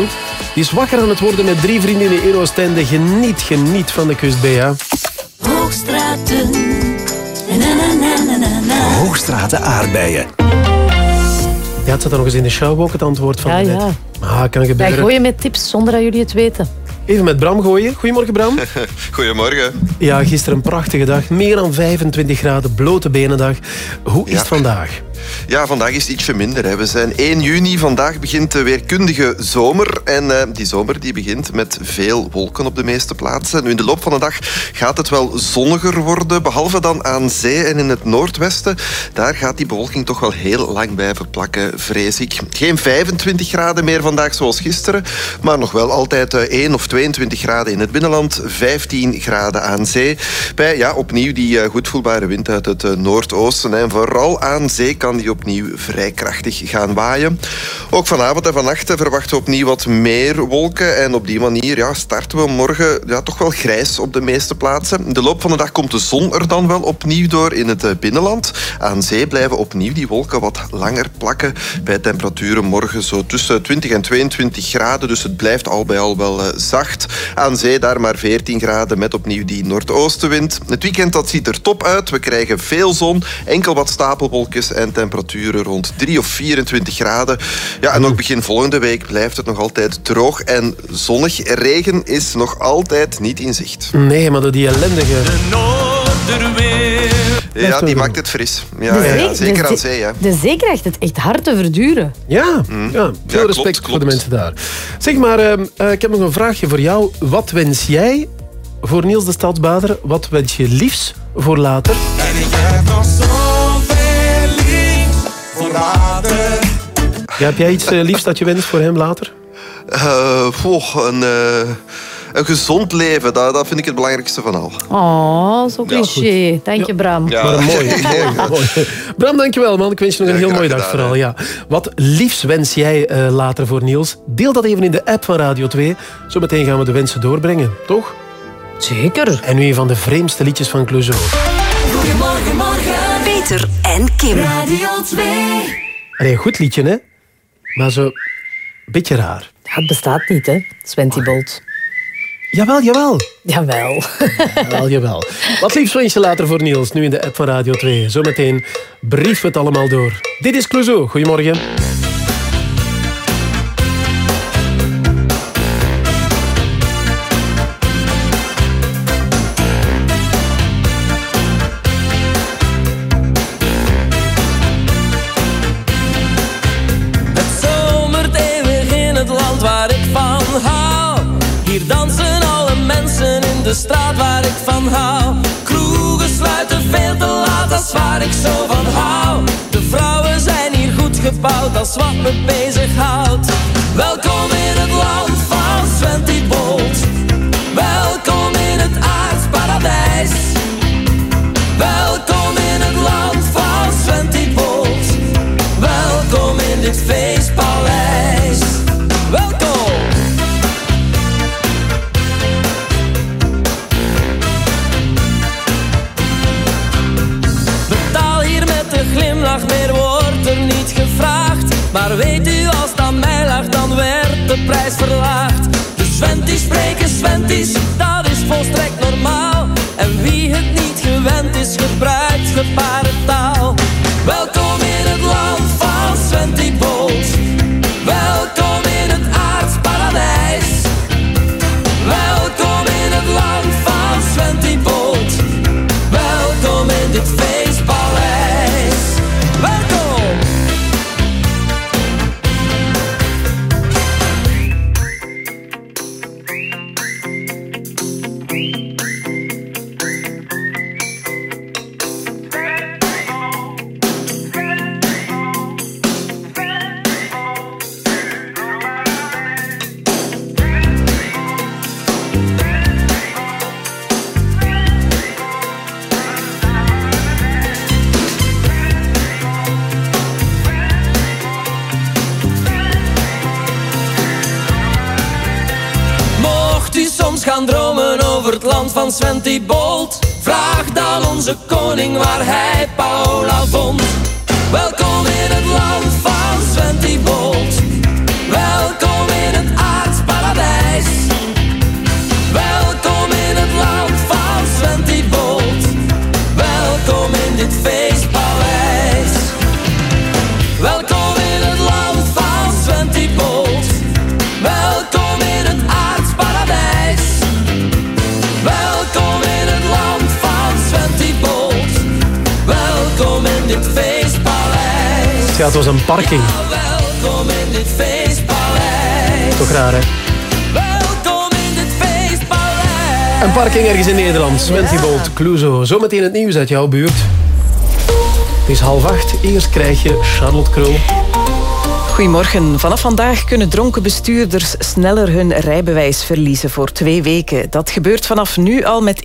Die is wakker aan het worden met drie vriendinnen in Oostende. Geniet, geniet van de kust, Bea. Hoogstraten. Na, na, na, na, na, na. Hoogstraten aardbeien. Ja, het zat er nog eens in de show ook, het antwoord van Ja, net. ja. Ah, kan Wij gebeuren. gooien met tips zonder dat jullie het weten. Even met Bram gooien. Goedemorgen, Bram. *laughs* Goedemorgen. Ja, gisteren een prachtige dag. Meer dan 25 graden, blote benendag. Hoe is Ja. het vandaag? Ja, vandaag is ietsje minder. Hè. We zijn 1 juni. Vandaag begint de weerkundige zomer. En eh, die zomer die begint met veel wolken op de meeste plaatsen. Nu, in de loop van de dag gaat het wel zonniger worden. Behalve dan aan zee en in het noordwesten. Daar gaat die bewolking toch wel heel lang bij verplakken, vrees ik. Geen 25 graden meer vandaag zoals gisteren. Maar nog wel altijd eh, 1 of 22 graden in het binnenland. 15 graden aan zee. Bij ja, opnieuw die eh, goed voelbare wind uit het eh, noordoosten. En vooral aan zee kan die opnieuw vrij krachtig gaan waaien. Ook vanavond en vannacht verwachten we opnieuw wat meer wolken. En op die manier ja, starten we morgen ja, toch wel grijs op de meeste plaatsen. In de loop van de dag komt de zon er dan wel opnieuw door in het eh, binnenland. Aan zee blijven opnieuw die wolken wat langer plakken. Bij temperaturen morgen zo tussen 20 en 22 graden. Dus het blijft al bij al wel eh, zacht. Aan zee daar maar 14 graden met opnieuw die noordoostenwind. Het weekend dat ziet er top uit. We krijgen veel zon, enkel wat stapelwolkjes en temperaturen rond 3 of 24 graden. Ja, en ook begin volgende week blijft het nog altijd droog en zonnig. Regen is nog altijd niet in zicht. Nee, maar door die ellendige... Ja, die maakt het fris. Ja, zeker aan zee- zee. Hè. De zee krijgt het echt hard te verduren. Ja, Mm. ja veel respect voor de mensen daar. Zeg maar, ehm, eh, ik heb nog een vraagje voor jou. Wat wens jij voor Niels de Stadsbader? Wat wens je liefst voor later? En ik heb nog later. Ja, heb jij iets eh, liefst dat je wenst voor hem later? Eh, poh, een, eh, een gezond leven, dat, dat vind ik het belangrijkste van al. Oh, zo cliché. Dank je, Bram. Ja. Maar mooi. *laughs* mooi. Bram, dankjewel man. Ik wens je nog een heel mooie dag vooral. Ja. Wat liefst wens jij eh, later voor Niels? Deel dat even in de app van Radio 2. Zometeen gaan we de wensen doorbrengen, toch? Zeker. En nu een van de vreemdste liedjes van Clouseau. Goedemorgen, morgen. Peter en Kim. Radio 2. Allee, een goed liedje, hè? Maar zo... Beetje raar. Ja, het bestaat niet, hè? Sventy Bolt. Jawel, jawel. Jawel. Jawel, jawel. Wat liefst wens je later voor Niels, nu in de app van Radio 2. Zometeen brief het allemaal door. Dit is Clouseau. Goedemorgen. Ik zo van hou. De vrouwen zijn hier goed gebouwd, is wat me bezighoudt. Welkom in het Maar weet u, als het aan mij lag, dan werd de prijs verlaagd. De Sventies spreken Sventies, dat is volstrekt normaal. En wie het niet gewend is, gebruikt gebarentaal. Welkom in van Sventy Bolt, vraag dan onze koning waar hij Paola vond. Welkom in het land Ja, het was een parking. Welkom in dit feestpaleis. Toch raar, hè? Welkom in dit feestpaleis. Een parking ergens in Nederland. Swentibolt, Cluzo. Zometeen het nieuws uit jouw buurt. Het is half acht. Eerst krijg je Charlotte Krul. Goedemorgen. Vanaf vandaag kunnen dronken bestuurders sneller hun rijbewijs verliezen voor twee weken. Dat gebeurt vanaf nu al met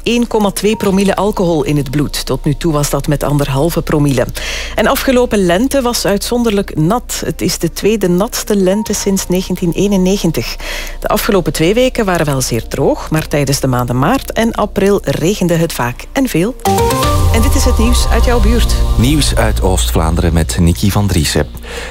1,2 promille alcohol in het bloed. Tot nu toe was dat met anderhalve promille. En afgelopen lente was uitzonderlijk nat. Het is de tweede natste lente sinds 1991. De afgelopen twee weken waren wel zeer droog, maar tijdens de maanden maart en april regende het vaak en veel. En dit is het nieuws uit jouw buurt. Nieuws uit Oost-Vlaanderen met Nicky van Driessen.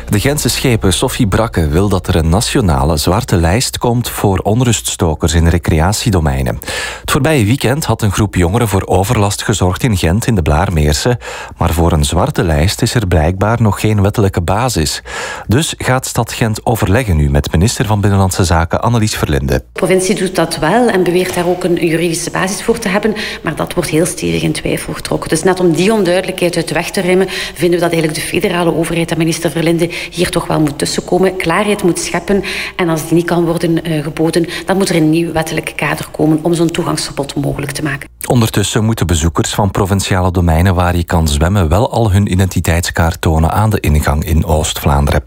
De Gentse schepen Sophie Brakke wil dat er een nationale zwarte lijst komt voor onruststokers in recreatiedomeinen. Het voorbije weekend had een groep jongeren voor overlast gezorgd in Gent in de Blaarmeerse, maar voor een zwarte lijst is er blijkbaar nog geen wettelijke basis. Dus gaat Stad Gent overleggen nu met minister van Binnenlandse Zaken Annelies Verlinde. De provincie doet dat wel en beweert daar ook een juridische basis voor te hebben, maar dat wordt heel stevig in twijfel getrokken. Dus net om die onduidelijkheid uit de weg te remmen, vinden we dat eigenlijk de federale overheid en minister Verlinde hier toch wel moet tussenkomen, klaarheid moet scheppen en als die niet kan worden uh, geboden, dan moet er een nieuw wettelijk kader komen om zo'n toegangsverbod mogelijk te maken. Ondertussen moeten bezoekers van provinciale domeinen waar je kan zwemmen wel al hun identiteitskaart tonen aan de ingang in Oost-Vlaanderen.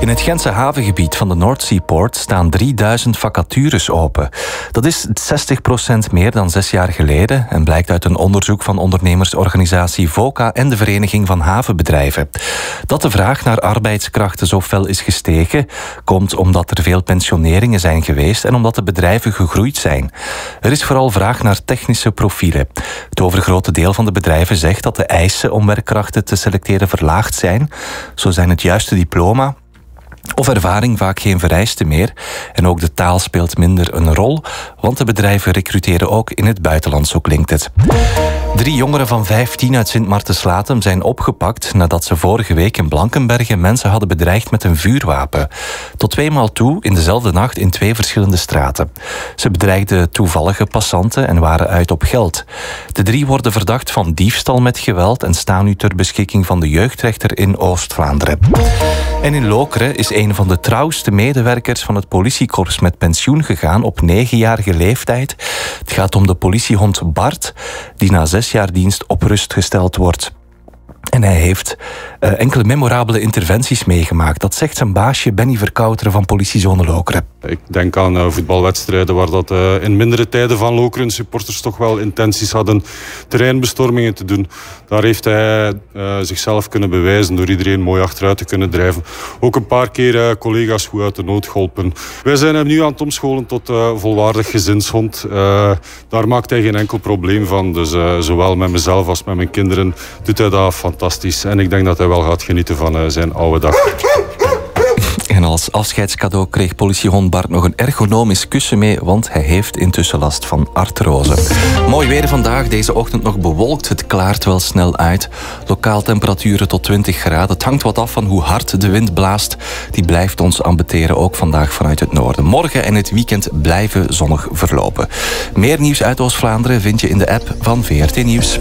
In het Gentse havengebied van de North Seaport staan 3000 vacatures open. Dat is 60% meer dan zes jaar geleden en blijkt uit een onderzoek van ondernemersorganisatie VOCA en de Vereniging van Havenbedrijven. Dat de vraag naar arbeidskrachten zo fel is gestegen, komt omdat er veel pensioneringen zijn geweest en omdat de bedrijven gegroeid zijn. Er is vooral vraag naar technische profielen. Het overgrote deel van de bedrijven zegt dat de eisen om werkkrachten te selecteren verlaagd zijn. Zo zijn het juiste diploma, of ervaring vaak geen vereiste meer. En ook de taal speelt minder een rol, want de bedrijven recruteren ook in het buitenland, zo klinkt het. Drie jongeren van 15 uit Sint Maartenslatem zijn opgepakt nadat ze vorige week in Blankenbergen mensen hadden bedreigd met een vuurwapen. Tot tweemaal toe in dezelfde nacht in twee verschillende straten. Ze bedreigden toevallige passanten en waren uit op geld. De drie worden verdacht van diefstal met geweld en staan nu ter beschikking van de jeugdrechter in Oost-Vlaanderen. En in Lokeren is een van de trouwste medewerkers van het politiekorps met pensioen gegaan op negenjarige leeftijd. Het gaat om de politiehond Bart, die na zes jaar dienst op rust gesteld wordt. En hij heeft uh, enkele memorabele interventies meegemaakt. Dat zegt zijn baasje Benny Verkouteren van politiezone Lokeren. Ik denk aan uh, voetbalwedstrijden waar dat uh, in mindere tijden van Lokeren supporters toch wel intenties hadden terreinbestormingen te doen. Daar heeft hij zichzelf kunnen bewijzen door iedereen mooi achteruit te kunnen drijven. Ook een paar keer collega's goed uit de nood geholpen. Wij zijn hem nu aan het omscholen tot volwaardig gezinshond. daar maakt hij geen enkel probleem van. Dus zowel met mezelf als met mijn kinderen doet hij dat fantastisch. En ik denk dat hij wel gaat genieten van uh, zijn oude dag. En als afscheidscadeau kreeg politiehond Bart nog een ergonomisch kussen mee, want hij heeft intussen last van artrose. Mooi weer vandaag, deze ochtend nog bewolkt. Het klaart wel snel uit. Lokaal temperaturen tot 20 graden. Het hangt wat af van hoe hard de wind blaast. Die blijft ons ambeteren, ook vandaag vanuit het noorden. Morgen en het weekend blijven zonnig verlopen. Meer nieuws uit Oost-Vlaanderen vind je in de app van VRT Nieuws.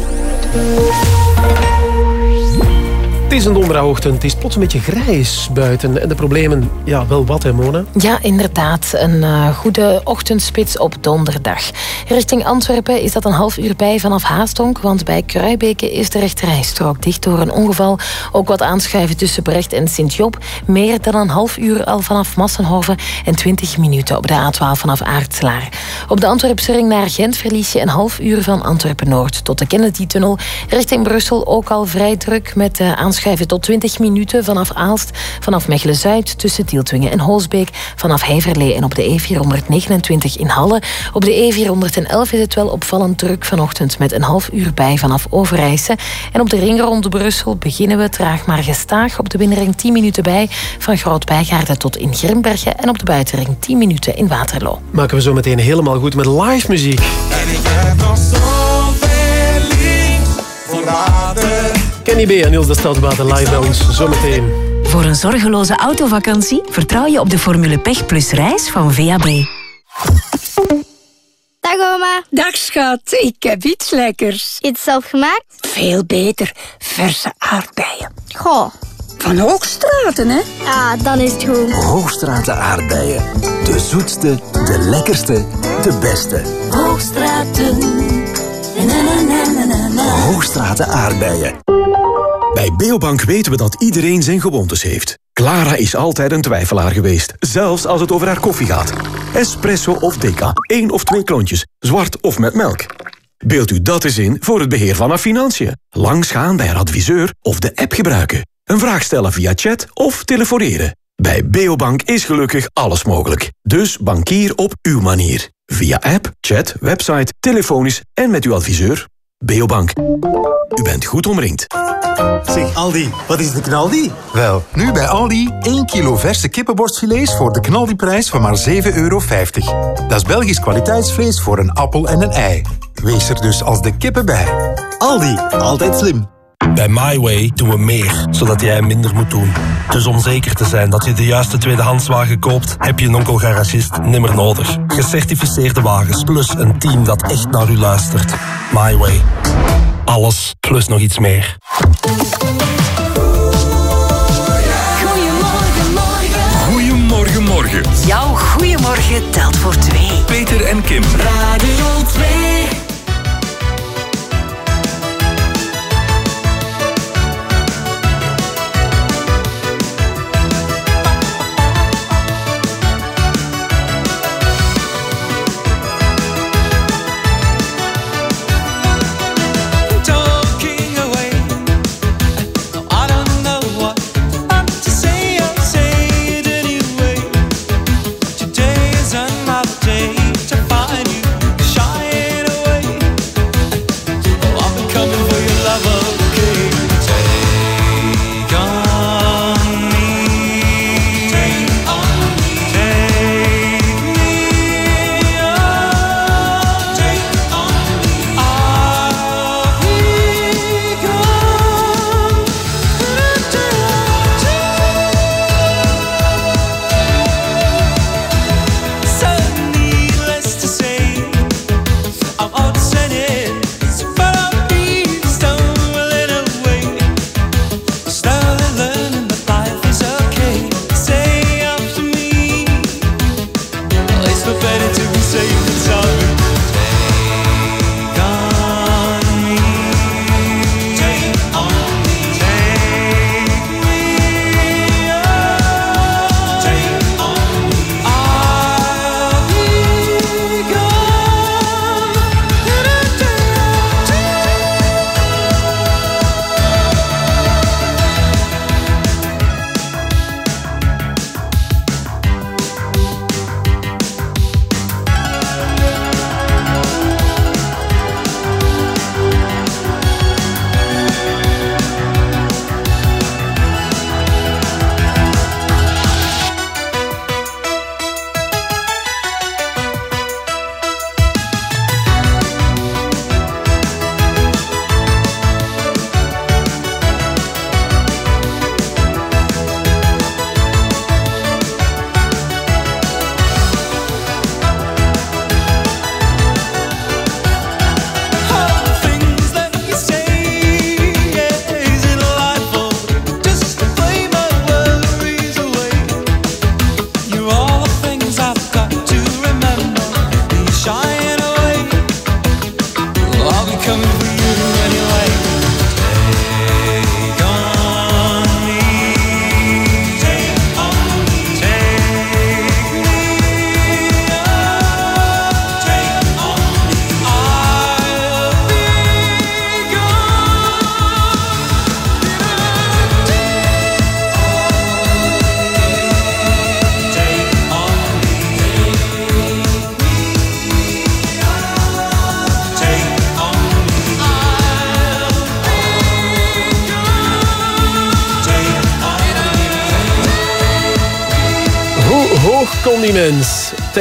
Het is een donderdagochtend. Het is plots een beetje grijs buiten. En de problemen, ja, wel wat hè, Mona? Ja, inderdaad. Een uh, goede ochtendspits op donderdag. Richting Antwerpen is dat een half uur bij vanaf Haastonk. Want bij Kruibeke is de rechterrijstrook dicht door een ongeval. Ook wat aanschuiven tussen Brecht en Sint-Job. Meer dan een half uur al vanaf Massenhoven. En 20 minuten op de A12 vanaf Aartslaar. Op de Antwerpse ring naar Gent verlies je een half uur van Antwerpen-Noord tot de Kennedy-tunnel. Richting Brussel ook al vrij druk met de aanschuiven aanschuiven tot 20 minuten vanaf Aalst, vanaf Mechelen-Zuid tussen Tieltwingen en Holsbeek, vanaf Heverlee en op de E429 in Halle. Op de E411 is het wel opvallend druk vanochtend met een half uur bij vanaf Overijse. En op de ring rond Brussel beginnen we traag maar gestaag op de binnenring 10 minuten bij van Groot-Bijgaarden tot in Grimbergen en op de buitenring 10 minuten in Waterloo. Maken we zo meteen helemaal goed met live muziek. En ik heb nog zoveel liefs voorraden. Kenny B en Niels de Stadsbaten live bij ons zometeen. Voor een zorgeloze autovakantie vertrouw je op de Formule Pech Plus reis van VAB. Dag oma. Dag schat, ik heb iets lekkers. Iets zelf gemaakt? Veel beter, verse aardbeien. Goh. Van Hoogstraten, hè? Ja, dan is het goed. Hoogstraten aardbeien. De zoetste, de lekkerste, de beste. Hoogstraten. Hoogstraten aardbeien. Bij Beobank weten we dat iedereen zijn gewoontes heeft. Clara is altijd een twijfelaar geweest, zelfs als het over haar koffie gaat. Espresso of deca, één of twee klontjes, zwart of met melk. Beeld u dat eens in voor het beheer van haar financiën. Langsgaan bij haar adviseur of de app gebruiken. Een vraag stellen via chat of telefoneren. Bij Beobank is gelukkig alles mogelijk. Dus bankier op uw manier. Via app, chat, website, telefonisch en met uw adviseur. Beobank. U bent goed omringd. Zeg Aldi, wat is de knaldi? Wel, nu bij Aldi 1 kilo verse kippenborstfilets voor de knaldiprijs van maar 7,50 euro. Dat is Belgisch kwaliteitsvlees voor een appel en een ei. Wees er dus als de kippen bij. Aldi, altijd slim. Bij MyWay doen we meer, zodat jij minder moet doen. Dus om zeker te zijn dat je de juiste tweedehandswagen koopt, heb je een onkelgaragist nimmer nodig. Gecertificeerde wagens, plus een team dat echt naar u luistert. MyWay. Alles, plus nog iets meer. Goedemorgen, morgen. Goedemorgen, morgen. Jouw goeiemorgen telt voor twee. Peter en Kim. Radio 2.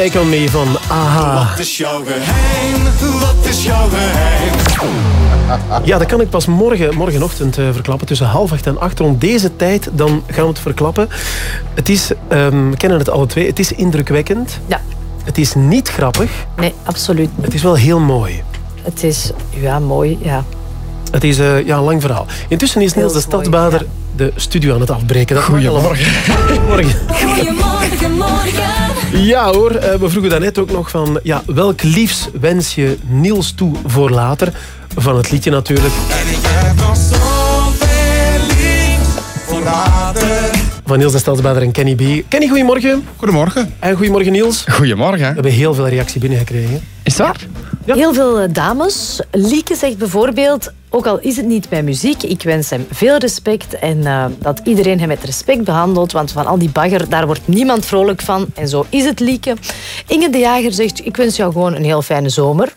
Take on me van AHA. Wat is jouw geheim? Wat is jouw geheim? *laughs* Ja, dat kan ik pas morgen, morgenochtend eh, verklappen. Tussen half acht en acht. Rond deze tijd dan gaan we het verklappen. Het is, ehm, we kennen het alle twee, het is indrukwekkend. Ja. Het is niet grappig. Nee, absoluut. Het is wel heel mooi. Het is ja, mooi, ja. Het is eh, ja, een lang verhaal. Intussen is Niels de stadsbader de studio aan het afbreken. Dat Goedemorgen. Goedemorgen. Goedemorgen, morgen. Ja hoor, eh, we vroegen daarnet ook nog van... Ja, welk liefs wens je Niels toe voor later? Van het liedje natuurlijk. Van Niels de Stadsbader en Kenny B. Kenny, goedemorgen. Goedemorgen. En goedemorgen Niels. Goedemorgen. We hebben heel veel reactie binnengekregen. Is dat? Heel veel eh, dames. Lieke zegt bijvoorbeeld, ook al is het niet mijn muziek, ik wens hem veel respect en eh, dat iedereen hem met respect behandelt, want van al die bagger, daar wordt niemand vrolijk van. En zo is het, Lieke. Inge de Jager zegt, ik wens jou gewoon een heel fijne zomer.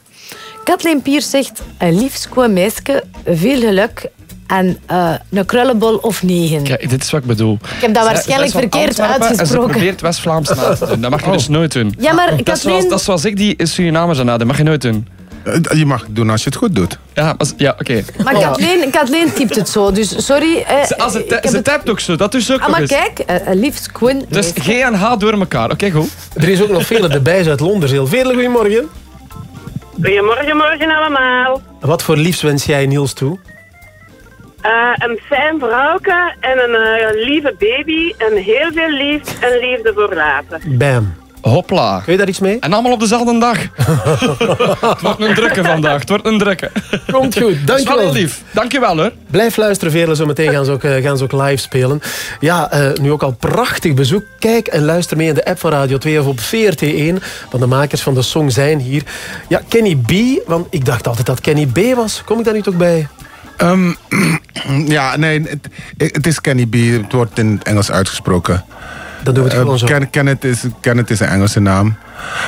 Kathleen Piers zegt, een liefst qua meisje, veel geluk en eh, een krullenbol of negen. Kijk, dit is wat ik bedoel. Ik heb dat waarschijnlijk verkeerd uitgesproken. En ze probeert West-Vlaams na te doen. Dat mag je dus nooit doen. Ja, maar dat, is Kathleen- zoals, dat is zoals ik die Surinamers aan dat mag je nooit doen. Je mag het doen als je het goed doet. Ja, als- ja oké. Maar Kathleen, Kathleen typt het zo, dus sorry. eh, Ze, als het, tapt ook zo, dat is ook Ah, maar eens. kijk, eh, eh, liefst Quinn. Dus G en H door elkaar. Oké, goed. Er is ook nog Vele de Bijs uit Londen. Heel veel goedemorgen. Goedemorgen, morgen allemaal. Wat voor liefs wens jij Niels toe? Eh, een fijn vrouwke en een eh, lieve baby. En heel veel lief en liefde voor later. Bam. Hopla. Kun je daar iets mee? En allemaal op dezelfde dag. *laughs* het wordt een drukke vandaag. Het wordt een drukke. Komt goed, Dat is wel dankjewel. heel lief. Dankjewel hoor. Blijf luisteren, Veerle. Zometeen gaan ze ook, eh, gaan ze ook live spelen. Ja, eh, nu ook al prachtig bezoek. Kijk en luister mee in de app van Radio 2 of op VRT1. Want de makers van de song zijn hier. Ja, Kenny B. Want ik dacht altijd dat Kenny B was. Kom ik daar nu toch bij? Ehm, *clears throat* ja, nee, het, het is Kenny B. Het wordt in het Engels uitgesproken. Dan doen we het Eh, gewoon zo. Ken, Kenneth, is, Kenneth is een Engelse naam.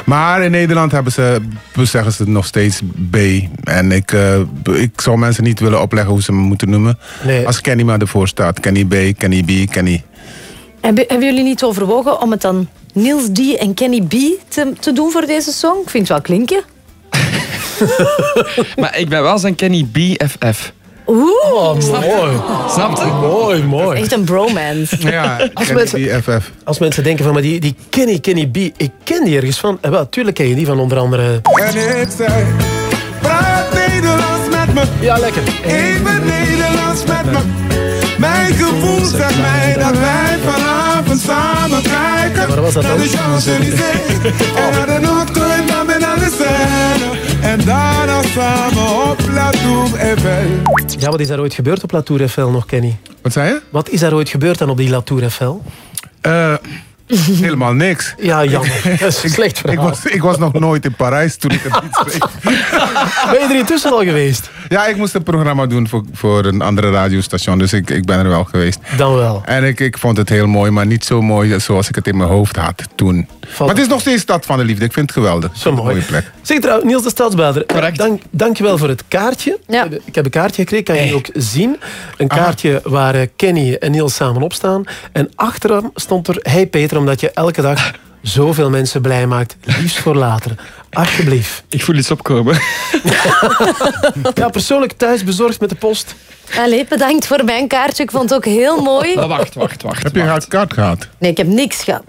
Maar in Nederland hebben ze, zeggen ze nog steeds B. En ik, eh, ik zou mensen niet willen opleggen hoe ze me moeten noemen. Nee. Als Kenny maar ervoor staat. Kenny B, Kenny B, Kenny... Hebben, hebben jullie niet overwogen om het dan Niels D en Kenny B te, te doen voor deze song? Ik vind het wel klinken. *laughs* *laughs* Maar ik ben wel zijn Kenny BFF. Oeh. Oh, mooi. Snap je? Mooi, mooi. Echt een bromance. *laughs* Ja, Als mensen, BFF. als mensen denken van, maar die, die Kenny, Kenny B, ik ken die ergens van. En wel, tuurlijk ken je die van onder andere... En ik zei, praat Nederlands met me. Ja, lekker. Even Nederlands met me. Mijn gevoel zegt mij dat wij vanavond samen kijken. maar was dat naar de Champs-Élysées. *laughs* En naar de naar de Seine. En daarna samen op La Tour Eiffel. Ja, wat is daar ooit gebeurd op La Tour Eiffel nog, Kenny? Wat zei je? Wat is daar ooit gebeurd dan op die La Tour Eiffel? Eh, helemaal niks. *laughs* Ja, jammer. Dat is een slecht Ik verhaal. was, ik was nog nooit in Parijs toen ik het niet *laughs* schreef. Ben je er intussen al geweest? Ja, ik moest een programma doen voor, voor een andere radiostation. Dus ik, ik ben er wel geweest. Dan wel. En ik, ik vond het heel mooi, maar niet zo mooi zoals ik het in mijn hoofd had toen. Maar het is nog steeds stad van de liefde. Ik vind het geweldig. Zo mooi. Mooie plek. Zeg trouwens, Niels de Stadsbader, eh, dank, dankjewel voor het kaartje. Ja. Ik heb- een kaartje gekregen, kan je nu ook zien. Een kaartje waar eh, Kenny en Niels samen op staan. En achter hem stond er, hey Peter, omdat je elke dag zoveel mensen blij maakt. Liefst voor later. Alsjeblieft. Ik voel iets opkomen. *laughs* Ja, persoonlijk thuis bezorgd met de post. Allee, bedankt voor mijn kaartje. Ik vond het ook heel mooi. Maar wacht, wacht, wacht. Heb je een kaart gehad? Nee, ik heb niks gehad.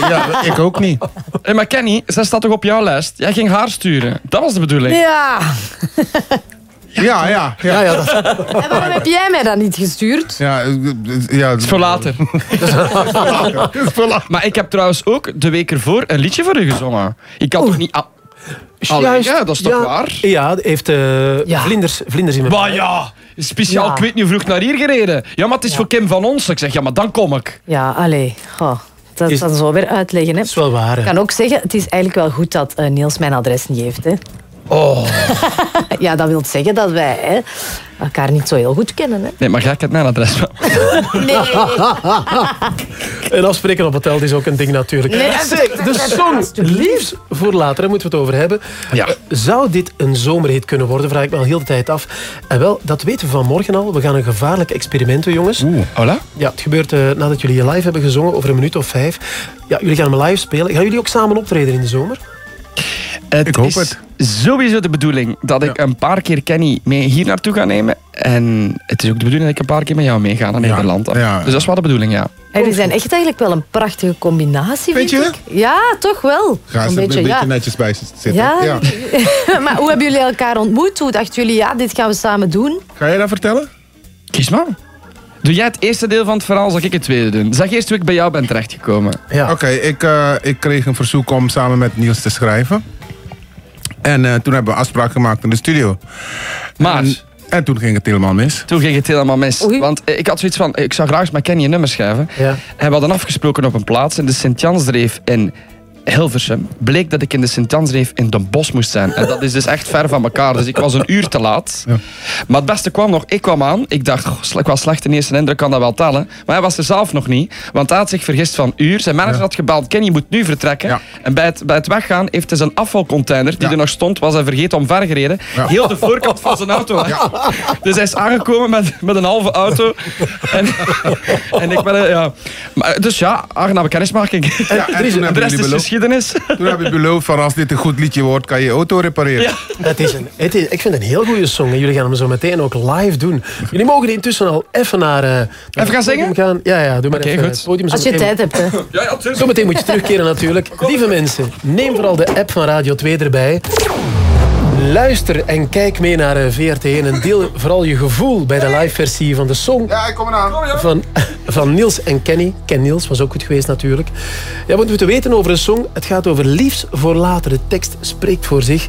Ja, ik ook niet. Hey, maar Kenny, zij staat toch op jouw lijst? Jij ging haar sturen. Dat was de bedoeling. Ja. Ja, ja. Ja, ja, dat, En waarom heb jij mij dat niet gestuurd? Ja, ja. Het is voor later. maar ik heb trouwens ook de week ervoor een liedje voor u gezongen. Ik kan toch niet... Allee, Juist. ja, dat is toch Ja. waar? Ja, heeft eh, Ja. vlinders, vlinders in mijn Maar ja, speciaal, Ja. ik weet niet, vroeg naar hier gereden. Ja, maar het is voor Kim van ons. Ik zeg, ja, maar dan kom ik. Ja, allee. Goh, dat Is- dan zo weer uitleggen. Hè. Dat is wel waar. Ik kan ook zeggen, het is eigenlijk wel goed dat eh, Niels mijn adres niet heeft. Hè. Oh. *laughs* *laughs* Ja, dat wil zeggen dat wij hè, elkaar niet zo heel goed kennen. Hè. Nee, maar ga ik het mijn adres wel? *laughs* Nee. *laughs* En afspreken op het hotel is ook een ding natuurlijk. Nee, Zeg, de song Liefs voor later, daar moeten we het over hebben. Ja. Zou dit een zomerhit kunnen worden, vraag ik me al heel de tijd af. En wel, dat weten we vanmorgen al. We gaan een gevaarlijk experiment doen, jongens. Oeh. Ja, het gebeurt eh, nadat jullie je live hebben gezongen, over een minuut of vijf. Ja, jullie gaan hem live spelen. Gaan jullie ook samen optreden in de zomer? Het Ik hoop is het. sowieso de bedoeling dat ik een paar keer Kenny mee hier naartoe ga nemen. En het is ook de bedoeling dat ik een paar keer met jou meega naar Ja, Nederland. ja. Dus dat is wel de bedoeling, ja. En Jullie zijn echt eigenlijk wel een prachtige combinatie, vind Vind je? ik. Ja, toch wel. Ga eens een een beetje, ja. netjes bij zitten. Ja. Ja. *laughs* maar hoe hebben jullie elkaar ontmoet? Hoe dachten jullie, ja, dit gaan we samen doen? Ga je dat vertellen? Kies maar. Doe jij het eerste deel van het verhaal, zal ik het tweede doen. Zeg eerst hoe ik bij jou ben terechtgekomen. Oké, ik, eh, ik kreeg een verzoek om samen met Niels te schrijven. En eh, toen hebben we afspraak gemaakt in de studio. Maar... En, en toen ging het helemaal mis. Toen ging het helemaal mis. Want eh, ik had zoiets van, ik zou graag eens met Kenny een nummer schrijven. En we hadden afgesproken op een plaats in de Sint-Jansdreef in Hilversum. Bleek dat ik in de Sint-Jansdreef in Den Bosch moest zijn. En dat is dus echt ver van elkaar. Dus ik was een uur te laat. Maar het beste kwam nog, ik kwam aan. Ik dacht, ik was slecht in eerste indruk, kan dat wel tellen. Maar hij was er zelf nog niet. Want hij had zich vergist van uur. Zijn manager had gebeld, Kenny moet nu vertrekken. En bij het, bij het weggaan heeft hij zijn afvalcontainer, die er nog stond, was hij vergeten om vergereden. Ja. Heel de voorkant van zijn auto. Dus hij is aangekomen met, met een halve auto. En, en ik ben... Ja. Maar, dus ja, aangename kennismaking. Ja, en *laughs* toen de rest is geschiedenis. Toen heb je beloofd van als dit een goed liedje wordt, kan je je auto repareren. Het is een, het is, ik vind het een heel goede song. En jullie gaan hem zo meteen ook live doen. Jullie mogen intussen al even naar... eh, naar het gaan zingen? podium Gaan. Ja, ja, doe maar even. goed. Het podium zo Als je tijd hebt, hè. Ja, ja, Zometeen moet je terugkeren natuurlijk. Lieve mensen, neem vooral de app van Radio 2 erbij. Luister en kijk mee naar eh, VRT1 en deel vooral je gevoel bij de live versie van de song Ja, ik kom eraan. van, *laughs* van Niels en Kenny. Ken Niels was ook goed geweest natuurlijk. Ja, wat we te weten over een song? Het gaat over liefs voor later. De tekst spreekt voor zich.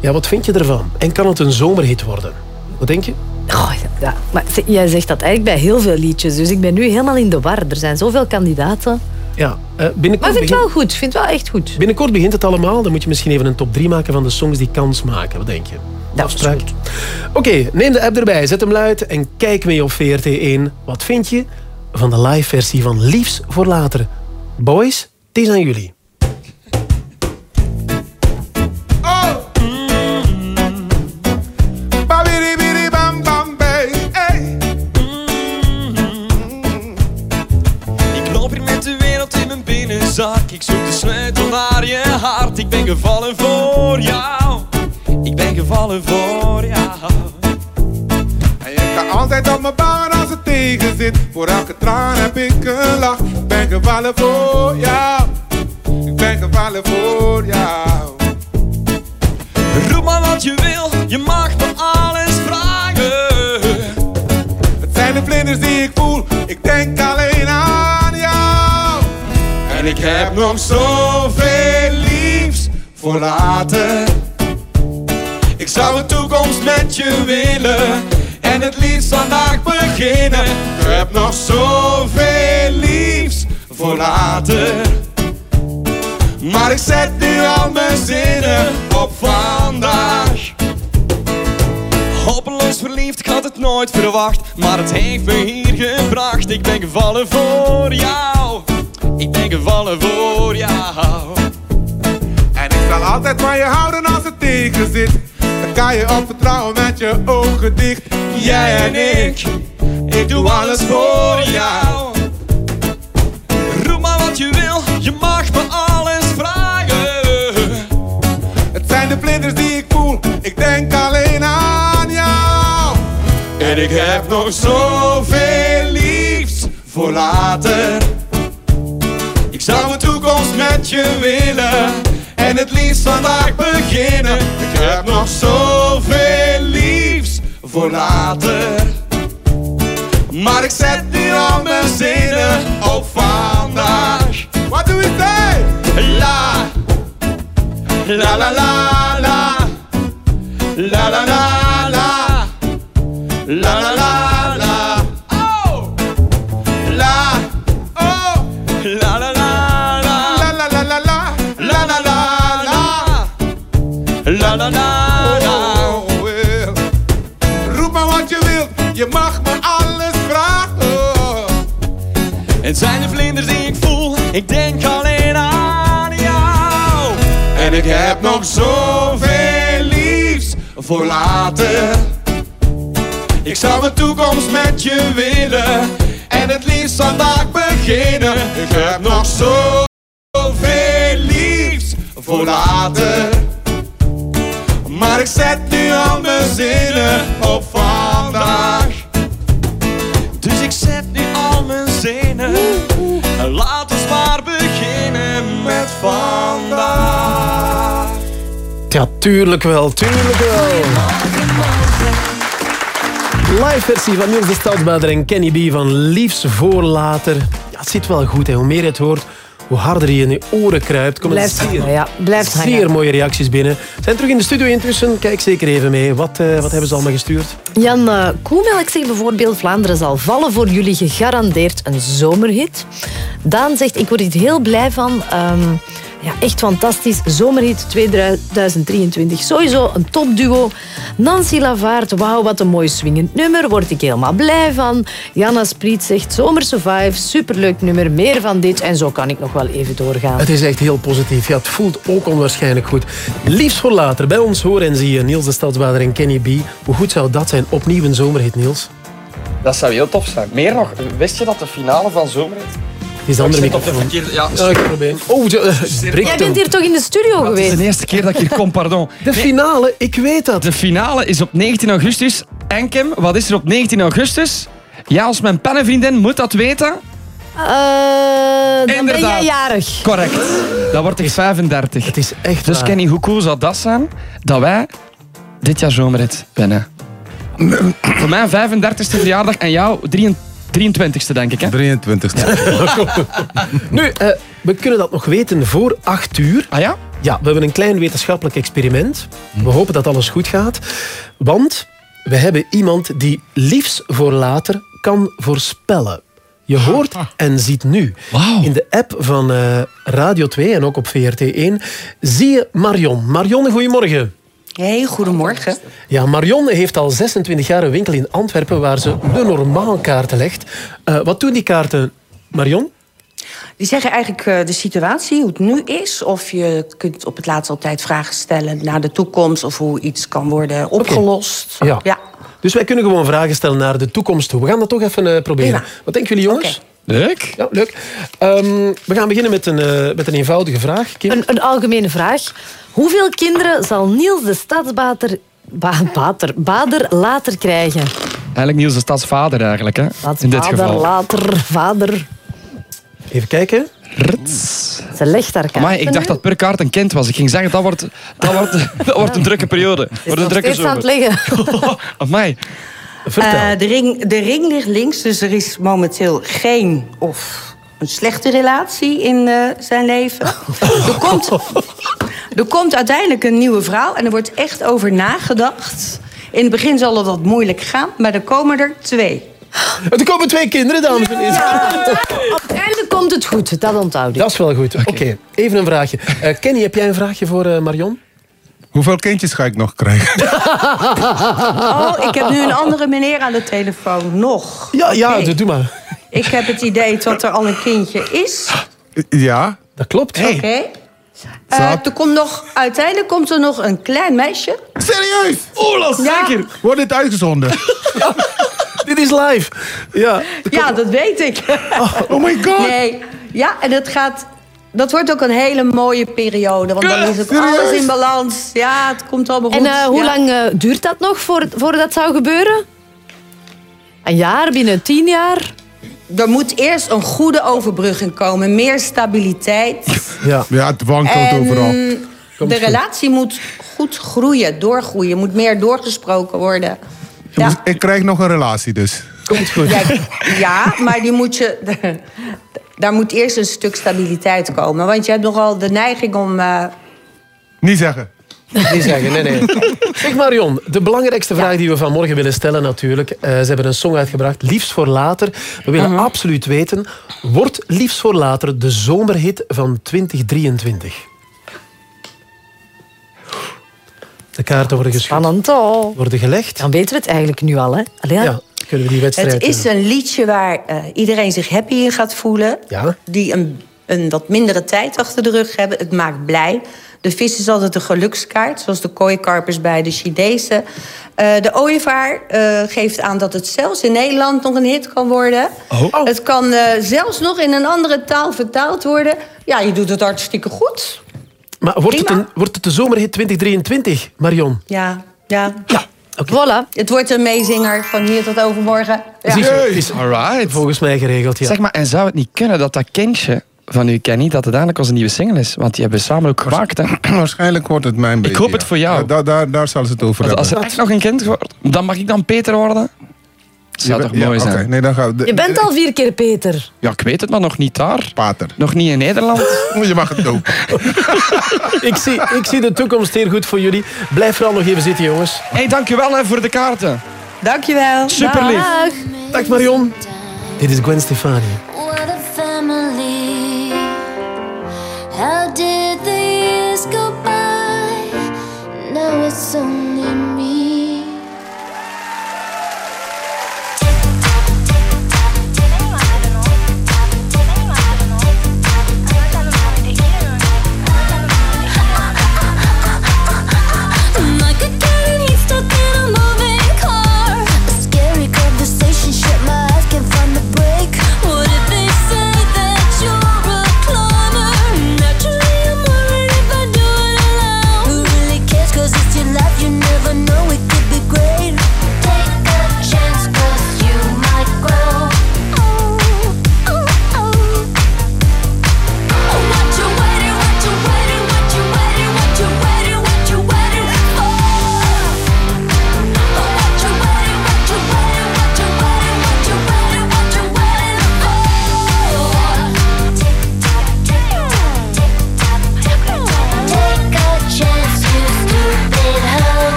Ja, wat vind je ervan? En kan het een zomerhit worden? Wat denk je? Oh, ja, maar jij zegt dat eigenlijk bij heel veel liedjes. Dus ik ben nu helemaal in de war. Er zijn zoveel kandidaten. Ja, eh, binnenkort, Maar ik vind het wel goed. Vind het wel echt goed. binnenkort begint het allemaal. Dan moet je misschien even een top 3 maken van de songs die kans maken. Wat denk je? Dat Afspraak. Oké, neem de app erbij, zet hem luid en kijk mee op VRT1. Wat vind je van de live versie van Liefs voor Later? Boys, het is aan jullie. Mijn binnenzak. Ik zoek de sleutel naar je hart. Ik ben gevallen voor jou. Ik ben gevallen voor jou. En je kan altijd op me bouwen als het tegen zit. Voor elke traan heb ik een lach. Ik ben gevallen voor jou. Ik ben gevallen voor jou. Roep maar wat je wil, je mag me alles vragen. Het zijn de vlinders die ik voel. Ik denk alleen. En ik heb nog zoveel liefs voor later. Ik zou een toekomst met je willen. En het liefst vandaag beginnen. Ik heb nog zoveel liefs voor later. Maar ik zet nu al mijn zinnen op vandaag. Hopeloos verliefd, ik had het nooit verwacht. Maar het heeft me hier gebracht. Ik ben gevallen voor jou. Ik ben gevallen voor jou. En ik zal altijd van je houden als het tegen zit. Dan kan je op vertrouwen met je ogen dicht. Jij en ik, ik doe alles voor jou. Roep maar wat je wil, je mag me alles vragen. Het zijn de vlinders die ik voel. Ik denk alleen aan jou. En ik heb nog zoveel liefs voor later. Ik zou een toekomst met je willen. En het liefst vandaag beginnen. Ik heb nog zoveel liefs voor later. Maar ik zet nu al mijn zinnen op vandaag. Wat doe? La, la la la la. La ik denk alleen aan jou. En ik heb nog zoveel liefs voor later. Ik zou een toekomst met je willen. En het liefst vandaag beginnen. Ik heb nog zoveel liefs voor later. Maar ik zet nu al mijn zinnen op vandaag. Vandaag. Ja, tuurlijk wel, tuurlijk wel. Live versie van Niels de Stadsbader en Kenny B van Liefs voor later. Ja, het zit wel goed. Hè. Hoe meer het hoort, hoe harder je in je oren kruipt. Komen Blijft zeer, hangen, ja. Blijft zeer hangen. mooie reacties binnen. Zijn terug in de studio intussen. Kijk zeker even mee. Wat, eh, wat hebben ze allemaal gestuurd? Jan uh, Koemelk zegt bijvoorbeeld... Vlaanderen zal vallen voor jullie gegarandeerd een zomerhit. Daan zegt, ik word hier heel blij van... Ehm, ja, echt fantastisch. Zomerhit 2023. Sowieso een topduo. Nancy Lavaart, wauw, wat een mooi swingend nummer. Word ik helemaal blij van. Janna Spriet zegt, Zomerse Vibe, superleuk nummer. Meer van dit. En zo kan ik nog wel even doorgaan. Het is echt heel positief. Ja, het voelt ook onwaarschijnlijk goed. Liefst voor later. Bij ons horen en zie je Niels de Stadsbader en Kenny B. Hoe goed zou dat zijn? Opnieuw een zomerhit, Niels. Dat zou heel tof zijn. Meer nog, wist je dat de finale van Zomerhit... Is de andere microfoon. Ja, Ja, probleem. Oh, eh, Jij bent hier toch in de studio Het is geweest? de eerste keer dat ik hier kom, pardon. *laughs* De finale, ik weet dat. De finale is op 19 augustus. En Kim, wat is er op 19 augustus? Ja, als mijn pennenvriendin moet dat weten. Eh, dan ben jij jarig. Correct. Dat wordt ik 35. Het is echt Dus waar. Kenny, hoe cool zou dat zijn dat wij dit jaar zomerrit winnen? *clears throat* Voor mijn 35e verjaardag en jou 23e, denk ik. Hè? 23 *laughs* Nu, eh, we kunnen dat nog weten voor 8 uur. Ah ja? Ja, we hebben een klein wetenschappelijk experiment. We hopen dat alles goed gaat. Want we hebben iemand die liefst voor later kan voorspellen. Je hoort en ziet nu in de app van eh, Radio 2 en ook op VRT1 zie je Marion. Marion, goedemorgen. Hey, goedemorgen. Ja, Marion heeft al 26 jaar een winkel in Antwerpen waar ze de normaal kaarten legt. Eh, wat doen die kaarten, Marion? Die zeggen eigenlijk eh, de situatie, hoe het nu is. Of je kunt op het laatst altijd vragen stellen naar de toekomst... of hoe iets kan worden opgelost. Ja. ja. Dus wij kunnen gewoon vragen stellen naar de toekomst toe. We gaan dat toch even eh, proberen. Prima. Wat denken jullie, jongens? Leuk. Ja, leuk. Ehm, we gaan beginnen met een, eh, met een eenvoudige vraag. Kim? Een, een algemene vraag. Hoeveel kinderen zal Niels de Stadsbader ba- bater, bader later krijgen? Eigenlijk Niels de stadsvader eigenlijk, hè? In dit Vader, geval. later, vader. Even kijken. Ze legt daar kaarten Maar ik dacht dat per kaart een kind was. Ik ging zeggen, dat wordt, dat wordt, *laughs* dat wordt een drukke periode. Is Wordt een nog drukke steeds aan het zomer. liggen. *laughs* Amai. Eh, de, ring, de ring ligt links, dus er is momenteel geen of een slechte relatie in eh, zijn leven. *laughs* Er komt, er komt uiteindelijk een nieuwe vrouw en er wordt echt over nagedacht. In het begin zal het wat moeilijk gaan, maar er komen er twee. Er komen twee kinderen, dames en heren. Op het einde komt het goed, dat onthoud ik. Dat is wel goed. Oké, even een vraagje. Eh, Kenny, heb jij een vraagje voor Marion? Hoeveel kindjes ga ik nog krijgen? *laughs* Oh, ik heb nu een andere meneer aan de telefoon. Nog. Ja, ja doe maar. Ik heb het idee dat er al een kindje is. Ja. Dat klopt. Oké. Eh, er komt nog, uiteindelijk komt er nog een klein meisje. Serieus? Ola, zeker. Wordt dit uitgezonden? *laughs* Dit is live. Ja, Ja, dat weet ik. Oh my god. Nee, ja, en het gaat... Dat wordt ook een hele mooie periode. Want dan is het Serieus? alles in balans. Ja, het komt allemaal goed. En eh, hoe Ja. lang eh, duurt dat nog voor, voordat dat zou gebeuren? Een jaar, binnen tien jaar? Er moet eerst een goede overbrugging komen. Meer stabiliteit. Ja, ja het wankelt En overal. de relatie moet goed groeien, doorgroeien. Moet meer doorgesproken worden. Ja, Ik krijg nog een relatie dus. Komt goed. ja, ja, maar die moet je, daar moet eerst een stuk stabiliteit komen. Want je hebt nogal de neiging om... eh, Niet zeggen. Niet zeggen, nee, nee. Zeg Marion, de belangrijkste vraag die we vanmorgen willen stellen natuurlijk. eh, ze hebben een song uitgebracht, Liefst voor later. We willen Mhm. absoluut weten, wordt Liefst voor later de zomerhit van 2023? De kaarten worden geschud. Spannend. Worden gelegd. Dan weten we het eigenlijk nu al, hè? Allee, ja. Ja, kunnen we die wedstrijd Het is doen. een liedje waar eh, iedereen zich happy in gaat voelen. Ja. Die een, een wat mindere tijd achter de rug hebben. Het maakt blij. De vis is altijd een gelukskaart, zoals de kooikarpers bij de Chinezen. Eh, de ooievaar eh, geeft aan dat het zelfs in Nederland nog een hit kan worden. Oh. Het kan eh, zelfs nog in een andere taal vertaald worden. Ja, je doet het hartstikke goed. Maar wordt het, een, wordt het de zomerhit 2023, Marion? Ja, ja. Voilà. Het wordt een meezinger van hier tot overmorgen. Ja. Is Alright. volgens mij geregeld, ja. Zeg maar, en zou het niet kunnen dat dat kindje van u, Kenny, dat het als een nieuwe single is? Want die hebben we samen ook gemaakt, hè? *clears throat* Waarschijnlijk wordt het mijn baby. hoop het voor jou. Ja, daar, daar, daar zal ze het over Want als hebben. er echt nog een kind wordt, dan mag ik dan Peter worden? Zou toch mooi ja, zijn? oké. Nee, dan gaan we... Je bent al vier keer Peter. Ja, ik weet het, maar nog niet daar. Pater. Nog niet in Nederland. *laughs* Je mag het ook. *laughs* ik, zie, ik zie de toekomst heel goed voor jullie. Blijf vooral nog even zitten, jongens. hey, dankjewel hè, voor de kaarten. Dankjewel. Super lief. Dag. Dag Marion. Dit is Gwen Stefani. What a family. How did the years go by? Now it's only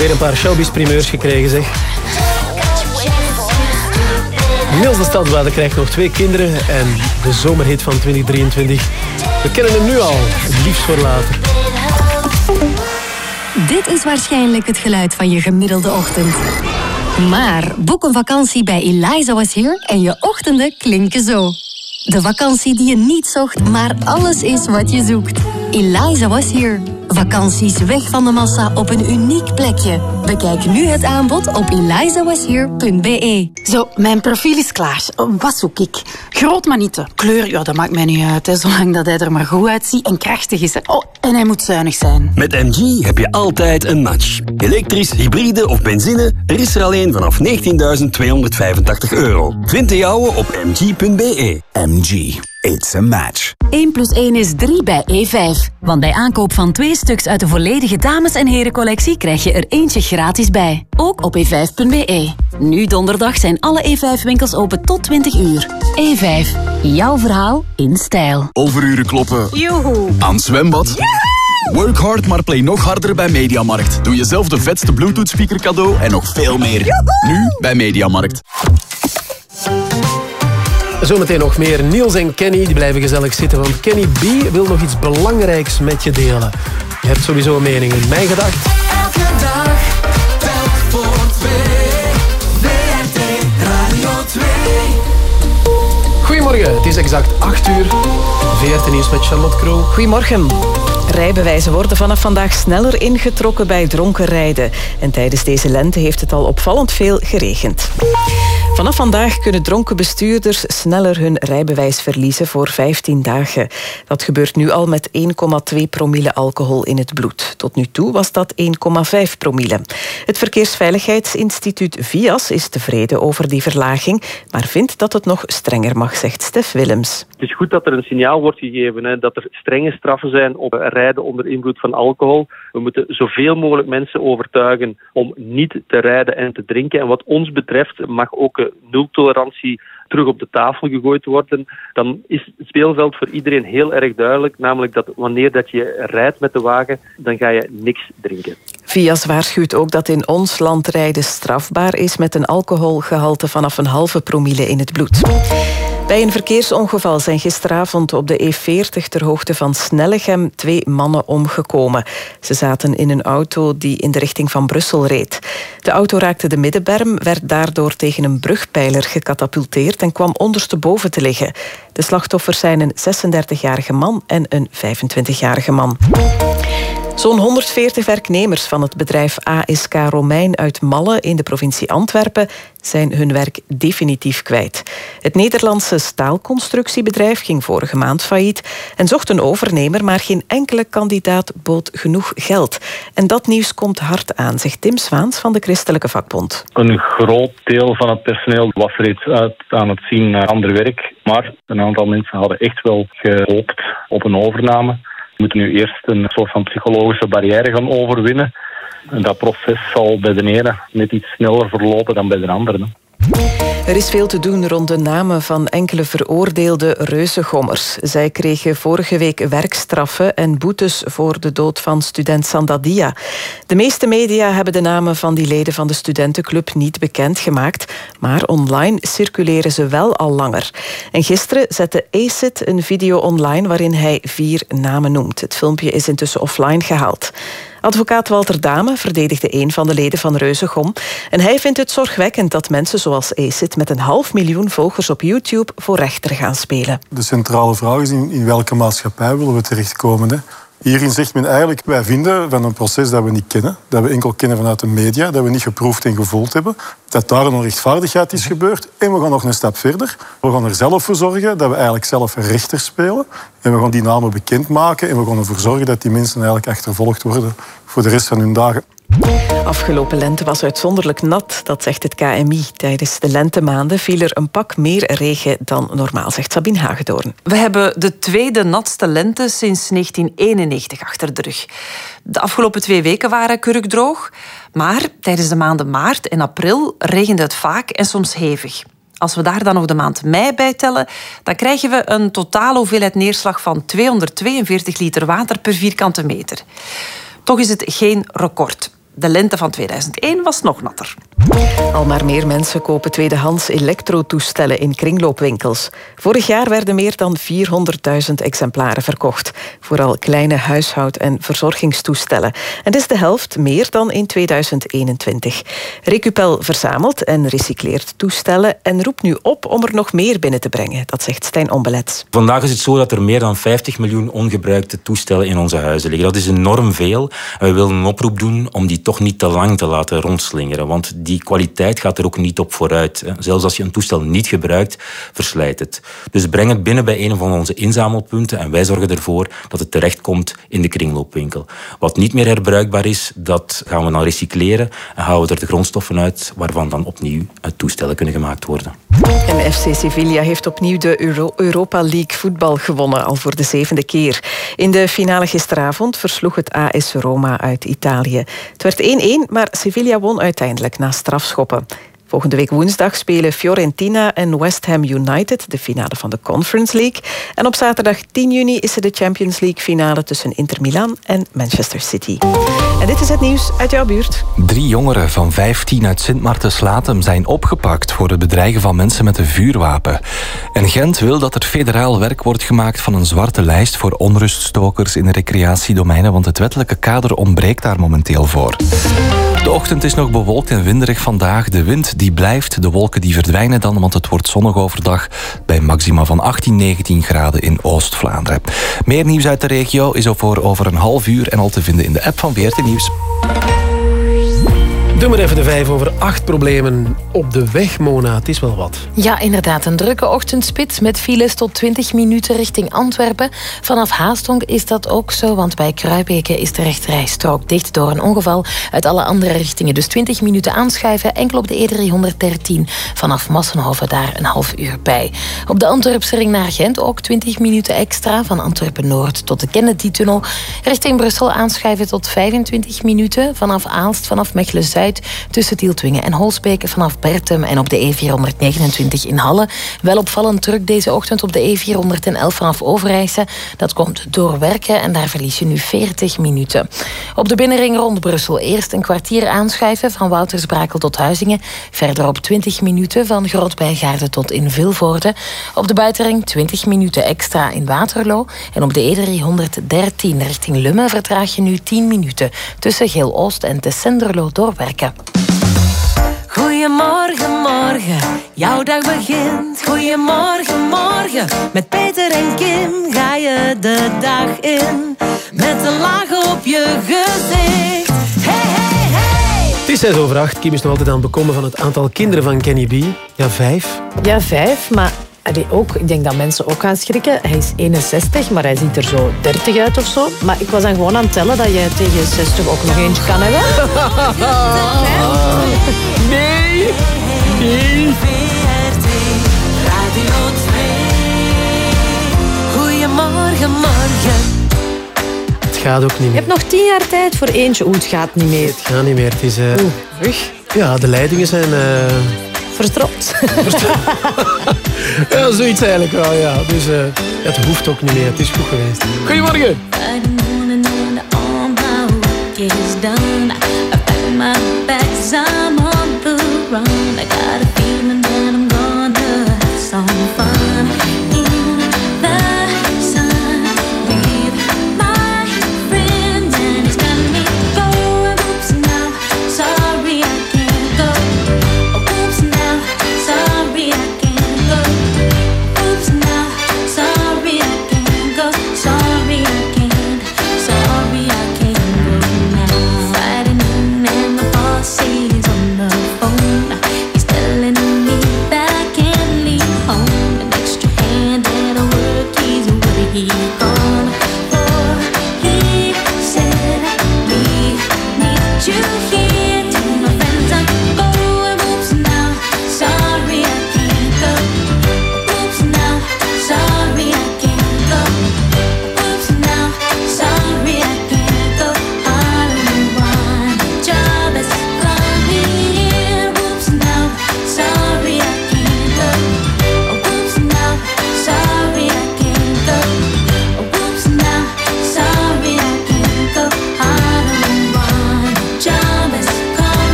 alweer een paar showbiz-primeurs gekregen, zeg. Niels de Stadsbader krijgt nog twee kinderen en de zomerhit van 2023. We kennen hem nu al, liefst voor later. Dit is waarschijnlijk het geluid van je gemiddelde ochtend. Maar boek een vakantie bij Eliza Was Here en je ochtenden klinken zo. De vakantie die je niet zocht, maar alles is wat je zoekt. Eliza Was Here. Vakanties weg van de massa op een uniek plekje. Bekijk nu het aanbod op elizawashere.be. Zo, mijn profiel is klaar. Wat zoek ik? Groot, maar niet te. Kleur, ja, dat maakt mij niet uit. Hè, zolang dat hij er maar goed uitziet en krachtig is. Hè. Oh, en hij moet zuinig zijn. Met MG heb je altijd een match. Elektrisch, hybride of benzine, er is er alleen vanaf 19.285 euro. Vind de jouwe op mg.be. MG. It's a match. 1 plus 1 is 3 bij E5. Want bij aankoop van twee stuks uit de volledige dames- en herencollectie krijg je er eentje gratis bij. Ook op e5.be. Nu donderdag zijn alle E5-winkels open tot 20 uur. E5. Jouw verhaal in stijl. Overuren kloppen. Joehoe. Aan zwembad. Work hard, maar play nog harder bij Mediamarkt. Doe jezelf de vetste Bluetooth speaker cadeau en nog veel meer. Nu bij Mediamarkt. Zometeen nog meer. Niels en Kenny die blijven gezellig zitten, want Kenny B wil nog iets belangrijks met je delen. Je hebt sowieso een mening in mijn gedacht. Elke dag, telk voor twee. WRT Radio 2. Goedemorgen, het is exact 8 uur. VRT Nieuws met Charlotte Kroo. Goedemorgen. Rijbewijzen worden vanaf vandaag sneller ingetrokken bij dronken rijden. En tijdens deze lente heeft het al opvallend veel geregend. Vanaf vandaag kunnen dronken bestuurders sneller hun rijbewijs verliezen voor 15 dagen. Dat gebeurt nu al met 1,2 promille alcohol in het bloed. Tot nu toe was dat 1,5 promille. Het Verkeersveiligheidsinstituut VIAS is tevreden over die verlaging, maar vindt dat het nog strenger mag, zegt Stef Willems. Het is goed dat er een signaal wordt gegeven, hè, dat er strenge straffen zijn op rijden onder invloed van alcohol. We moeten zoveel mogelijk mensen overtuigen om niet te rijden en te drinken. En wat ons betreft mag ook nultolerantie terug op de tafel gegooid worden. Dan is het speelveld voor iedereen heel erg duidelijk. Namelijk dat wanneer dat je rijdt met de wagen, dan ga je niks drinken. VIAS waarschuwt ook dat in ons land rijden strafbaar is met een alcoholgehalte vanaf een halve promille in het bloed. Bij een verkeersongeval zijn gisteravond op de E40 ter hoogte van Snellegem twee mannen omgekomen. Ze zaten in een auto die in de richting van Brussel reed. De auto raakte de middenberm, werd daardoor tegen een brugpijler gecatapulteerd en kwam ondersteboven te liggen. De slachtoffers zijn een 36-jarige man en een 25-jarige man. Zo'n 140 werknemers van het bedrijf ASK Romein uit Malle in de provincie Antwerpen zijn hun werk definitief kwijt. Het Nederlandse staalconstructiebedrijf ging vorige maand failliet en zocht een overnemer, maar geen enkele kandidaat bood genoeg geld. En dat nieuws komt hard aan, zegt Tim Swaans van de Christelijke Vakbond. Een groot deel van het personeel was reeds uit aan het zien naar ander werk. Maar een aantal mensen hadden echt wel gehoopt op een overname. We moeten nu eerst een soort van psychologische barrière gaan overwinnen. En dat proces zal bij de ene net iets sneller verlopen dan bij de andere. Er is veel te doen rond de namen van enkele veroordeelde reuzengommers. Zij kregen vorige week werkstraffen en boetes voor de dood van student Sandadia. De meeste media hebben de namen van die leden van de studentenclub niet bekendgemaakt, maar online circuleren ze wel al langer. En gisteren zette ACID een video online waarin hij vier namen noemt. Het filmpje is intussen offline gehaald. Advocaat Walter Dame verdedigde een van de leden van Reuzegom. En hij vindt het zorgwekkend dat mensen zoals ACID met een half miljoen volgers op YouTube voor rechter gaan spelen. De centrale vraag is in, in welke maatschappij willen we terechtkomen. Hè? Hierin zegt men eigenlijk, wij vinden van een proces dat we niet kennen, dat we enkel kennen vanuit de media, dat we niet geproefd en gevoeld hebben, dat daar een onrechtvaardigheid is gebeurd. En we gaan nog een stap verder. We gaan er zelf voor zorgen dat we eigenlijk zelf rechter spelen. En we gaan die namen bekendmaken en we gaan ervoor zorgen dat die mensen eigenlijk achtervolgd worden voor de rest van hun dagen. Afgelopen lente was uitzonderlijk nat, dat zegt het KMI. Tijdens de lentemaanden viel er een pak meer regen dan normaal, zegt Sabine Hagedoorn. We hebben de tweede natste lente sinds 1991 achter de rug. De afgelopen twee weken waren kurkdroog, maar tijdens de maanden maart en april regende het vaak en soms hevig. Als we daar dan nog de maand mei bij tellen, dan krijgen we een totale hoeveelheid neerslag van 242 liter water per vierkante meter. Toch is het geen record. De lente van 2001 was nog natter. Al maar meer mensen kopen tweedehands elektrotoestellen in kringloopwinkels. Vorig jaar werden meer dan 400.000 exemplaren verkocht. Vooral kleine huishoud- en verzorgingstoestellen. En dat is de helft meer dan in 2021. Recupel verzamelt en recycleert toestellen en roept nu op om er nog meer binnen te brengen. Dat zegt Stijn Onbelets. Vandaag is het zo dat er meer dan 50 miljoen ongebruikte toestellen in onze huizen liggen. Dat is enorm veel. We willen een oproep doen om die toch niet te lang te laten rondslingeren. Want kwaliteit gaat er ook niet op vooruit. Zelfs als je een toestel niet gebruikt, verslijt het. Dus breng het binnen bij een van onze inzamelpunten en wij zorgen ervoor dat het terechtkomt in de kringloopwinkel. Wat niet meer herbruikbaar is, dat gaan we dan recycleren en halen we er de grondstoffen uit waarvan dan opnieuw toestellen kunnen gemaakt worden. En FC Sevilla heeft opnieuw de Euro- Europa League voetbal gewonnen, al voor de zevende keer. In de finale gisteravond versloeg het AS Roma uit Italië. Het werd 1-1, maar Sevilla won uiteindelijk na strafschoppen. Volgende week woensdag spelen Fiorentina en West Ham United de finale van de Conference League. En op zaterdag 10 juni is er de Champions League finale tussen Inter Milan en Manchester City. En dit is het nieuws uit jouw buurt. Drie jongeren van 15 uit Sint Maartens-Latem zijn opgepakt voor het bedreigen van mensen met een vuurwapen. En Gent wil dat er federaal werk wordt gemaakt van een zwarte lijst voor onruststokers in recreatiedomeinen, want het wettelijke kader ontbreekt daar momenteel voor. De ochtend is nog bewolkt en winderig vandaag. De wind die blijft, de wolken die verdwijnen dan, want het wordt zonnig overdag bij maxima van 18, 19 graden in Oost-Vlaanderen. Meer nieuws uit de regio is voor over een half uur en al te vinden in de app van VRT Nieuws. Doe maar even de vijf over acht problemen op de weg, Mona. Het is wel wat. Ja, inderdaad. Een drukke ochtendspits met files tot 20 minuten richting Antwerpen. Vanaf Haastonk is dat ook zo, want bij Kruibeke is de rechterrijstrook dicht door een ongeval uit alle andere richtingen. Dus 20 minuten aanschuiven, enkel op de E313 vanaf Massenhoven daar een half uur bij. Op de Antwerpse ring naar Gent ook 20 minuten extra van Antwerpen-Noord tot de Kennedy-tunnel. Richting Brussel aanschuiven tot 25 minuten vanaf Aalst, vanaf Mechelen-Zuid tussen Tieltwingen en Holsbeke vanaf Bertum en op de E429 in Halle. Wel opvallend druk deze ochtend op de E411 vanaf Overijse. Dat komt door werken en daar verlies je nu 40 minuten. Op de binnenring rond Brussel eerst een kwartier aanschuiven van Woutersbrakel tot Huizingen. Verderop 20 minuten van Grootbijgaarde tot in Vilvoorde. Op de buitenring 20 minuten extra in Waterloo. En op de E313 richting Lummen vertraag je nu 10 minuten tussen Geel-Oost en Tessenderlo door werken. Goedemorgen, morgen, jouw dag begint. Goedemorgen, morgen, met Peter en Kim ga je de dag in. Met een laag op je gezicht. Hey, hey, hey! Het is zes over acht. Kim is nog altijd aan het bekomen van het aantal kinderen van Kenny B. Ja, vijf. Ja, vijf, maar allee, ook, ik denk dat mensen ook gaan schrikken. Hij is 61, maar hij ziet er zo 30 uit of zo. Maar ik was dan gewoon aan het tellen dat jij tegen 60 ook nog eentje kan hebben. *laughs* Nee! Nee! Radio 2. Goedemorgen, morgen. Het gaat ook niet Je meer. hebt nog 10 jaar tijd voor eentje. Oeh, het gaat niet meer. Het gaat niet meer. Het is... eh, Rug. ja, de leidingen zijn... eh, Verstropt. *laughs* ja, zoiets eigenlijk wel, ja. Dus eh, ja, het hoeft ook niet meer. Het is goed geweest. Goedemorgen! Is done. I pack my bags, I'm on the run. I got a feeling that I'm gonna have some fun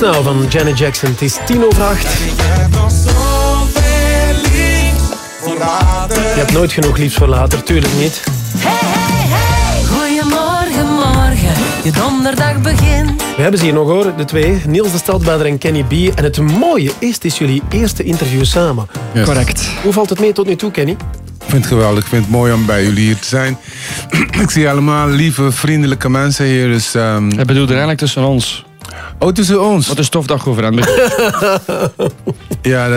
Now van Janet Jackson. Het is tien over acht. Je hebt nooit genoeg liefs voor later, tuurlijk niet. Goedemorgen, morgen, je donderdag begint. We hebben ze hier nog hoor, de twee. Niels de Stadbader en Kenny B. En het mooie is, het is jullie eerste interview samen. Yes. Correct. Hoe valt het mee tot nu toe, Kenny? Ik vind het geweldig. Ik vind het mooi om bij jullie hier te zijn. *clears throat* ik zie allemaal lieve, vriendelijke mensen hier. Dus, ehm Hij bedoelde eigenlijk tussen ons. Oh, tussen ons? Wat is stofdag over aan *laughs* Ja,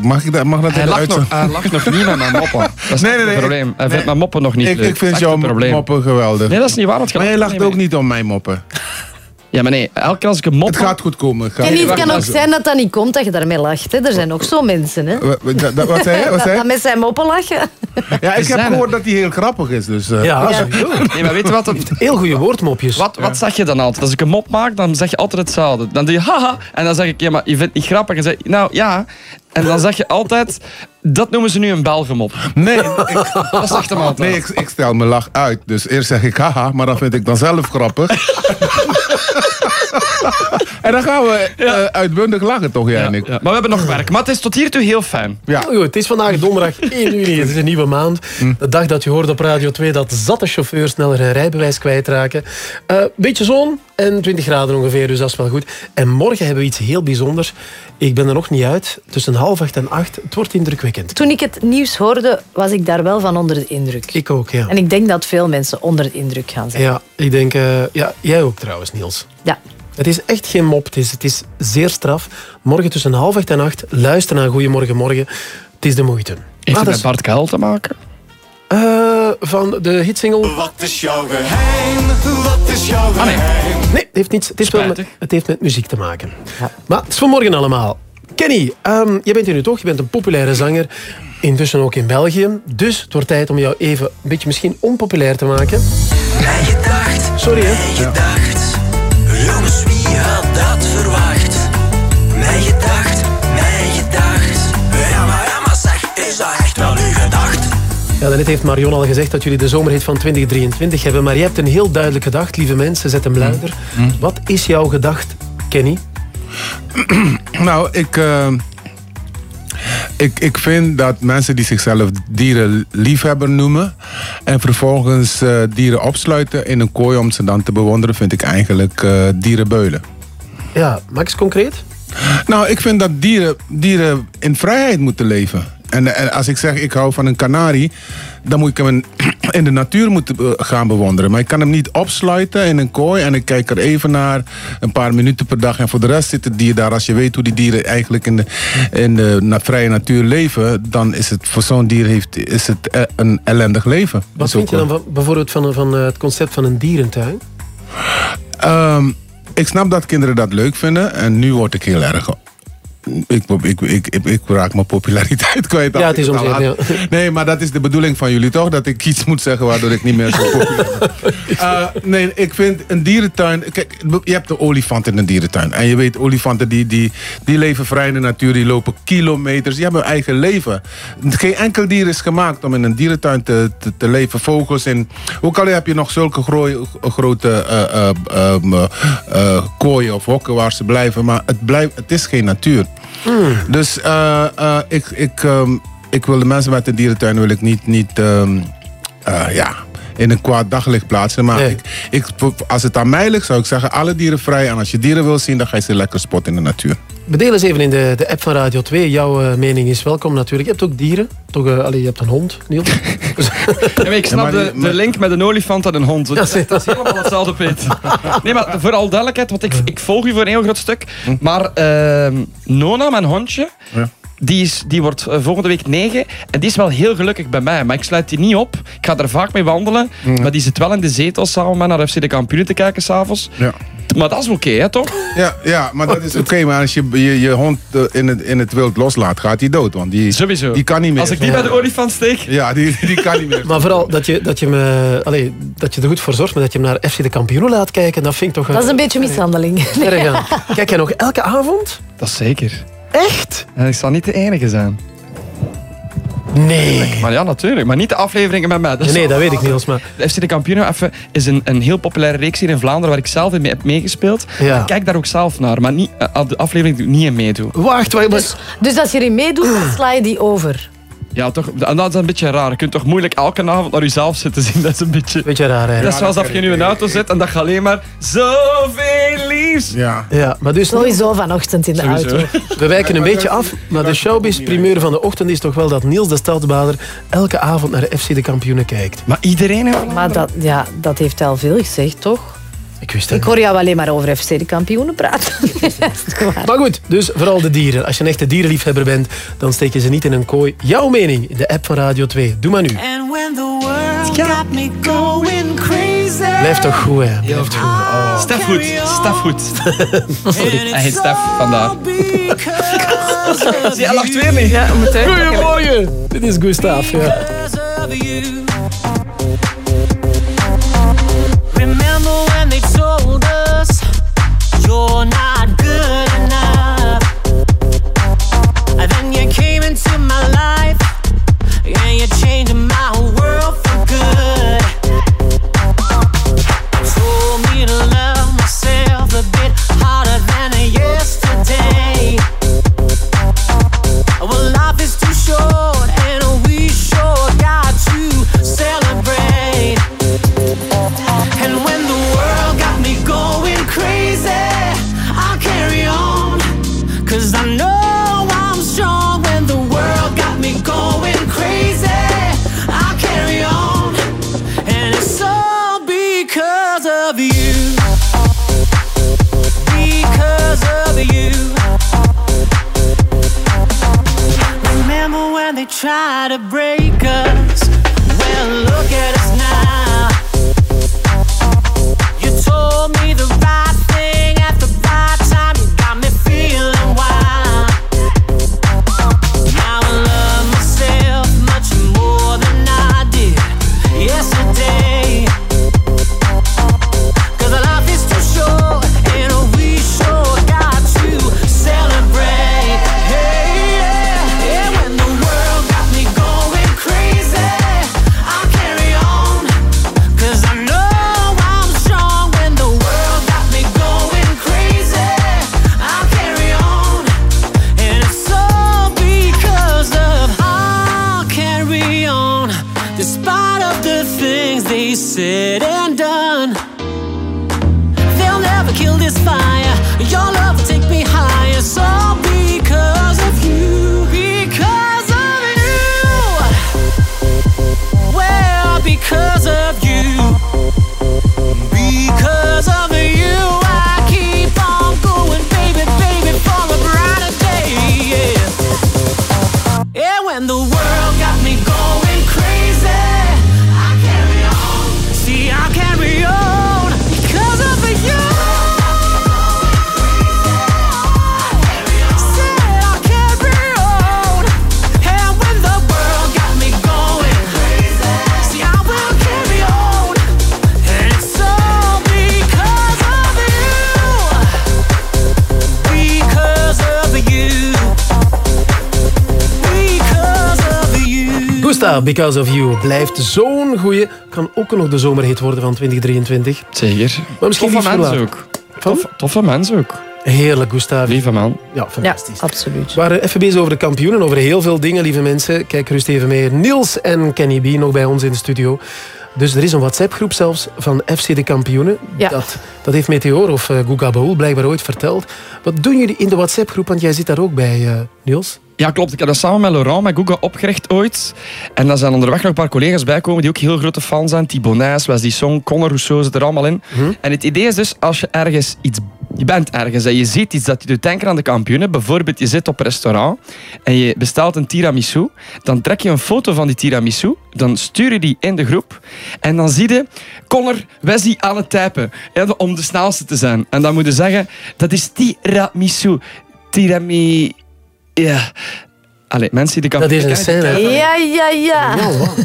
mag, ik dat, mag dat Hij lacht, nog, hij lacht nog niet met mijn moppen. Dat is Nee, nee, nee, het probleem. Hij vindt nee. mijn moppen nog niet Ik, leuk. ik vind jouw het moppen geweldig. Nee, dat is niet waar. Maar jij lacht lacht ook niet om mijn moppen. Ja, maar nee, elke keer als ik een mop... Het gaat goed komen. Het gaat- En het kan ook zijn dat dat niet komt, dat je daarmee lacht. Hè. Er zijn ook zo mensen. Hè. Wa- wa- dat- Wat zei je? Wat Dat, *laughs* zei dat met zijn moppen lachen. Ja, ik heb gehoord dat hij heel grappig is. Dus, eh. Ja, Ja. Nee, maar weet je wat? *laughs* Heel goede woordmopjes. Wat, wat zeg je dan altijd? Als ik een mop maak, dan zeg je altijd hetzelfde. Dan doe je haha. En dan zeg ik, ja, maar je vindt het niet grappig. En zeg je, nou ja. En dan zeg je altijd, dat noemen ze nu een Belgemop. Nee, ik, *laughs* Dat zegt hem altijd. nee ik, ik stel mijn lach uit. Dus eerst zeg ik haha, maar dan vind ik dan zelf grappig. *laughs* en dan gaan we eh, uitbundig lachen, toch, jij en ik? Ja, maar we hebben nog werk. Maar het is tot hiertoe heel fijn. Ja. Goed, het is vandaag donderdag *laughs* 1 juni. Het is een nieuwe maand. De dag dat je hoort op Radio 2 dat zatte chauffeurs sneller hun rijbewijs kwijtraken. Eh beetje zon en 20 graden ongeveer, dus dat is wel goed. En morgen hebben we iets heel bijzonders. Ik ben er nog niet uit. Tussen half acht en acht. Het wordt indrukwekkend. Toen ik het nieuws hoorde, was ik daar wel van onder de indruk. Ik ook, ja. En ik denk dat veel mensen onder de indruk gaan zijn. Ja, ik denk... eh, ja, jij ook trouwens, Niels. Ja. Het is echt geen mop. Het is, het is zeer straf. Morgen tussen half acht en acht. Luister naar Goedemorgen Morgen. Het is de moeite. Heeft Ah, het met Bart Kuil te maken? Van de hitsingle... Wat is jouw geheim? Wat is jouw Ah, nee. geheim? Nee, het heeft, niets, het, is wel met, het heeft met muziek te maken. Maar het is voor morgen allemaal. Kenny, ehm, je bent hier nu toch? Je bent een populaire zanger. Intussen ook in België. Dus het wordt tijd om jou even een beetje misschien onpopulair te maken. Mijn gedacht, Sorry, hè? mijn gedacht. Jongens, wie had dat verwacht? Mijn gedacht, Ja, daarnet heeft Marion al gezegd dat jullie de zomerhit van 2023 hebben. Maar je hebt een heel duidelijk gedacht, lieve mensen. Zet hem luider. Wat is jouw gedacht, Kenny? *clears throat* Nou, ik, eh, ik, ik vind dat mensen die zichzelf dierenliefhebber noemen... en vervolgens eh, dieren opsluiten in een kooi om ze dan te bewonderen... vind ik eigenlijk eh, dierenbeulen. Ja, Max concreet? Nou, ik vind dat dieren, dieren in vrijheid moeten leven. En, en als ik zeg, ik hou van een kanarie... dan moet ik hem *clears throat* in- de natuur moeten eh, gaan bewonderen. Maar ik kan hem niet opsluiten in een kooi... en ik kijk er even naar, een paar minuten per dag... en voor de rest zit het dier daar. Als je weet hoe die dieren eigenlijk in de, in de na- vrije natuur leven... dan is het voor zo'n dier heeft, is het eh, een ellendig leven. Wat vind je dan van, bijvoorbeeld van, van eh, het concept van een dierentuin? Ehm, ik snap dat kinderen dat leuk vinden. En nu word ik heel erg... Ik, ik, ik, ik, ik raak mijn populariteit *laughs* kwijt. Ja, het is onzeker, ja. *laughs* Nee, maar dat is de bedoeling van jullie toch? Dat ik iets moet zeggen waardoor ik niet meer zo populair ben. *laughs* Eh, nee, ik vind een dierentuin... Kijk, je hebt de olifant in een dierentuin. En je weet, olifanten die, die, die leven vrij in de natuur. Die lopen kilometers. Die hebben een eigen leven. Geen enkel dier is gemaakt om in een dierentuin te, te, te leven. Vogels en... Ook al heb je nog zulke grote eh, kooien of hokken waar ze blijven. Maar het, blijft, het is geen natuur. Dus eh, eh, ik, ik, ehm, ik wil de mensen met de dierentuin wil ik niet, niet ehm, eh, ja, in een kwaad daglicht plaatsen. Maar ik, ik, als het aan mij ligt, zou ik zeggen, alle dieren vrij. En als je dieren wil zien, dan ga je ze lekker spotten in de natuur. Bedeel eens even in de, de app van Radio 2. Jouw eh, mening is welkom natuurlijk. Je hebt ook dieren. Toch, allee, je hebt een hond, Niels. *laughs* Ja, ik snap Ja, maar die- de, de link met een olifant en een hond. Dat is, dat is helemaal hetzelfde, Peet. Nee, maar voor al duidelijkheid, want ik, ik volg u voor een heel groot stuk. Maar ehm, Nona, mijn hondje, Ja. Die, is, die wordt eh, volgende week negen. En die is wel heel gelukkig bij mij. Maar ik sluit die niet op. Ik ga er vaak mee wandelen. Maar die zit wel in de zetel samen met naar FC de kampioenen te kijken s'avonds. Ja. Maar dat is oké, hè, toch? Ja, ja maar dat is oké. maar als je je, je hond eh, in het, in het wild loslaat, gaat hij dood. Want die, Sowieso. die kan niet meer. Als ik die bij de olifant steek... Ja, die, die kan niet meer. *laughs* Maar vooral dat je, dat, je me, allee, dat je er goed voor zorgt, maar dat je hem naar FC de kampioenen laat kijken, dat vind ik toch... Dat is een beetje mishandeling. *laughs* Kijk jij nog elke avond? Dat is zeker. Echt? En ik zal niet de enige zijn. Nee. Maar ja, natuurlijk. Maar niet de afleveringen met mij. Nee, nee, dat weet ik, Niels. Maar... De FC de Kampioenen even, is een, een heel populaire reeks hier in Vlaanderen waar ik zelf in mee heb meegespeeld. Ja. Ik kijk daar ook zelf naar, maar niet, eh, de aflevering die ik niet in meedoe. Wacht, wacht, Dus, dus als je erin meedoet, dan sla je die over. Ja, toch, en dat is een beetje raar. Je kunt toch moeilijk elke avond naar jezelf zitten zien. Dat is een beetje... Beetje raar, hè? Dat is zoals als je in je auto zit en dat je alleen maar zoveel liefs. Ja. Ja, maar dus... Sowieso vanochtend in de Sowieso. auto. We wijken een beetje af, maar de showbiz-primeur van de ochtend is toch wel dat Niels de Stadsbader elke avond naar de FC de kampioenen kijkt. Maar iedereen... hè? Maar dat, ja, dat heeft al veel gezegd, toch? Ik wist het Ik hoor jou alleen maar over FC de kampioenen praten. *laughs* Maar goed, dus vooral de dieren. Als je een echte dierenliefhebber bent, dan steek je ze niet in een kooi. Jouw mening in de app van Radio 2. Doe maar nu. And when the world got me going crazy. Blijft toch goed, hè? Blijft goed. Oh. Stef goed. Stef goed. Sorry, hij heet Stef vandaar. Zie, hij lacht weer niet. Ja, moet uit. Goedemorgen. Dit is Gustav. Ja. You're not good enough? Then you came into my life and you changed my try to break Gustav, Because of You blijft zo'n goeie. Kan ook nog de zomerhit worden van 2023. Zeker. Maar misschien Toffe verlaat. ook. Toffe, toffe mensen ook. Heerlijk, Gustav. Lieve man. Ja, fantastisch. absoluut. We waren even bezig over de kampioenen, over heel veel dingen, lieve mensen. Kijk rust even mee. Niels en Kenny B nog bij ons in de studio. Dus er is een WhatsApp-groep zelfs van FC de Kampioenen. Ja. Dat, dat heeft Meteor of uh, Guga Baul blijkbaar ooit verteld. Wat doen jullie in de WhatsApp-groep? Want jij zit daar ook bij, eh, Niels. Ja, klopt. Ik heb dat samen met Laurent, met Google opgericht ooit. En daar zijn onderweg nog een paar collega's bijkomen die ook heel grote fans zijn. Nijs, Wesley Song, Conor Rousseau zit er allemaal in. En het idee is dus, als je ergens iets... Je bent ergens en je ziet iets dat je doet denken aan de kampioenen. Bijvoorbeeld, je zit op een restaurant en je bestelt een tiramisu. Dan trek je een foto van die tiramisu. Dan stuur je die in de groep. En dan zie je Conor Wesley aan het typen. om de snelste te zijn. En dan moet je zeggen, dat is tiramisu. Tirami... Ja. Allee, mensen die de Dat is een scène. Ja, ja, ja.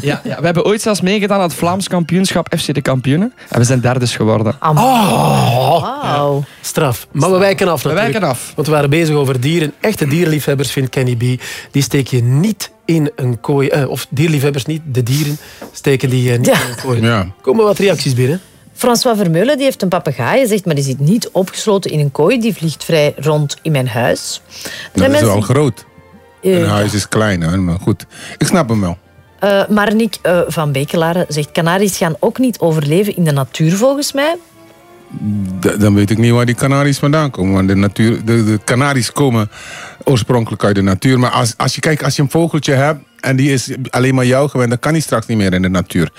Ja, ja, we hebben ooit zelfs meegedaan aan het Vlaams kampioenschap FC de Kampioenen. En we zijn derdes geworden. Oh, straf. Maar we wijken af We natuurlijk. wijken af. Want we waren bezig over dieren. Echte dierenliefhebbers, vindt Kenny B. Die steek je niet in een kooi. eh, of dierliefhebbers niet, de dieren steken die eh, niet Ja. in een kooi. Ja. Komen wat reacties binnen. François Vermeulen die heeft een papegaai. Zegt, maar die zit niet opgesloten in een kooi. Die vliegt vrij rond in mijn huis. Dat is wel mensen- groot. Eh, Een huis is klein, hè, maar goed. Ik snap hem wel. Eh, maar Nick eh, van Bekelaren zegt... Canaries gaan ook niet overleven in de natuur, volgens mij. D- dan weet ik niet waar die Canaries vandaan komen. Want de, natuur, de, de Canaries komen oorspronkelijk uit de natuur. Maar als, als je kijkt, als je een vogeltje hebt en die is alleen maar jou gewend, dan kan die straks niet meer in de natuur.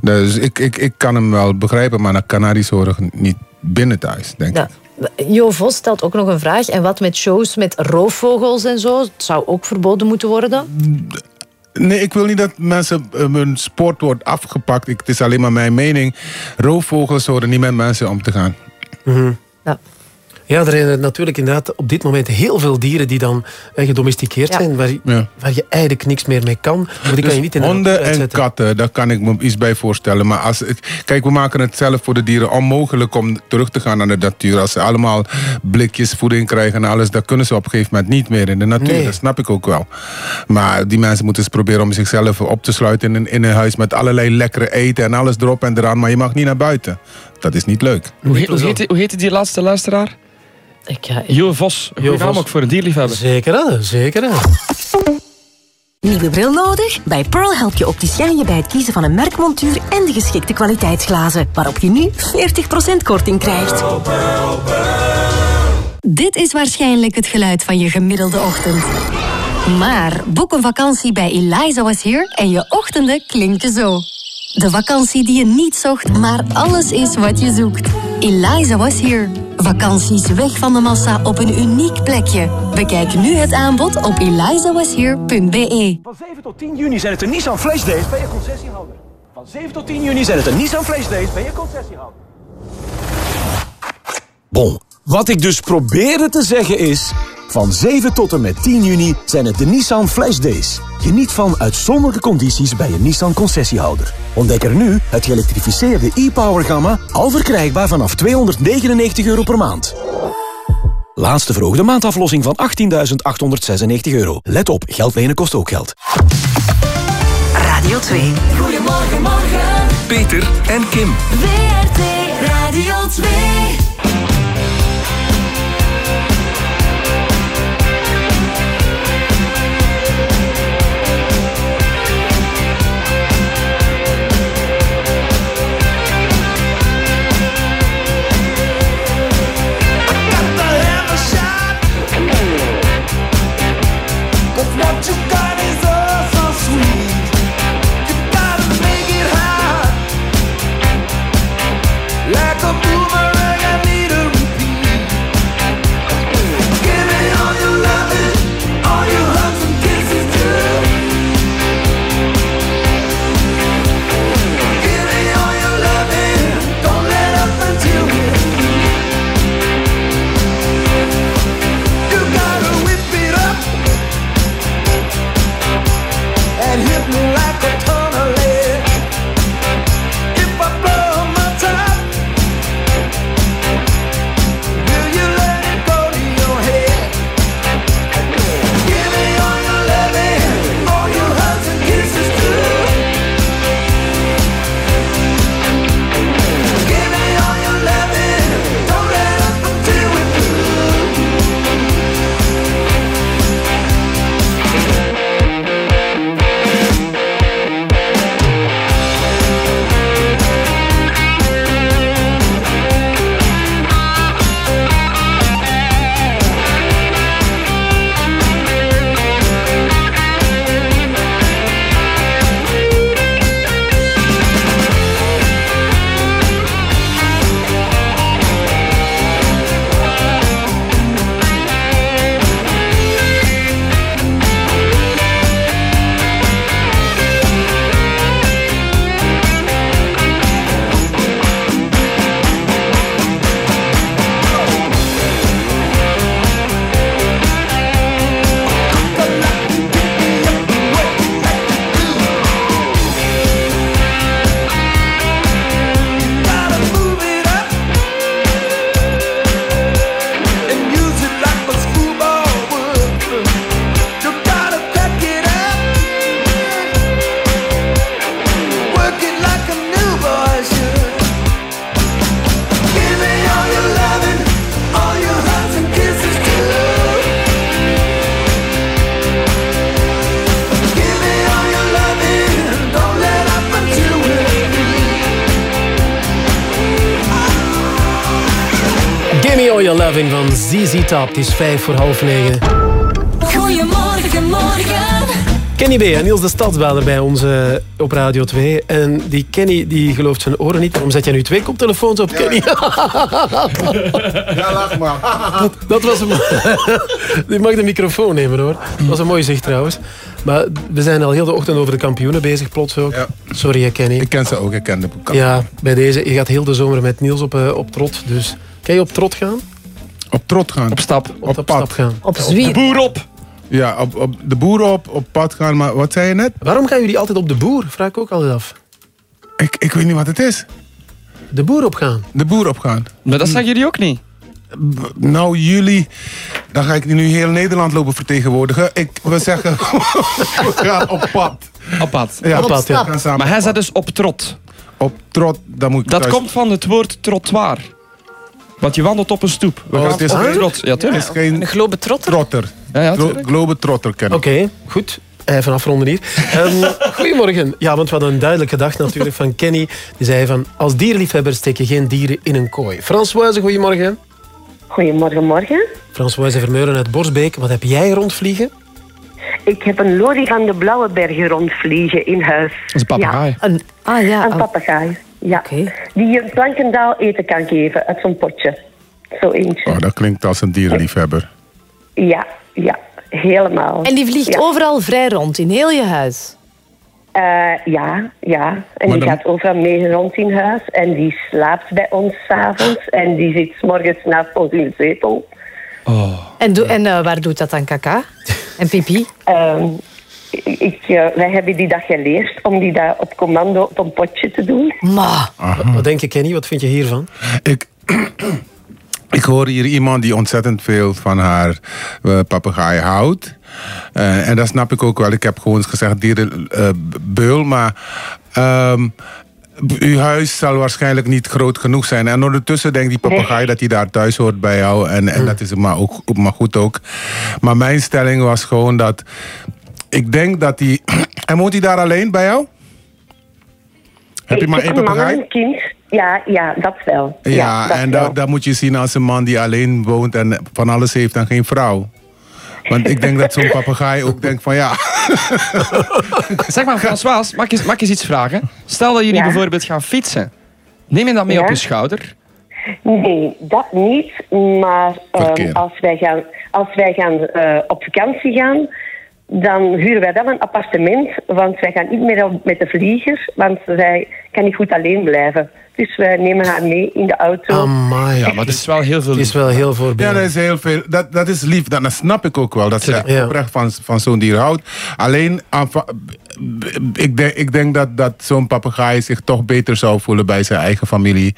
Dus ik, ik, ik kan hem wel begrijpen, maar de Canaries horen niet binnen thuis, denk ik. Ja. Jo Vos stelt ook nog een vraag. En wat met shows met roofvogels en zo? Het zou ook verboden moeten worden. Nee, ik wil niet dat mensen eh, hun sport wordt afgepakt. Ik, het is alleen maar mijn mening. Roofvogels horen niet met mensen om te gaan. Ja. Ja, er zijn natuurlijk inderdaad op dit moment heel veel dieren die dan eh, gedomesticeerd Ja. zijn, waar, je- Ja. waar je eigenlijk niks meer mee kan. Maar die kan Dus je niet in de honden en katten, daar kan ik me iets bij voorstellen. Maar als kijk, we maken het zelf voor de dieren onmogelijk om terug te gaan naar de natuur. Als ze allemaal blikjes voeding krijgen en alles, dan kunnen ze op een gegeven moment niet meer in de natuur. Nee. Dat snap ik ook wel. Maar die mensen moeten eens proberen om zichzelf op te sluiten in een, in een huis met allerlei lekkere eten en alles erop en eraan. Maar je mag niet naar buiten. Dat is niet leuk. Hoe, heet, hoe, heet, die- hoe heette die laatste luisteraar? Ik ga... Jo Vos. Jo naam Vos. ook voor een dierliefhebber. Zeker, hè? zeker. Hè? Nieuwe bril nodig? Bij Pearl help je opticien je bij het kiezen van een merkmontuur en de geschikte kwaliteitsglazen, waarop je nu 40% korting krijgt. Dit is waarschijnlijk het geluid van je gemiddelde ochtend. Maar boek een vakantie bij Eliza Was Here en je ochtenden klinken zo. De vakantie die je niet zocht, maar alles is wat je zoekt. Eliza Was Here. Vakanties weg van de massa op een uniek plekje. Bekijk nu het aanbod op elizawashere.be. Van 7 tot 10 juni zijn het de Nissan Flash Days bij je concessiehouder. Van 7 tot 10 juni zijn het de Nissan Flash Days bij je concessiehouder. Bon, wat ik dus probeerde te zeggen is... Van 7 tot en met 10 juni zijn het de Nissan Flash Days. Geniet van uitzonderlijke condities bij je Nissan concessiehouder. Ontdek er nu het geëlektrificeerde e-Power gamma... al verkrijgbaar vanaf 299 euro per maand. Laatste verhoogde maandaflossing van 18.896 euro. Let op, geld lenen kost ook geld. Radio 2. Goedemorgen, morgen. Peter en Kim. WRT Radio 2. ZZ Top. Het is vijf voor half negen. Goedemorgen, morgen. Kenny B. en Niels de Stadsbader bij ons eh, op Radio 2. En die Kenny die gelooft zijn oren niet. Waarom zet jij nu twee koptelefoons op, Kenny? *laughs* Ja, lach maar. dat, dat was een... die *laughs* mag de microfoon nemen, hoor. Dat was een mooie zicht, trouwens. Maar we zijn al heel de ochtend over de kampioenen bezig, plots ook. Sorry, hè, Kenny. Ik ken ze ook, ik ken de Ja, bij deze. Je gaat heel de zomer met Niels op, eh, op trot. Dus kan je op trot gaan? Op trot gaan. Op stap. Op, op stap gaan. Op De boer op. Ja, op, op de boer op, op pad gaan. Maar wat zei je net? Waarom gaan jullie altijd op de boer? Vraag ik ook altijd af. Ik, ik weet niet wat het is. De boer opgaan. De boer opgaan. Maar dat zeggen jullie ook niet. Nou, jullie... Dan ga ik nu heel Nederland lopen vertegenwoordigen. Ik wil zeggen, *laughs* we gaan op pad. Op pad. Ja, Op pad, ja. gaan samen Maar hij op zat pad. dus op trot. Op trot, dan moet ik Dat thuis- komt van het woord trottoir. Want je wandelt op een stoep. We Oh, gaan het is op geen- trot. Ja, Het is geen Een globetrotter? trotter. Ja, ja, Glo tuurlijk. Globetrotter ken ik. Oké, goed. Even afronden hier. Ehm, *laughs* goedemorgen. Ja, want we hadden een duidelijke dag natuurlijk van Kenny. Die zei van, als dierliefhebber steek je geen dieren in een kooi. Françoise, goedemorgen. Goedemorgen, morgen. Françoise Vermeulen uit Borsbeek. Wat heb jij rondvliegen? Ik heb een lorry van de Blauwe Bergen rondvliegen in huis. Dat is een papegaai. Een, ah ja, Een een- papegaai, ja. Die je een plankendaal eten kan geven uit zo'n potje. Zo eentje. Oh, dat klinkt als een dierenliefhebber. Ja, ja, helemaal. En die vliegt Ja. overal vrij rond, in heel je huis. Eh, ja, ja. En Maar die dan- gaat overal mee rond in huis. En die slaapt bij ons s'avonds. En die zit 's morgens naast ons in de zetel. En, doe, en eh, waar doet dat dan kaka? En pipi? Ehm, ik, eh, wij hebben die dag geleerd om die daar op commando op een potje te doen. Ma. Wat denk je, Kenny? Wat vind je hiervan? Ik, *clears throat* ik hoor hier iemand die ontzettend veel van haar eh papegaai houdt. Eh, en dat snap ik ook wel. Ik heb gewoon gezegd dierenbeul. maar ehm, uw huis zal waarschijnlijk niet groot genoeg zijn. En ondertussen denkt die papegaai dat hij daar thuis hoort bij jou. En, en dat is maar, ook, maar goed ook. Maar mijn stelling was gewoon dat... Ik denk dat hij... *clears throat* En woont hij daar alleen bij jou? Heb je Ik maar heb één een man en papegaai? een kind. Ja, ja, dat wel. Ja, dat en wel. dat, dat moet je zien als een man die alleen woont en van alles heeft en geen vrouw. Want ik denk dat zo'n *laughs* papegaai ook denkt van ja. *laughs* Zeg maar, François, mag ik, eens- mag ik eens iets vragen? Stel dat jullie Ja. bijvoorbeeld gaan fietsen. Neem je dat mee Ja. op je schouder? Nee, dat niet. Maar ehm, als wij gaan, als wij gaan eh, op vakantie gaan, dan huren wij wel een appartement. Want wij gaan niet meer met de vlieger, want zij kan niet goed alleen blijven. Dus wij nemen haar mee in de auto. Amai. Ja, maar dat is wel heel veel. Het is wel heel Ja, voorbeeldig. dat is heel veel. Dat, dat is lief. Dat, dat snap ik ook wel. Dat ze Ja. oprecht van, van zo'n dier houdt. Alleen, aanva- ik denk, ik denk dat, dat zo'n papegaai zich toch beter zou voelen bij zijn eigen familie.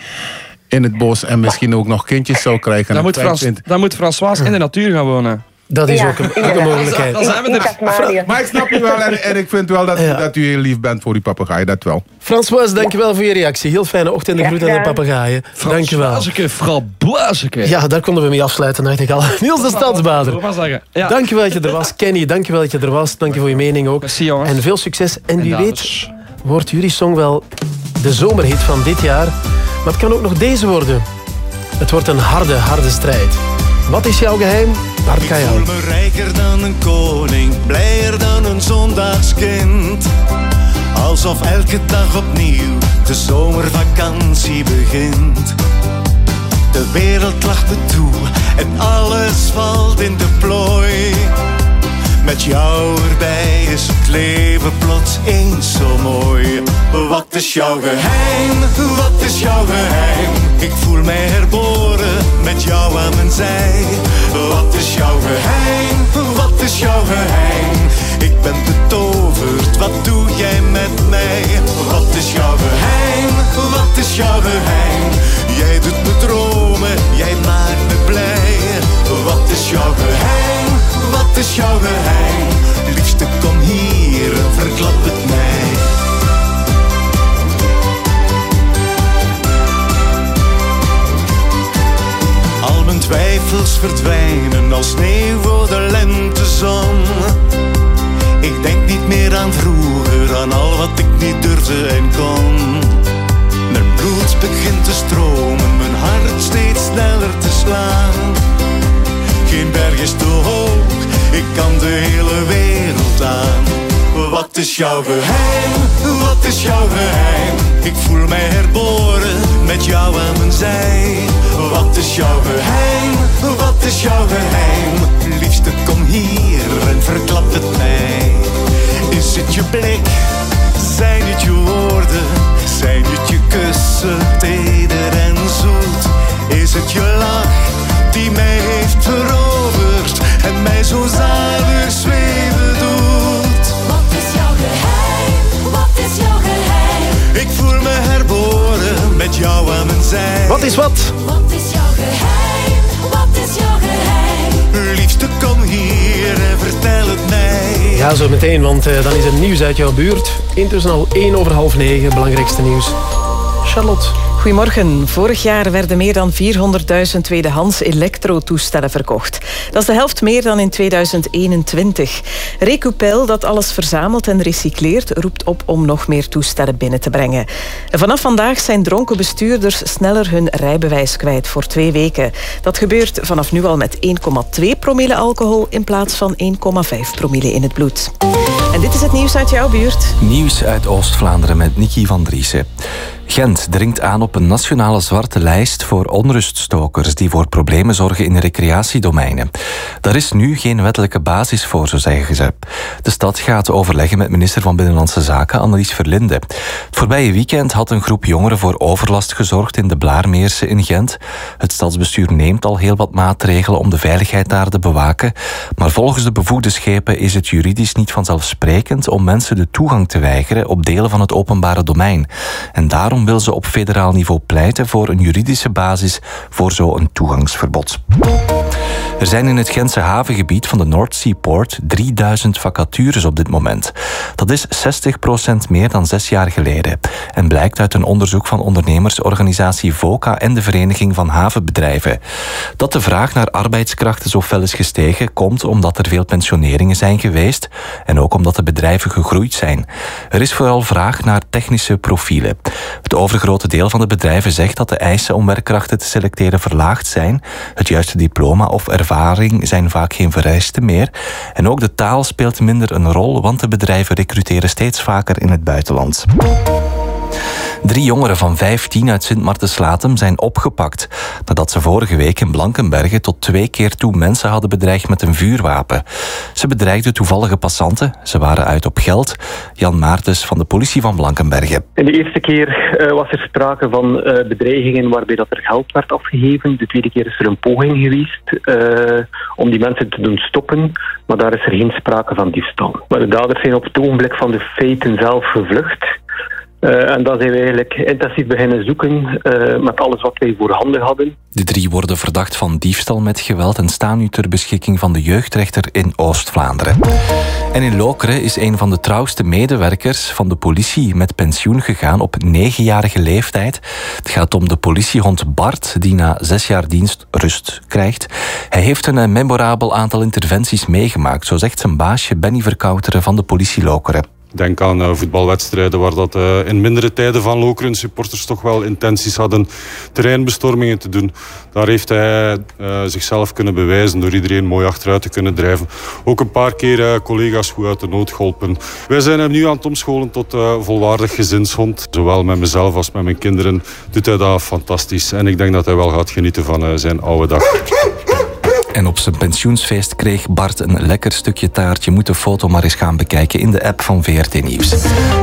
In het bos en misschien ook nog kindjes zou krijgen. Dan moet, Frans, dan moet François in de natuur gaan wonen. Dat is Ja, ook een, ook een mogelijkheid. Dan zijn we er. Maar ik snap je wel en, en ik vind wel dat, Ja. dat u heel lief bent voor die papegaai. Dat wel. François, dankjewel voor je reactie. Heel fijne ochtend en groeten aan de papegaaien. Dankjewel. Françoiseke, vrouw Blazeke. Ja, daar konden we mee afsluiten, dacht ik al. *laughs* Niels de Stadsbader. Wat zeggen? Ja. Dankjewel dat je er was. Kenny, dankjewel dat je er was. Dank je voor je mening ook. Merci, jongens. En veel succes. En wie En weet wordt jullie song wel de zomerhit van dit jaar. Maar het kan ook nog deze worden. Het wordt een harde, harde strijd. Wat is jouw geheim? Bart Ik voel me rijker dan een koning, blijer dan een zondagskind. Alsof elke dag opnieuw de zomervakantie begint. De wereld lacht me toe en alles valt in de plooi. Met jou erbij is het leven plots eens zo mooi. Wat is jouw geheim? Wat is jouw geheim? Ik voel mij herboren met jou aan mijn zij. Wat is jouw geheim? Wat is jouw geheim? Ik ben betoverd, wat doe jij met mij? Wat is jouw geheim? Wat is jouw geheim? Jij doet me dromen, jij maakt me blij. Wat is jouw geheim? Wat is jouw geheim? Liefste kom hier, verklap het twijfels verdwijnen als sneeuw voor de lentezon. Ik denk niet meer aan vroeger, aan al wat ik niet durfde en kon. Mijn bloed begint te stromen, mijn hart steeds sneller te slaan. Geen berg is te hoog, ik kan de hele wereld aan. Wat is jouw geheim? Wat is jouw geheim? Ik voel mij herboren met jou aan mijn zij. Wat is jouw geheim? Wat is jouw geheim? Liefste, kom hier en verklap het mij. Is het je blik? Zijn het je woorden? Zijn het je kussen, teder en zoet? Is het je lach die mij heeft veroverd en mij zo zalig zweven doet? Wat is jouw geheim? Wat is jouw geheim? Ik voel me herboren met jou aan mijn zij. Wat is wat? Wat is jouw geheim? Wat is jouw geheim? Liefste, kom hier en vertel het mij. Ja, zo meteen, want eh, dan is het nieuws uit jouw buurt. Intussen al 1 over half 9, belangrijkste nieuws. Goedemorgen. Vorig jaar werden meer dan 400.000 tweedehands elektrotoestellen verkocht. Dat is de helft meer dan in 2021. Recupel, dat alles verzamelt en recycleert, roept op om nog meer toestellen binnen te brengen. En vanaf vandaag zijn dronken bestuurders sneller hun rijbewijs kwijt voor twee weken. Dat gebeurt vanaf nu al met 1,2 promille alcohol in plaats van 1,5 promille in het bloed. En dit is het nieuws uit jouw buurt. Nieuws uit Oost-Vlaanderen met Nicky van Driessen. Gent dringt aan op een nationale zwarte lijst voor onruststokers die voor problemen zorgen in recreatiedomeinen. Daar is nu geen wettelijke basis voor, zo zeggen ze. De stad gaat overleggen met minister van Binnenlandse Zaken Annelies Verlinde. Het voorbije weekend had een groep jongeren voor overlast gezorgd in de Blaarmeerse in Gent. Het stadsbestuur neemt al heel wat maatregelen om de veiligheid daar te bewaken. Maar volgens de bevoegde schepen is het juridisch niet vanzelfsprekend om mensen de toegang te weigeren op delen van het openbare domein. En daarom wil ze op federaal niveau pleiten voor een juridische basis voor zo'n toegangsverbod. Er zijn in het Gentse havengebied van de North Sea Port 3000 vacatures op dit moment. Dat is 60% meer dan zes jaar geleden. En blijkt uit een onderzoek van ondernemersorganisatie VOCA en de Vereniging van Havenbedrijven. Dat de vraag naar arbeidskrachten zo fel is gestegen, komt omdat er veel pensioneringen zijn geweest en ook omdat de bedrijven gegroeid zijn. Er is vooral vraag naar technische profielen. Het overgrote deel van de bedrijven zegt dat de eisen om werkkrachten te selecteren verlaagd zijn. Het juiste diploma of ervaring zijn vaak geen vereisten meer. En ook de taal speelt minder een rol, want de bedrijven recruteren steeds vaker in het buitenland. Drie jongeren van 15 uit Sint-Martenslatem zijn opgepakt nadat ze vorige week in Blankenberge tot twee keer toe mensen hadden bedreigd met een vuurwapen. Ze bedreigden toevallige passanten, ze waren uit op geld. Jan Maartens van de politie van Blankenberge. In de eerste keer eh, was er sprake van eh, bedreigingen waarbij dat er geld werd afgegeven. De tweede keer is er een poging geweest eh, om die mensen te doen stoppen, maar daar is er geen sprake van diefstal. Maar de daders zijn op het ogenblik van de feiten zelf gevlucht. Eh, en dan zijn we eigenlijk intensief beginnen zoeken eh, met alles wat wij voorhanden hadden. De drie worden verdacht van diefstal met geweld en staan nu ter beschikking van de jeugdrechter in Oost-Vlaanderen. En in Lokeren is een van de trouwste medewerkers van de politie met pensioen gegaan op negenjarige leeftijd. Het gaat om de politiehond Bart, die na zes jaar dienst rust krijgt. Hij heeft een memorabel aantal interventies meegemaakt, zo zegt zijn baasje Benny Verkouteren van de politie Lokeren. Denk aan eh, voetbalwedstrijden waar dat, eh, in mindere tijden van Lokeren supporters toch wel intenties hadden terreinbestormingen te doen. Daar heeft hij eh, zichzelf kunnen bewijzen door iedereen mooi achteruit te kunnen drijven. Ook een paar keer collega's goed uit de nood geholpen. Wij zijn hem nu aan het omscholen tot volwaardig gezinshond. Zowel met mezelf als met mijn kinderen doet hij dat fantastisch. En ik denk dat hij wel gaat genieten van zijn oude dag. En op zijn pensioensfeest kreeg Bart een lekker stukje taart. Je moet de foto maar eens gaan bekijken in de app van VRT Nieuws.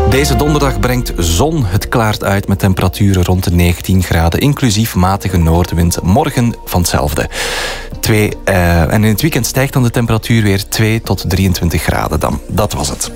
Deze donderdag brengt zon. Het klaart uit met temperaturen rond de 19 graden, inclusief matige noordwind. Morgen van hetzelfde. Twee, eh, en in het weekend stijgt dan de temperatuur weer 2 tot 23 graden dan. Dat was het.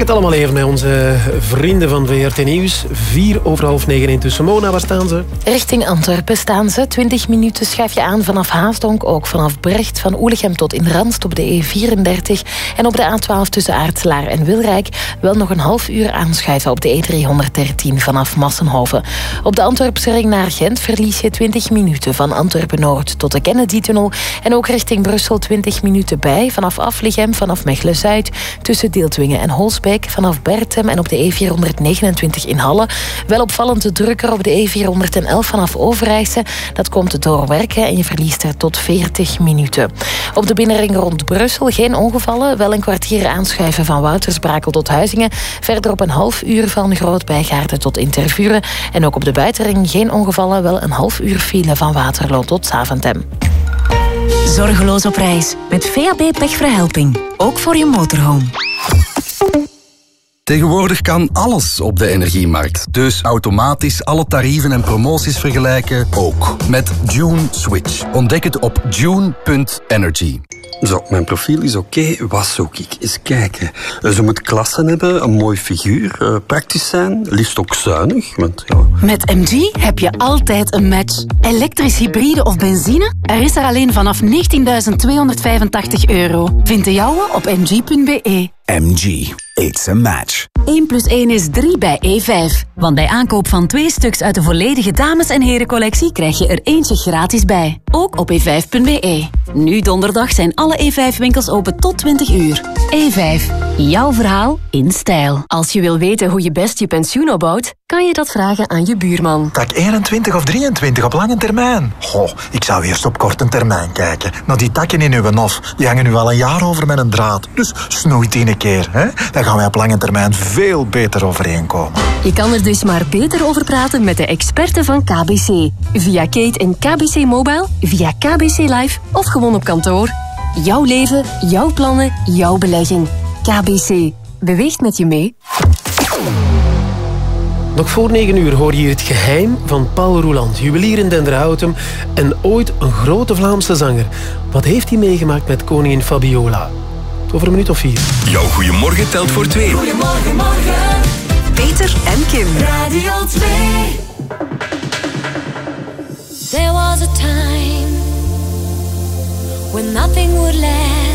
Het allemaal even met onze vrienden van VRT Nieuws. Vier over half negen intussen. Mona, waar staan ze? Richting Antwerpen staan ze. 20 minuten schuif je aan vanaf Haasdonk, ook vanaf Brecht, van Oelichem tot in Randst op de E34 en op de A12 tussen Aartselaar en Wilrijk wel nog een half uur aanschuiven op de E313 vanaf Massenhoven. Op de Antwerpse ring naar Gent verlies je 20 minuten van Antwerpen-Noord tot de Kennedy-tunnel en ook richting Brussel 20 minuten bij vanaf Aflichem, vanaf Mechelen-Zuid tussen Deeltwingen en Holsberg Vanaf Bertem en op de E429 in Halle. Wel opvallend de drukker op de E411 vanaf Overijse. Dat komt door werken en je verliest er tot 40 minuten. Op de binnenring rond Brussel geen ongevallen. Wel een kwartier aanschuiven van Woutersbrakel tot Huizingen. Verder op een half uur van Groot-Bijgaarden tot Intervuren. En ook op de buitenring geen ongevallen. Wel een half uur file van Waterloo tot Zaventem. Zorgeloos op reis met VAB Pechverhelping. Ook voor je motorhome. Tegenwoordig kan alles op de energiemarkt. Dus automatisch alle tarieven en promoties vergelijken ook. Met June Switch. Ontdek het op june.energy. Zo, mijn profiel is oké. Wat zoek ik? Eens kijken. Eh, Ze moet klassen hebben, een mooi figuur, eh, praktisch zijn, liefst ook zuinig. Want ja, Met MG heb je altijd een match. Elektrisch, hybride of benzine? Er is er alleen vanaf 19.285 euro. Vind de jouwe op mg.be. MG. It's a match. 1 plus 1 is 3 bij E5. Want bij aankoop van twee stuks uit de volledige dames- en herencollectie krijg je er eentje gratis bij. Ook op e5.be. Nu donderdag zijn alle E5-winkels open tot 20 uur. E5. Jouw verhaal in stijl. Als je wil weten hoe je best je pensioen opbouwt, kan je dat vragen aan je buurman. Tak 21 of 23 op lange termijn? Goh, ik zou eerst op korte termijn kijken. Nou, die takken in uw nof, die hangen nu al een jaar over met een draad. Dus snoei die een keer, hè? Dan gaan wij op lange termijn veel beter overeenkomen. Je kan er dus maar beter over praten met de experten van KBC. Via Kate en KBC Mobile, via KBC Live of gewoon op kantoor. Jouw leven, jouw plannen, jouw belegging. KBC. Beweegt met je mee. Nog voor 9 uur hoor je hier het geheim van Paul Roeland, juwelier in Denderhouten en ooit een grote Vlaamse zanger. Wat heeft hij meegemaakt met koningin Fabiola? Over een minuut of vier. Jouw goeiemorgen telt voor twee. Goedemorgen, morgen. Peter en Kim. Radio 2. There was a time when nothing would last.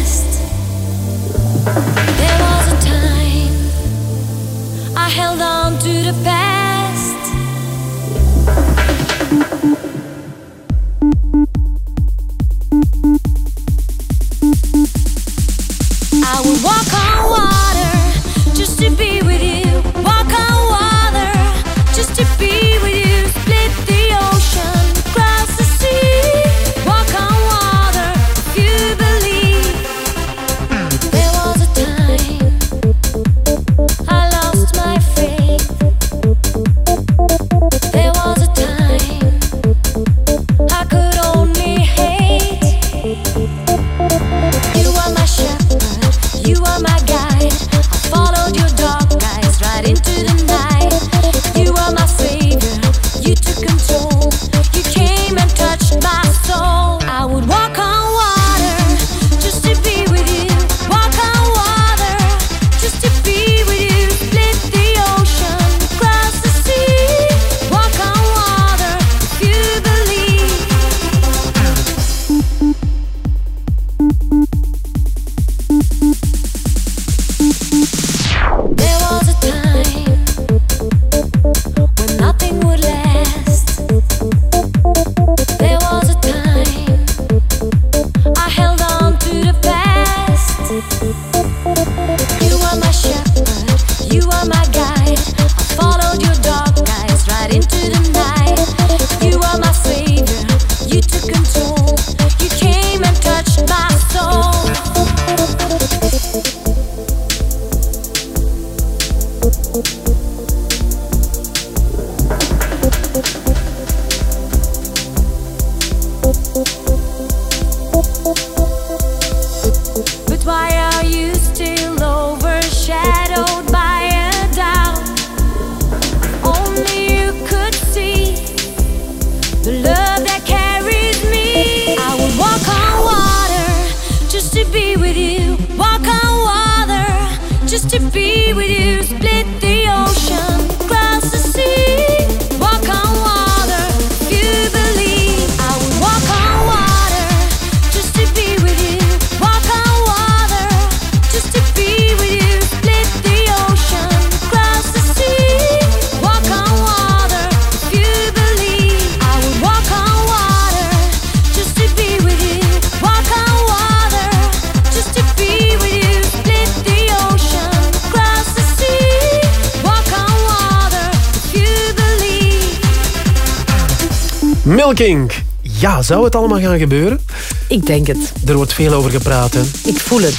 Het allemaal gaan gebeuren? Ik denk het. Er wordt veel over gepraat, hè? Ik voel het.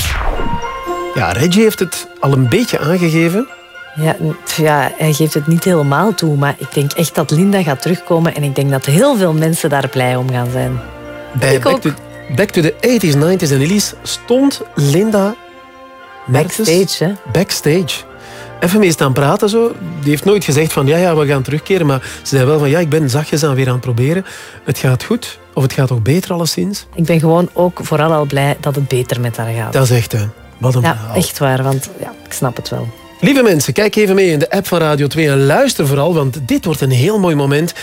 Ja, Reggie heeft het al een beetje aangegeven. Ja, ja, hij geeft het niet helemaal toe, maar ik denk echt dat Linda gaat terugkomen en ik denk dat heel veel mensen daar blij om gaan zijn. Bij Ik Back to, Back to the 80s, 90s en Elise stond Linda Mertens Backstage, hè? backstage. Even mee staan praten zo. Die heeft nooit gezegd van ja, ja, we gaan terugkeren. Maar ze zei wel van ja, ik ben zachtjes aan weer aan het proberen. Het gaat goed. Of het gaat ook beter alleszins. Ik ben gewoon ook vooral al blij dat het beter met haar gaat. Dat is echt, hè. Wat een ja, verhaal. echt waar, want ja, ik snap het wel. Lieve mensen, kijk even mee in de app van Radio 2 en luister vooral, want dit wordt een heel mooi moment.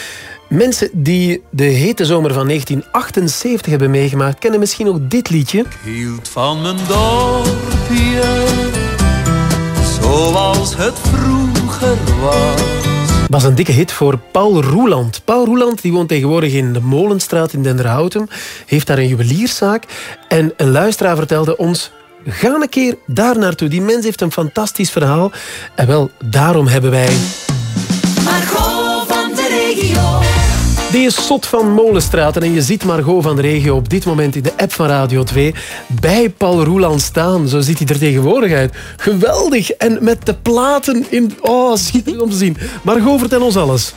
Mensen die de hete zomer van 1978 hebben meegemaakt, kennen misschien ook dit liedje. hield van mijn dorpje, zoals het vroeger was. Was een dikke hit voor Paul Roeland. Paul Roeland die woont tegenwoordig in de Molenstraat in Denderhouten. Heeft daar een juwelierszaak. En een luisteraar vertelde ons... Ga een keer daar naartoe. Die mens heeft een fantastisch verhaal. En wel, daarom hebben wij... Die is zot van Molenstraten en je ziet Margot van de regio op dit moment in de app van Radio 2 bij Paul Roeland staan. Zo ziet hij er tegenwoordig uit. Geweldig. En met de platen in... Oh, schitterend om te zien. Margot, vertel ons alles.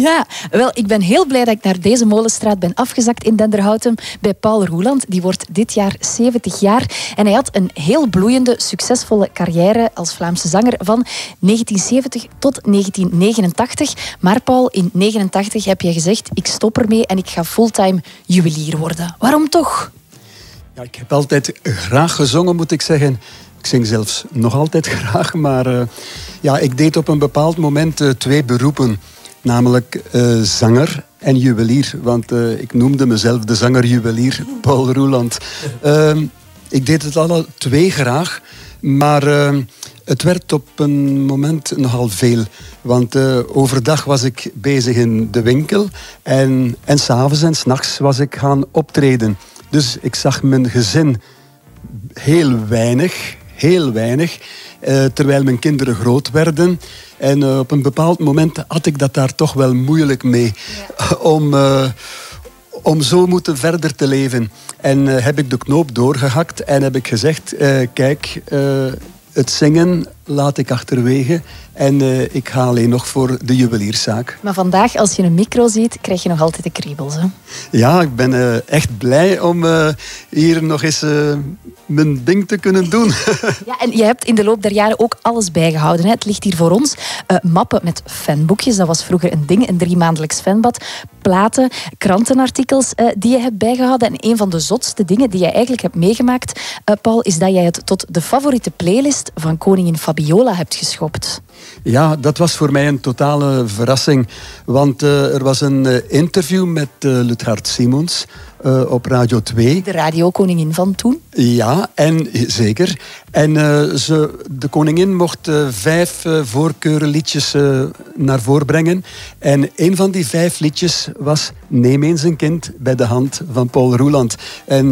Ja, wel, ik ben heel blij dat ik naar deze molenstraat ben afgezakt in Denderhouten bij Paul Roeland. Die wordt dit jaar 70 jaar. En hij had een heel bloeiende, succesvolle carrière als Vlaamse zanger van 1970 tot 1989. Maar Paul, in 89 heb je gezegd, ik stop ermee en ik ga fulltime juwelier worden. Waarom toch? Ja, ik heb altijd graag gezongen, moet ik zeggen. Ik zing zelfs nog altijd *laughs* graag, maar eh, ja, ik deed op een bepaald moment eh, twee beroepen. Namelijk eh, zanger en juwelier. Want eh, ik noemde mezelf de zanger-juwelier Paul Roeland. *laughs* Ehm, ik deed het alle twee graag, maar ehm, het werd op een moment nogal veel. Want eh, overdag was ik bezig in de winkel en, en s'avonds en s'nachts was ik gaan optreden. Dus ik zag mijn gezin heel weinig, heel weinig. Eh, terwijl mijn kinderen groot werden. En eh, op een bepaald moment had ik dat daar toch wel moeilijk mee. *laughs* Om, eh, om zo moeten verder te leven. En heb ik de knoop doorgehakt en heb ik gezegd... kijk, het zingen laat ik achterwege. En eh, ik ga alleen nog voor de juwelierszaak. Maar vandaag, als je een micro ziet, krijg je nog altijd de kriebels. Hè? Ja, ik ben eh, echt blij om eh, hier nog eens mijn ding te kunnen doen. *laughs* Ja, en je hebt in de loop der jaren ook alles bijgehouden. Hè. Het ligt hier voor ons. Mappen met fanboekjes, dat was vroeger een ding, een driemaandelijks fanbad. Platen, krantenartikels die je hebt bijgehouden. En een van de zotste dingen die jij eigenlijk hebt meegemaakt, Paul, is dat jij het tot de favoriete playlist van koningin Fabiola hebt geschopt. Ja, dat was voor mij een totale verrassing. Want eh, er was een eh, interview met uh, Luthard Simons uh, op Radio 2. De radiokoningin van toen. Ja, en zeker. En uh, ze, de koningin mocht uh, vijf voorkeurenliedjes naar voren brengen. En een van die vijf liedjes was Neem eens een kind bij de hand van Paul Roeland. En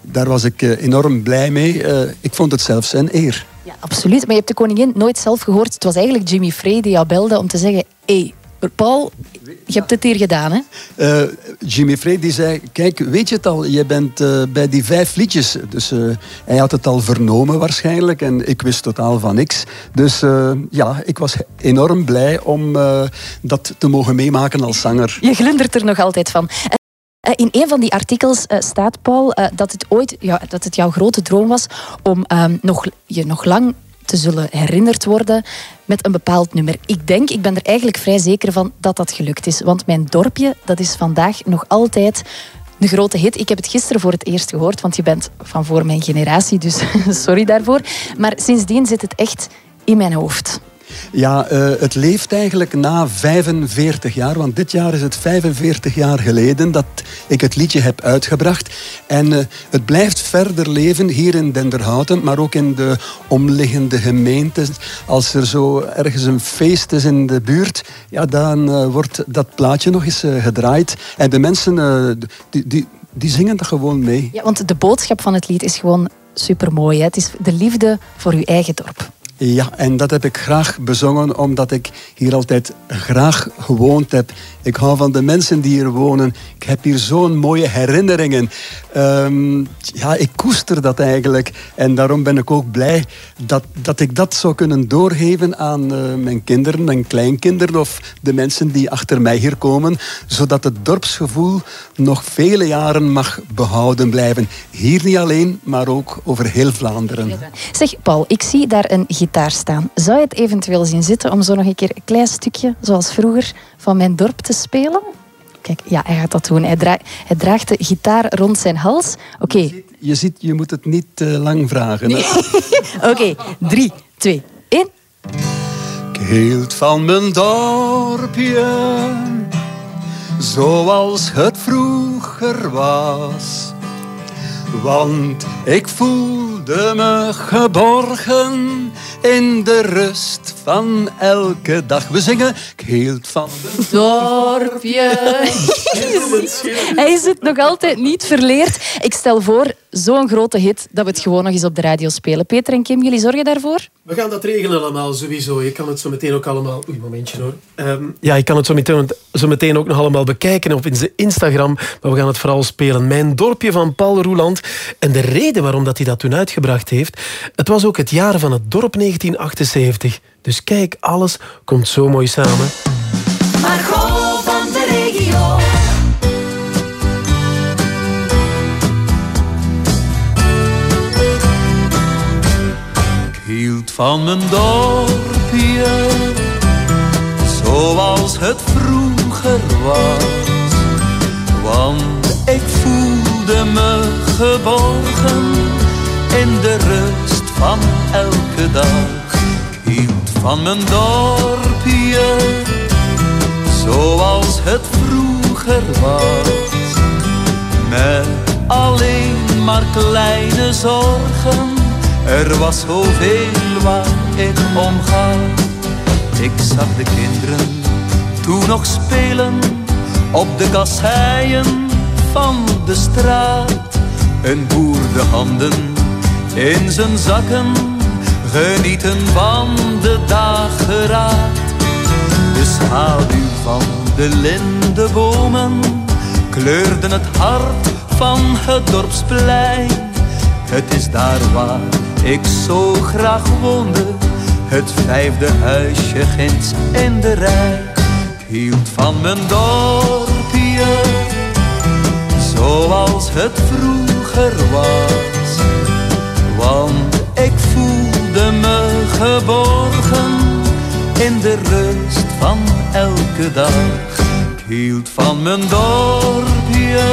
daar was ik enorm blij mee. ik vond het zelfs een eer. Ja, absoluut. Maar je hebt de koningin nooit zelf gehoord. Het was eigenlijk Jimmy Frey die jou belde om te zeggen... Hé, hey, Paul, je hebt het hier gedaan, hè? Uh, Jimmy Frey die zei, kijk, weet je het al? Je bent uh, bij die vijf liedjes. Dus uh, hij had het al vernomen waarschijnlijk. En ik wist totaal van niks. Dus ja, ik was enorm blij om dat te mogen meemaken als zanger. Je glundert er nog altijd van. Uh, in een van die artikels uh, staat, Paul, uh, dat het ooit ja, dat het jouw grote droom was om ehm, nog, je nog lang te zullen herinnerd worden met een bepaald nummer. Ik denk, ik ben er eigenlijk vrij zeker van dat dat gelukt is. Want mijn dorpje, dat is vandaag nog altijd een grote hit. Ik heb het gisteren voor het eerst gehoord, want je bent van voor mijn generatie, dus *laughs* sorry daarvoor. Maar sindsdien zit het echt in mijn hoofd. Ja, uh, het leeft eigenlijk na 45 jaar. Want dit jaar is het 45 jaar geleden dat ik het liedje heb uitgebracht. En uh, het blijft verder leven hier in Denderhouten, maar ook in de omliggende gemeenten. Als er zo ergens een feest is in de buurt, ja, dan uh, wordt dat plaatje nog eens gedraaid. En de mensen, die, die, die zingen dat gewoon mee. Ja, want de boodschap van het lied is gewoon supermooi. Het is de liefde voor uw eigen dorp. Ja, en dat heb ik graag bezongen omdat ik hier altijd graag gewoond heb Ik hou van de mensen die hier wonen. Ik heb hier zo'n mooie herinneringen. Ehm, ja, ik koester dat eigenlijk. En daarom ben ik ook blij dat, dat ik dat zou kunnen doorgeven aan eh, mijn kinderen en kleinkinderen of de mensen die achter mij hier komen, zodat het dorpsgevoel nog vele jaren mag behouden blijven. Hier niet alleen, maar ook over heel Vlaanderen. Zeg, Paul, ik zie daar een gitaar staan. Zou je het eventueel zien zitten om zo nog een keer een klein stukje, zoals vroeger, van mijn dorp te spelen? Kijk, ja, hij gaat dat doen. Hij, dra- hij draagt de gitaar rond zijn hals. Oké, Je ziet, je moet het niet te lang vragen. *laughs* oké. Drie, twee, één. Ik hield van mijn dorpje, zoals het vroeger was. Want ik voelde me geborgen in de rust van elke dag. We zingen, ik hield van mijn dorpje. Hij is het nog altijd niet verleerd. Ik stel voor, zo'n grote hit, dat we het gewoon nog eens op de radio spelen. Peter en Kim, jullie zorgen daarvoor? We gaan dat regelen allemaal, sowieso. Je kan het zo meteen ook allemaal... Oei, momentje hoor. Ehm, ja, ik kan het zo meteen, zo meteen ook nog allemaal bekijken op Instagram. Maar we gaan het vooral spelen. Mijn dorpje van Paul Roeland. En de reden waarom dat hij dat toen uitgebracht heeft... Het was ook het jaar van het dorp 1978. Dus kijk, alles komt zo mooi samen. Van mijn dorpje, zoals het vroeger was. Want ik voelde me geborgen in de rust van elke dag. Ik hield van mijn dorpje, zoals het vroeger was. Met alleen maar kleine zorgen, er was zoveel waar ik omga. Ik zag de kinderen toen nog spelen op de kasseien van de straat. Een boer de handen in zijn zakken, genieten van de dageraad. De schaduw van de lindebomen kleurden het hart van het dorpsplein. Het is daar waar ik zo graag woonde, het vijfde huisje ginds in de rij. Ik hield van mijn dorpje, zoals het vroeger was. Want ik voelde me geborgen in de rust van elke dag. Ik hield van mijn dorpje,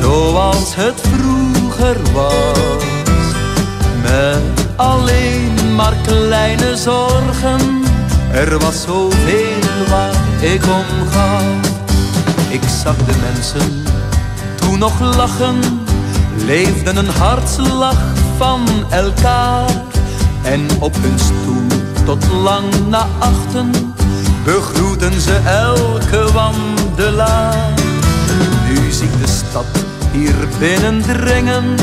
zoals het vroeger was. Alleen maar kleine zorgen, er was zoveel waar ik om gaf. Ik zag de mensen toen nog lachen, leefden een hartslag van elkaar. En op hun stoel tot lang naar achten begroeten ze elke wandelaar. Nu zie ik de stad hier binnen dringen,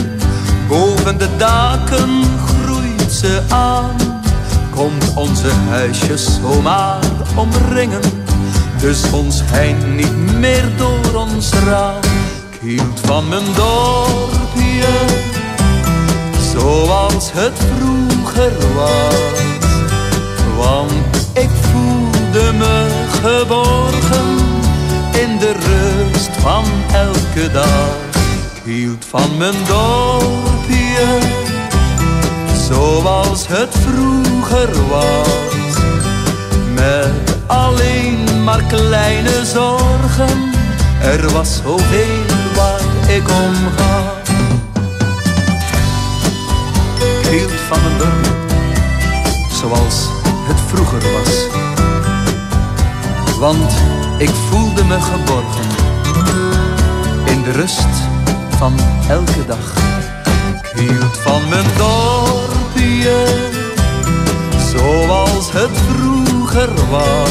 boven de daken groeit ze aan. Komt onze huisjes zomaar omringen, de zon schijnt niet meer door ons raam. Ik hield van mijn dorpje, zoals het vroeger was. Want ik voelde me geborgen in de rust van elke dag. Hield van mijn dorpje, zoals het vroeger was. Met alleen maar kleine zorgen, er was zoveel waar ik om ga. Ik hield van mijn dorpje, zoals het vroeger was. Want ik voelde me geborgen in de rust van elke dag. Ik hield van mijn dorpje, zoals het vroeger was.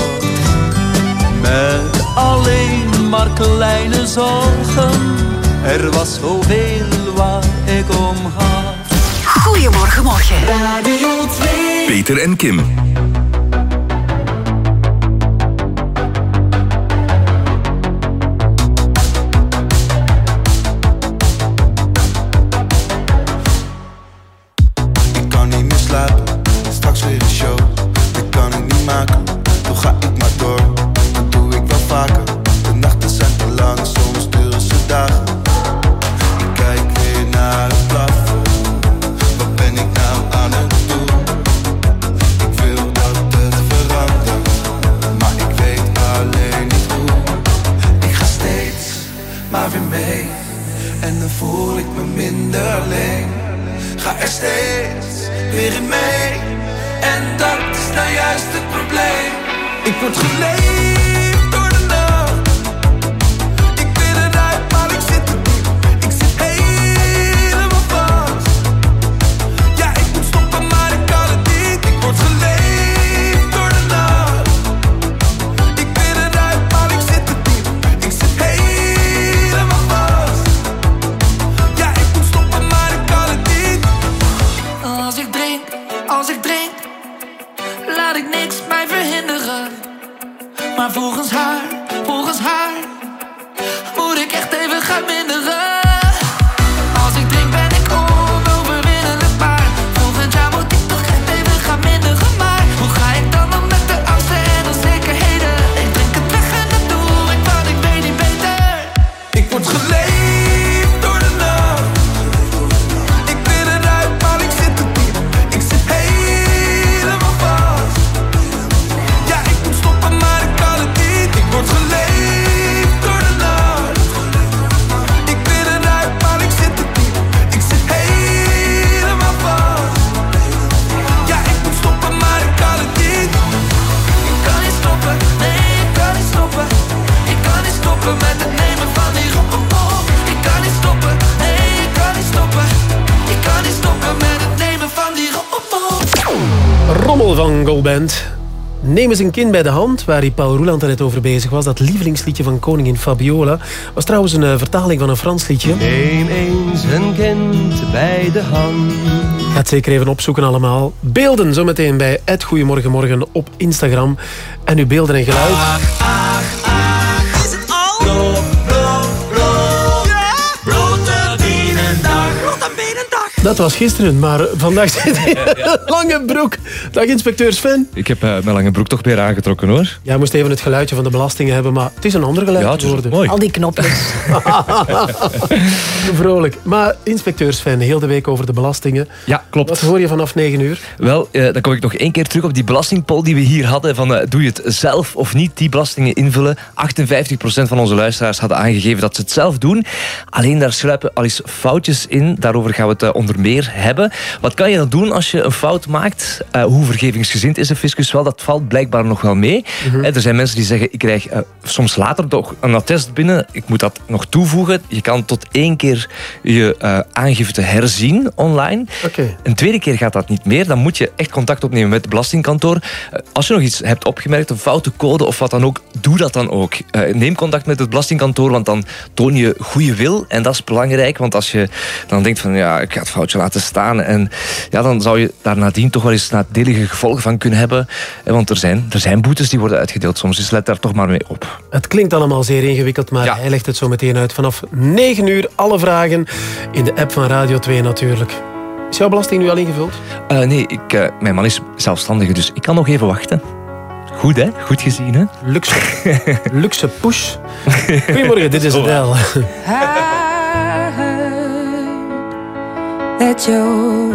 Met alleen maar kleine zorgen, er was zoveel waar ik om ga. Goedemorgen, morgen. Radio 2. Peter en Kim. Neem eens een kind bij de hand, waar die Paul Roeland er net over bezig was. Dat lievelingsliedje van koningin Fabiola. Was trouwens een eh, vertaling van een Frans liedje. Neem eens een kind bij de hand. Ga het zeker even opzoeken allemaal. Beelden zometeen bij het Goedemorgenmorgen op Instagram. En uw beelden en geluid. Is het al? Blow, blow, blow. Ja? Bloterbierendag. Bloterbierendag. Dat was gisteren, maar vandaag zit hij in een lange broek. Dag inspecteur Sven. Ik heb eh, mijn lange broek toch weer aangetrokken hoor. Jij moest even het geluidje van de belastingen hebben, maar het is een ander geluid Ja, het is geworden. mooi. Al die knopjes. *laughs* Vrolijk. Maar inspecteur Sven, heel de week over de belastingen. Ja, klopt. Wat hoor je vanaf 9 uur? Wel, eh, dan kom ik nog één keer terug op die belastingpoll die we hier hadden. Van, eh, doe je het zelf of niet, die belastingen invullen. 58% van onze luisteraars hadden aangegeven dat ze het zelf doen. Alleen daar sluipen al eens foutjes in. Daarover gaan we het onder meer hebben. Wat kan je dan doen als je een fout maakt? Eh, hoe vergevingsgezind is de fiscus wel? Dat valt blijkbaar nog wel mee. Eh, er zijn mensen die zeggen, ik krijg eh, soms later toch een attest binnen. Ik moet dat nog toevoegen. Je kan tot één keer je aangifte herzien online. Een tweede keer gaat dat niet meer. Dan moet je echt contact opnemen met het belastingkantoor. Als je nog iets hebt opgemerkt, een foute code of wat dan ook, doe dat dan ook. Neem contact met het belastingkantoor, want dan toon je goede wil. En dat is belangrijk, want als je dan denkt van ja, ik ga het foutje laten staan. En ja, dan zou je daar nadien toch wel eens nadelige gevolgen van kunnen hebben. Eh, Want er zijn, er zijn boetes die worden uitgedeeld soms, dus let daar toch maar mee op. Het klinkt allemaal zeer ingewikkeld, maar hij legt het zo meteen uit. Vanaf 9 uur alle vragen in de app van Radio 2 natuurlijk. Is jouw belasting nu al ingevuld? Eh, nee, ik, eh, mijn man is zelfstandige, dus ik kan nog even wachten. Goed, hè? Goed gezien, hè? Luxe, *laughs* luxe push. Goedemorgen, dit is Adele. I heard that you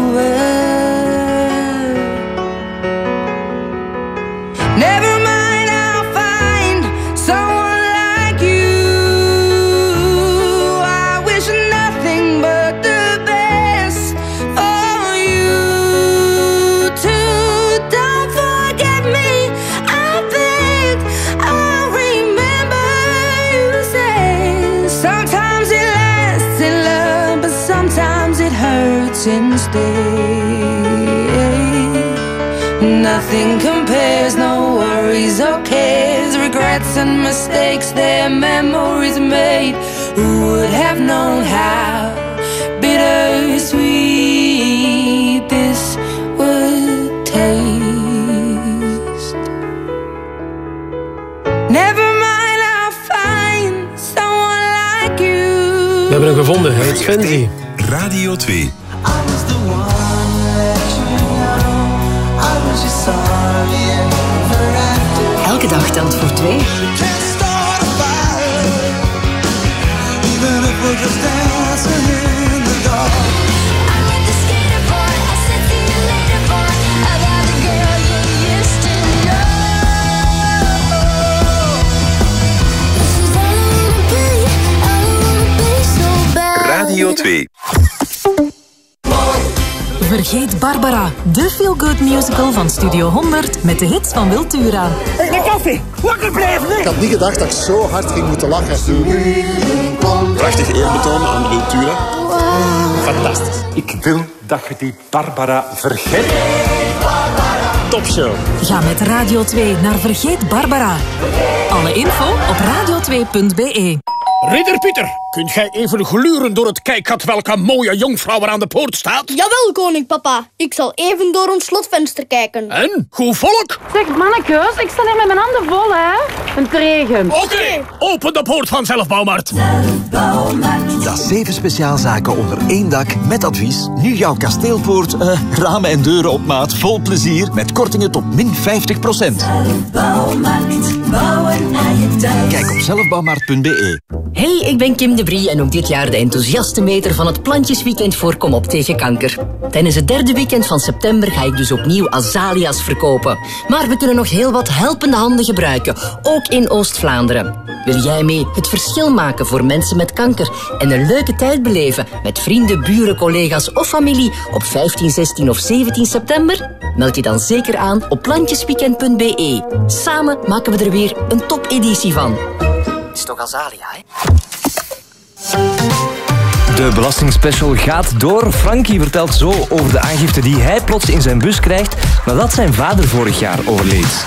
Nothing compares, no worries or cares, regrets and mistakes, their memories made. Who would have known how bittersweet this would taste? Never mind, I'll find someone like you. We hebben hem gevonden, hij heet Svenzi. Radio 2. Telt voor twee. Radio 2. Vergeet Barbara, de feel-good musical van Studio 100 met de hits van Wiltura. Een koffie! Wakker blijven! Ik had niet gedacht dat ik zo hard ging moeten lachen. Prachtig eerbetoon aan Wiltura. Fantastisch. Ik wil dat je die Barbara vergeet. Topshow. Ga met Radio 2 naar Vergeet Barbara. Alle info op radio2.be. Ridder Pieter, kunt jij even gluren door het kijkgat welke mooie jonkvrouw er aan de poort staat? Jawel, koning papa. Ik zal even door ons slotvenster kijken. En? Goed volk? Zeg, mannekes, ik sta hier met mijn handen vol, hè. En het regent. Oké, open de poort van Zelfbouwmarkt. Dat is zeven speciaalzaken onder één dak met advies. Nu jouw kasteelpoort, eh, ramen en deuren op maat, vol plezier. Met kortingen tot min 50% Kijk op zelfbouwmarkt.be. Hey, ik ben Kim de Brie en ook dit jaar de enthousiaste meter van het Plantjesweekend voor Kom op tegen kanker. Tijdens het derde weekend van september ga ik dus opnieuw azalia's verkopen. Maar we kunnen nog heel wat helpende handen gebruiken, ook in Oost-Vlaanderen. Wil jij mee het verschil maken voor mensen met kanker en een leuke tijd beleven met vrienden, buren, collega's of familie op 15, 16 of 17 september? Meld je dan zeker aan op plantjesweekend.be. Samen maken we er weer een topeditie van. Is toch Azalia, hè? De belastingspecial gaat door. Frankie vertelt zo over de aangifte die hij plots in zijn bus krijgt nadat zijn vader vorig jaar overleed.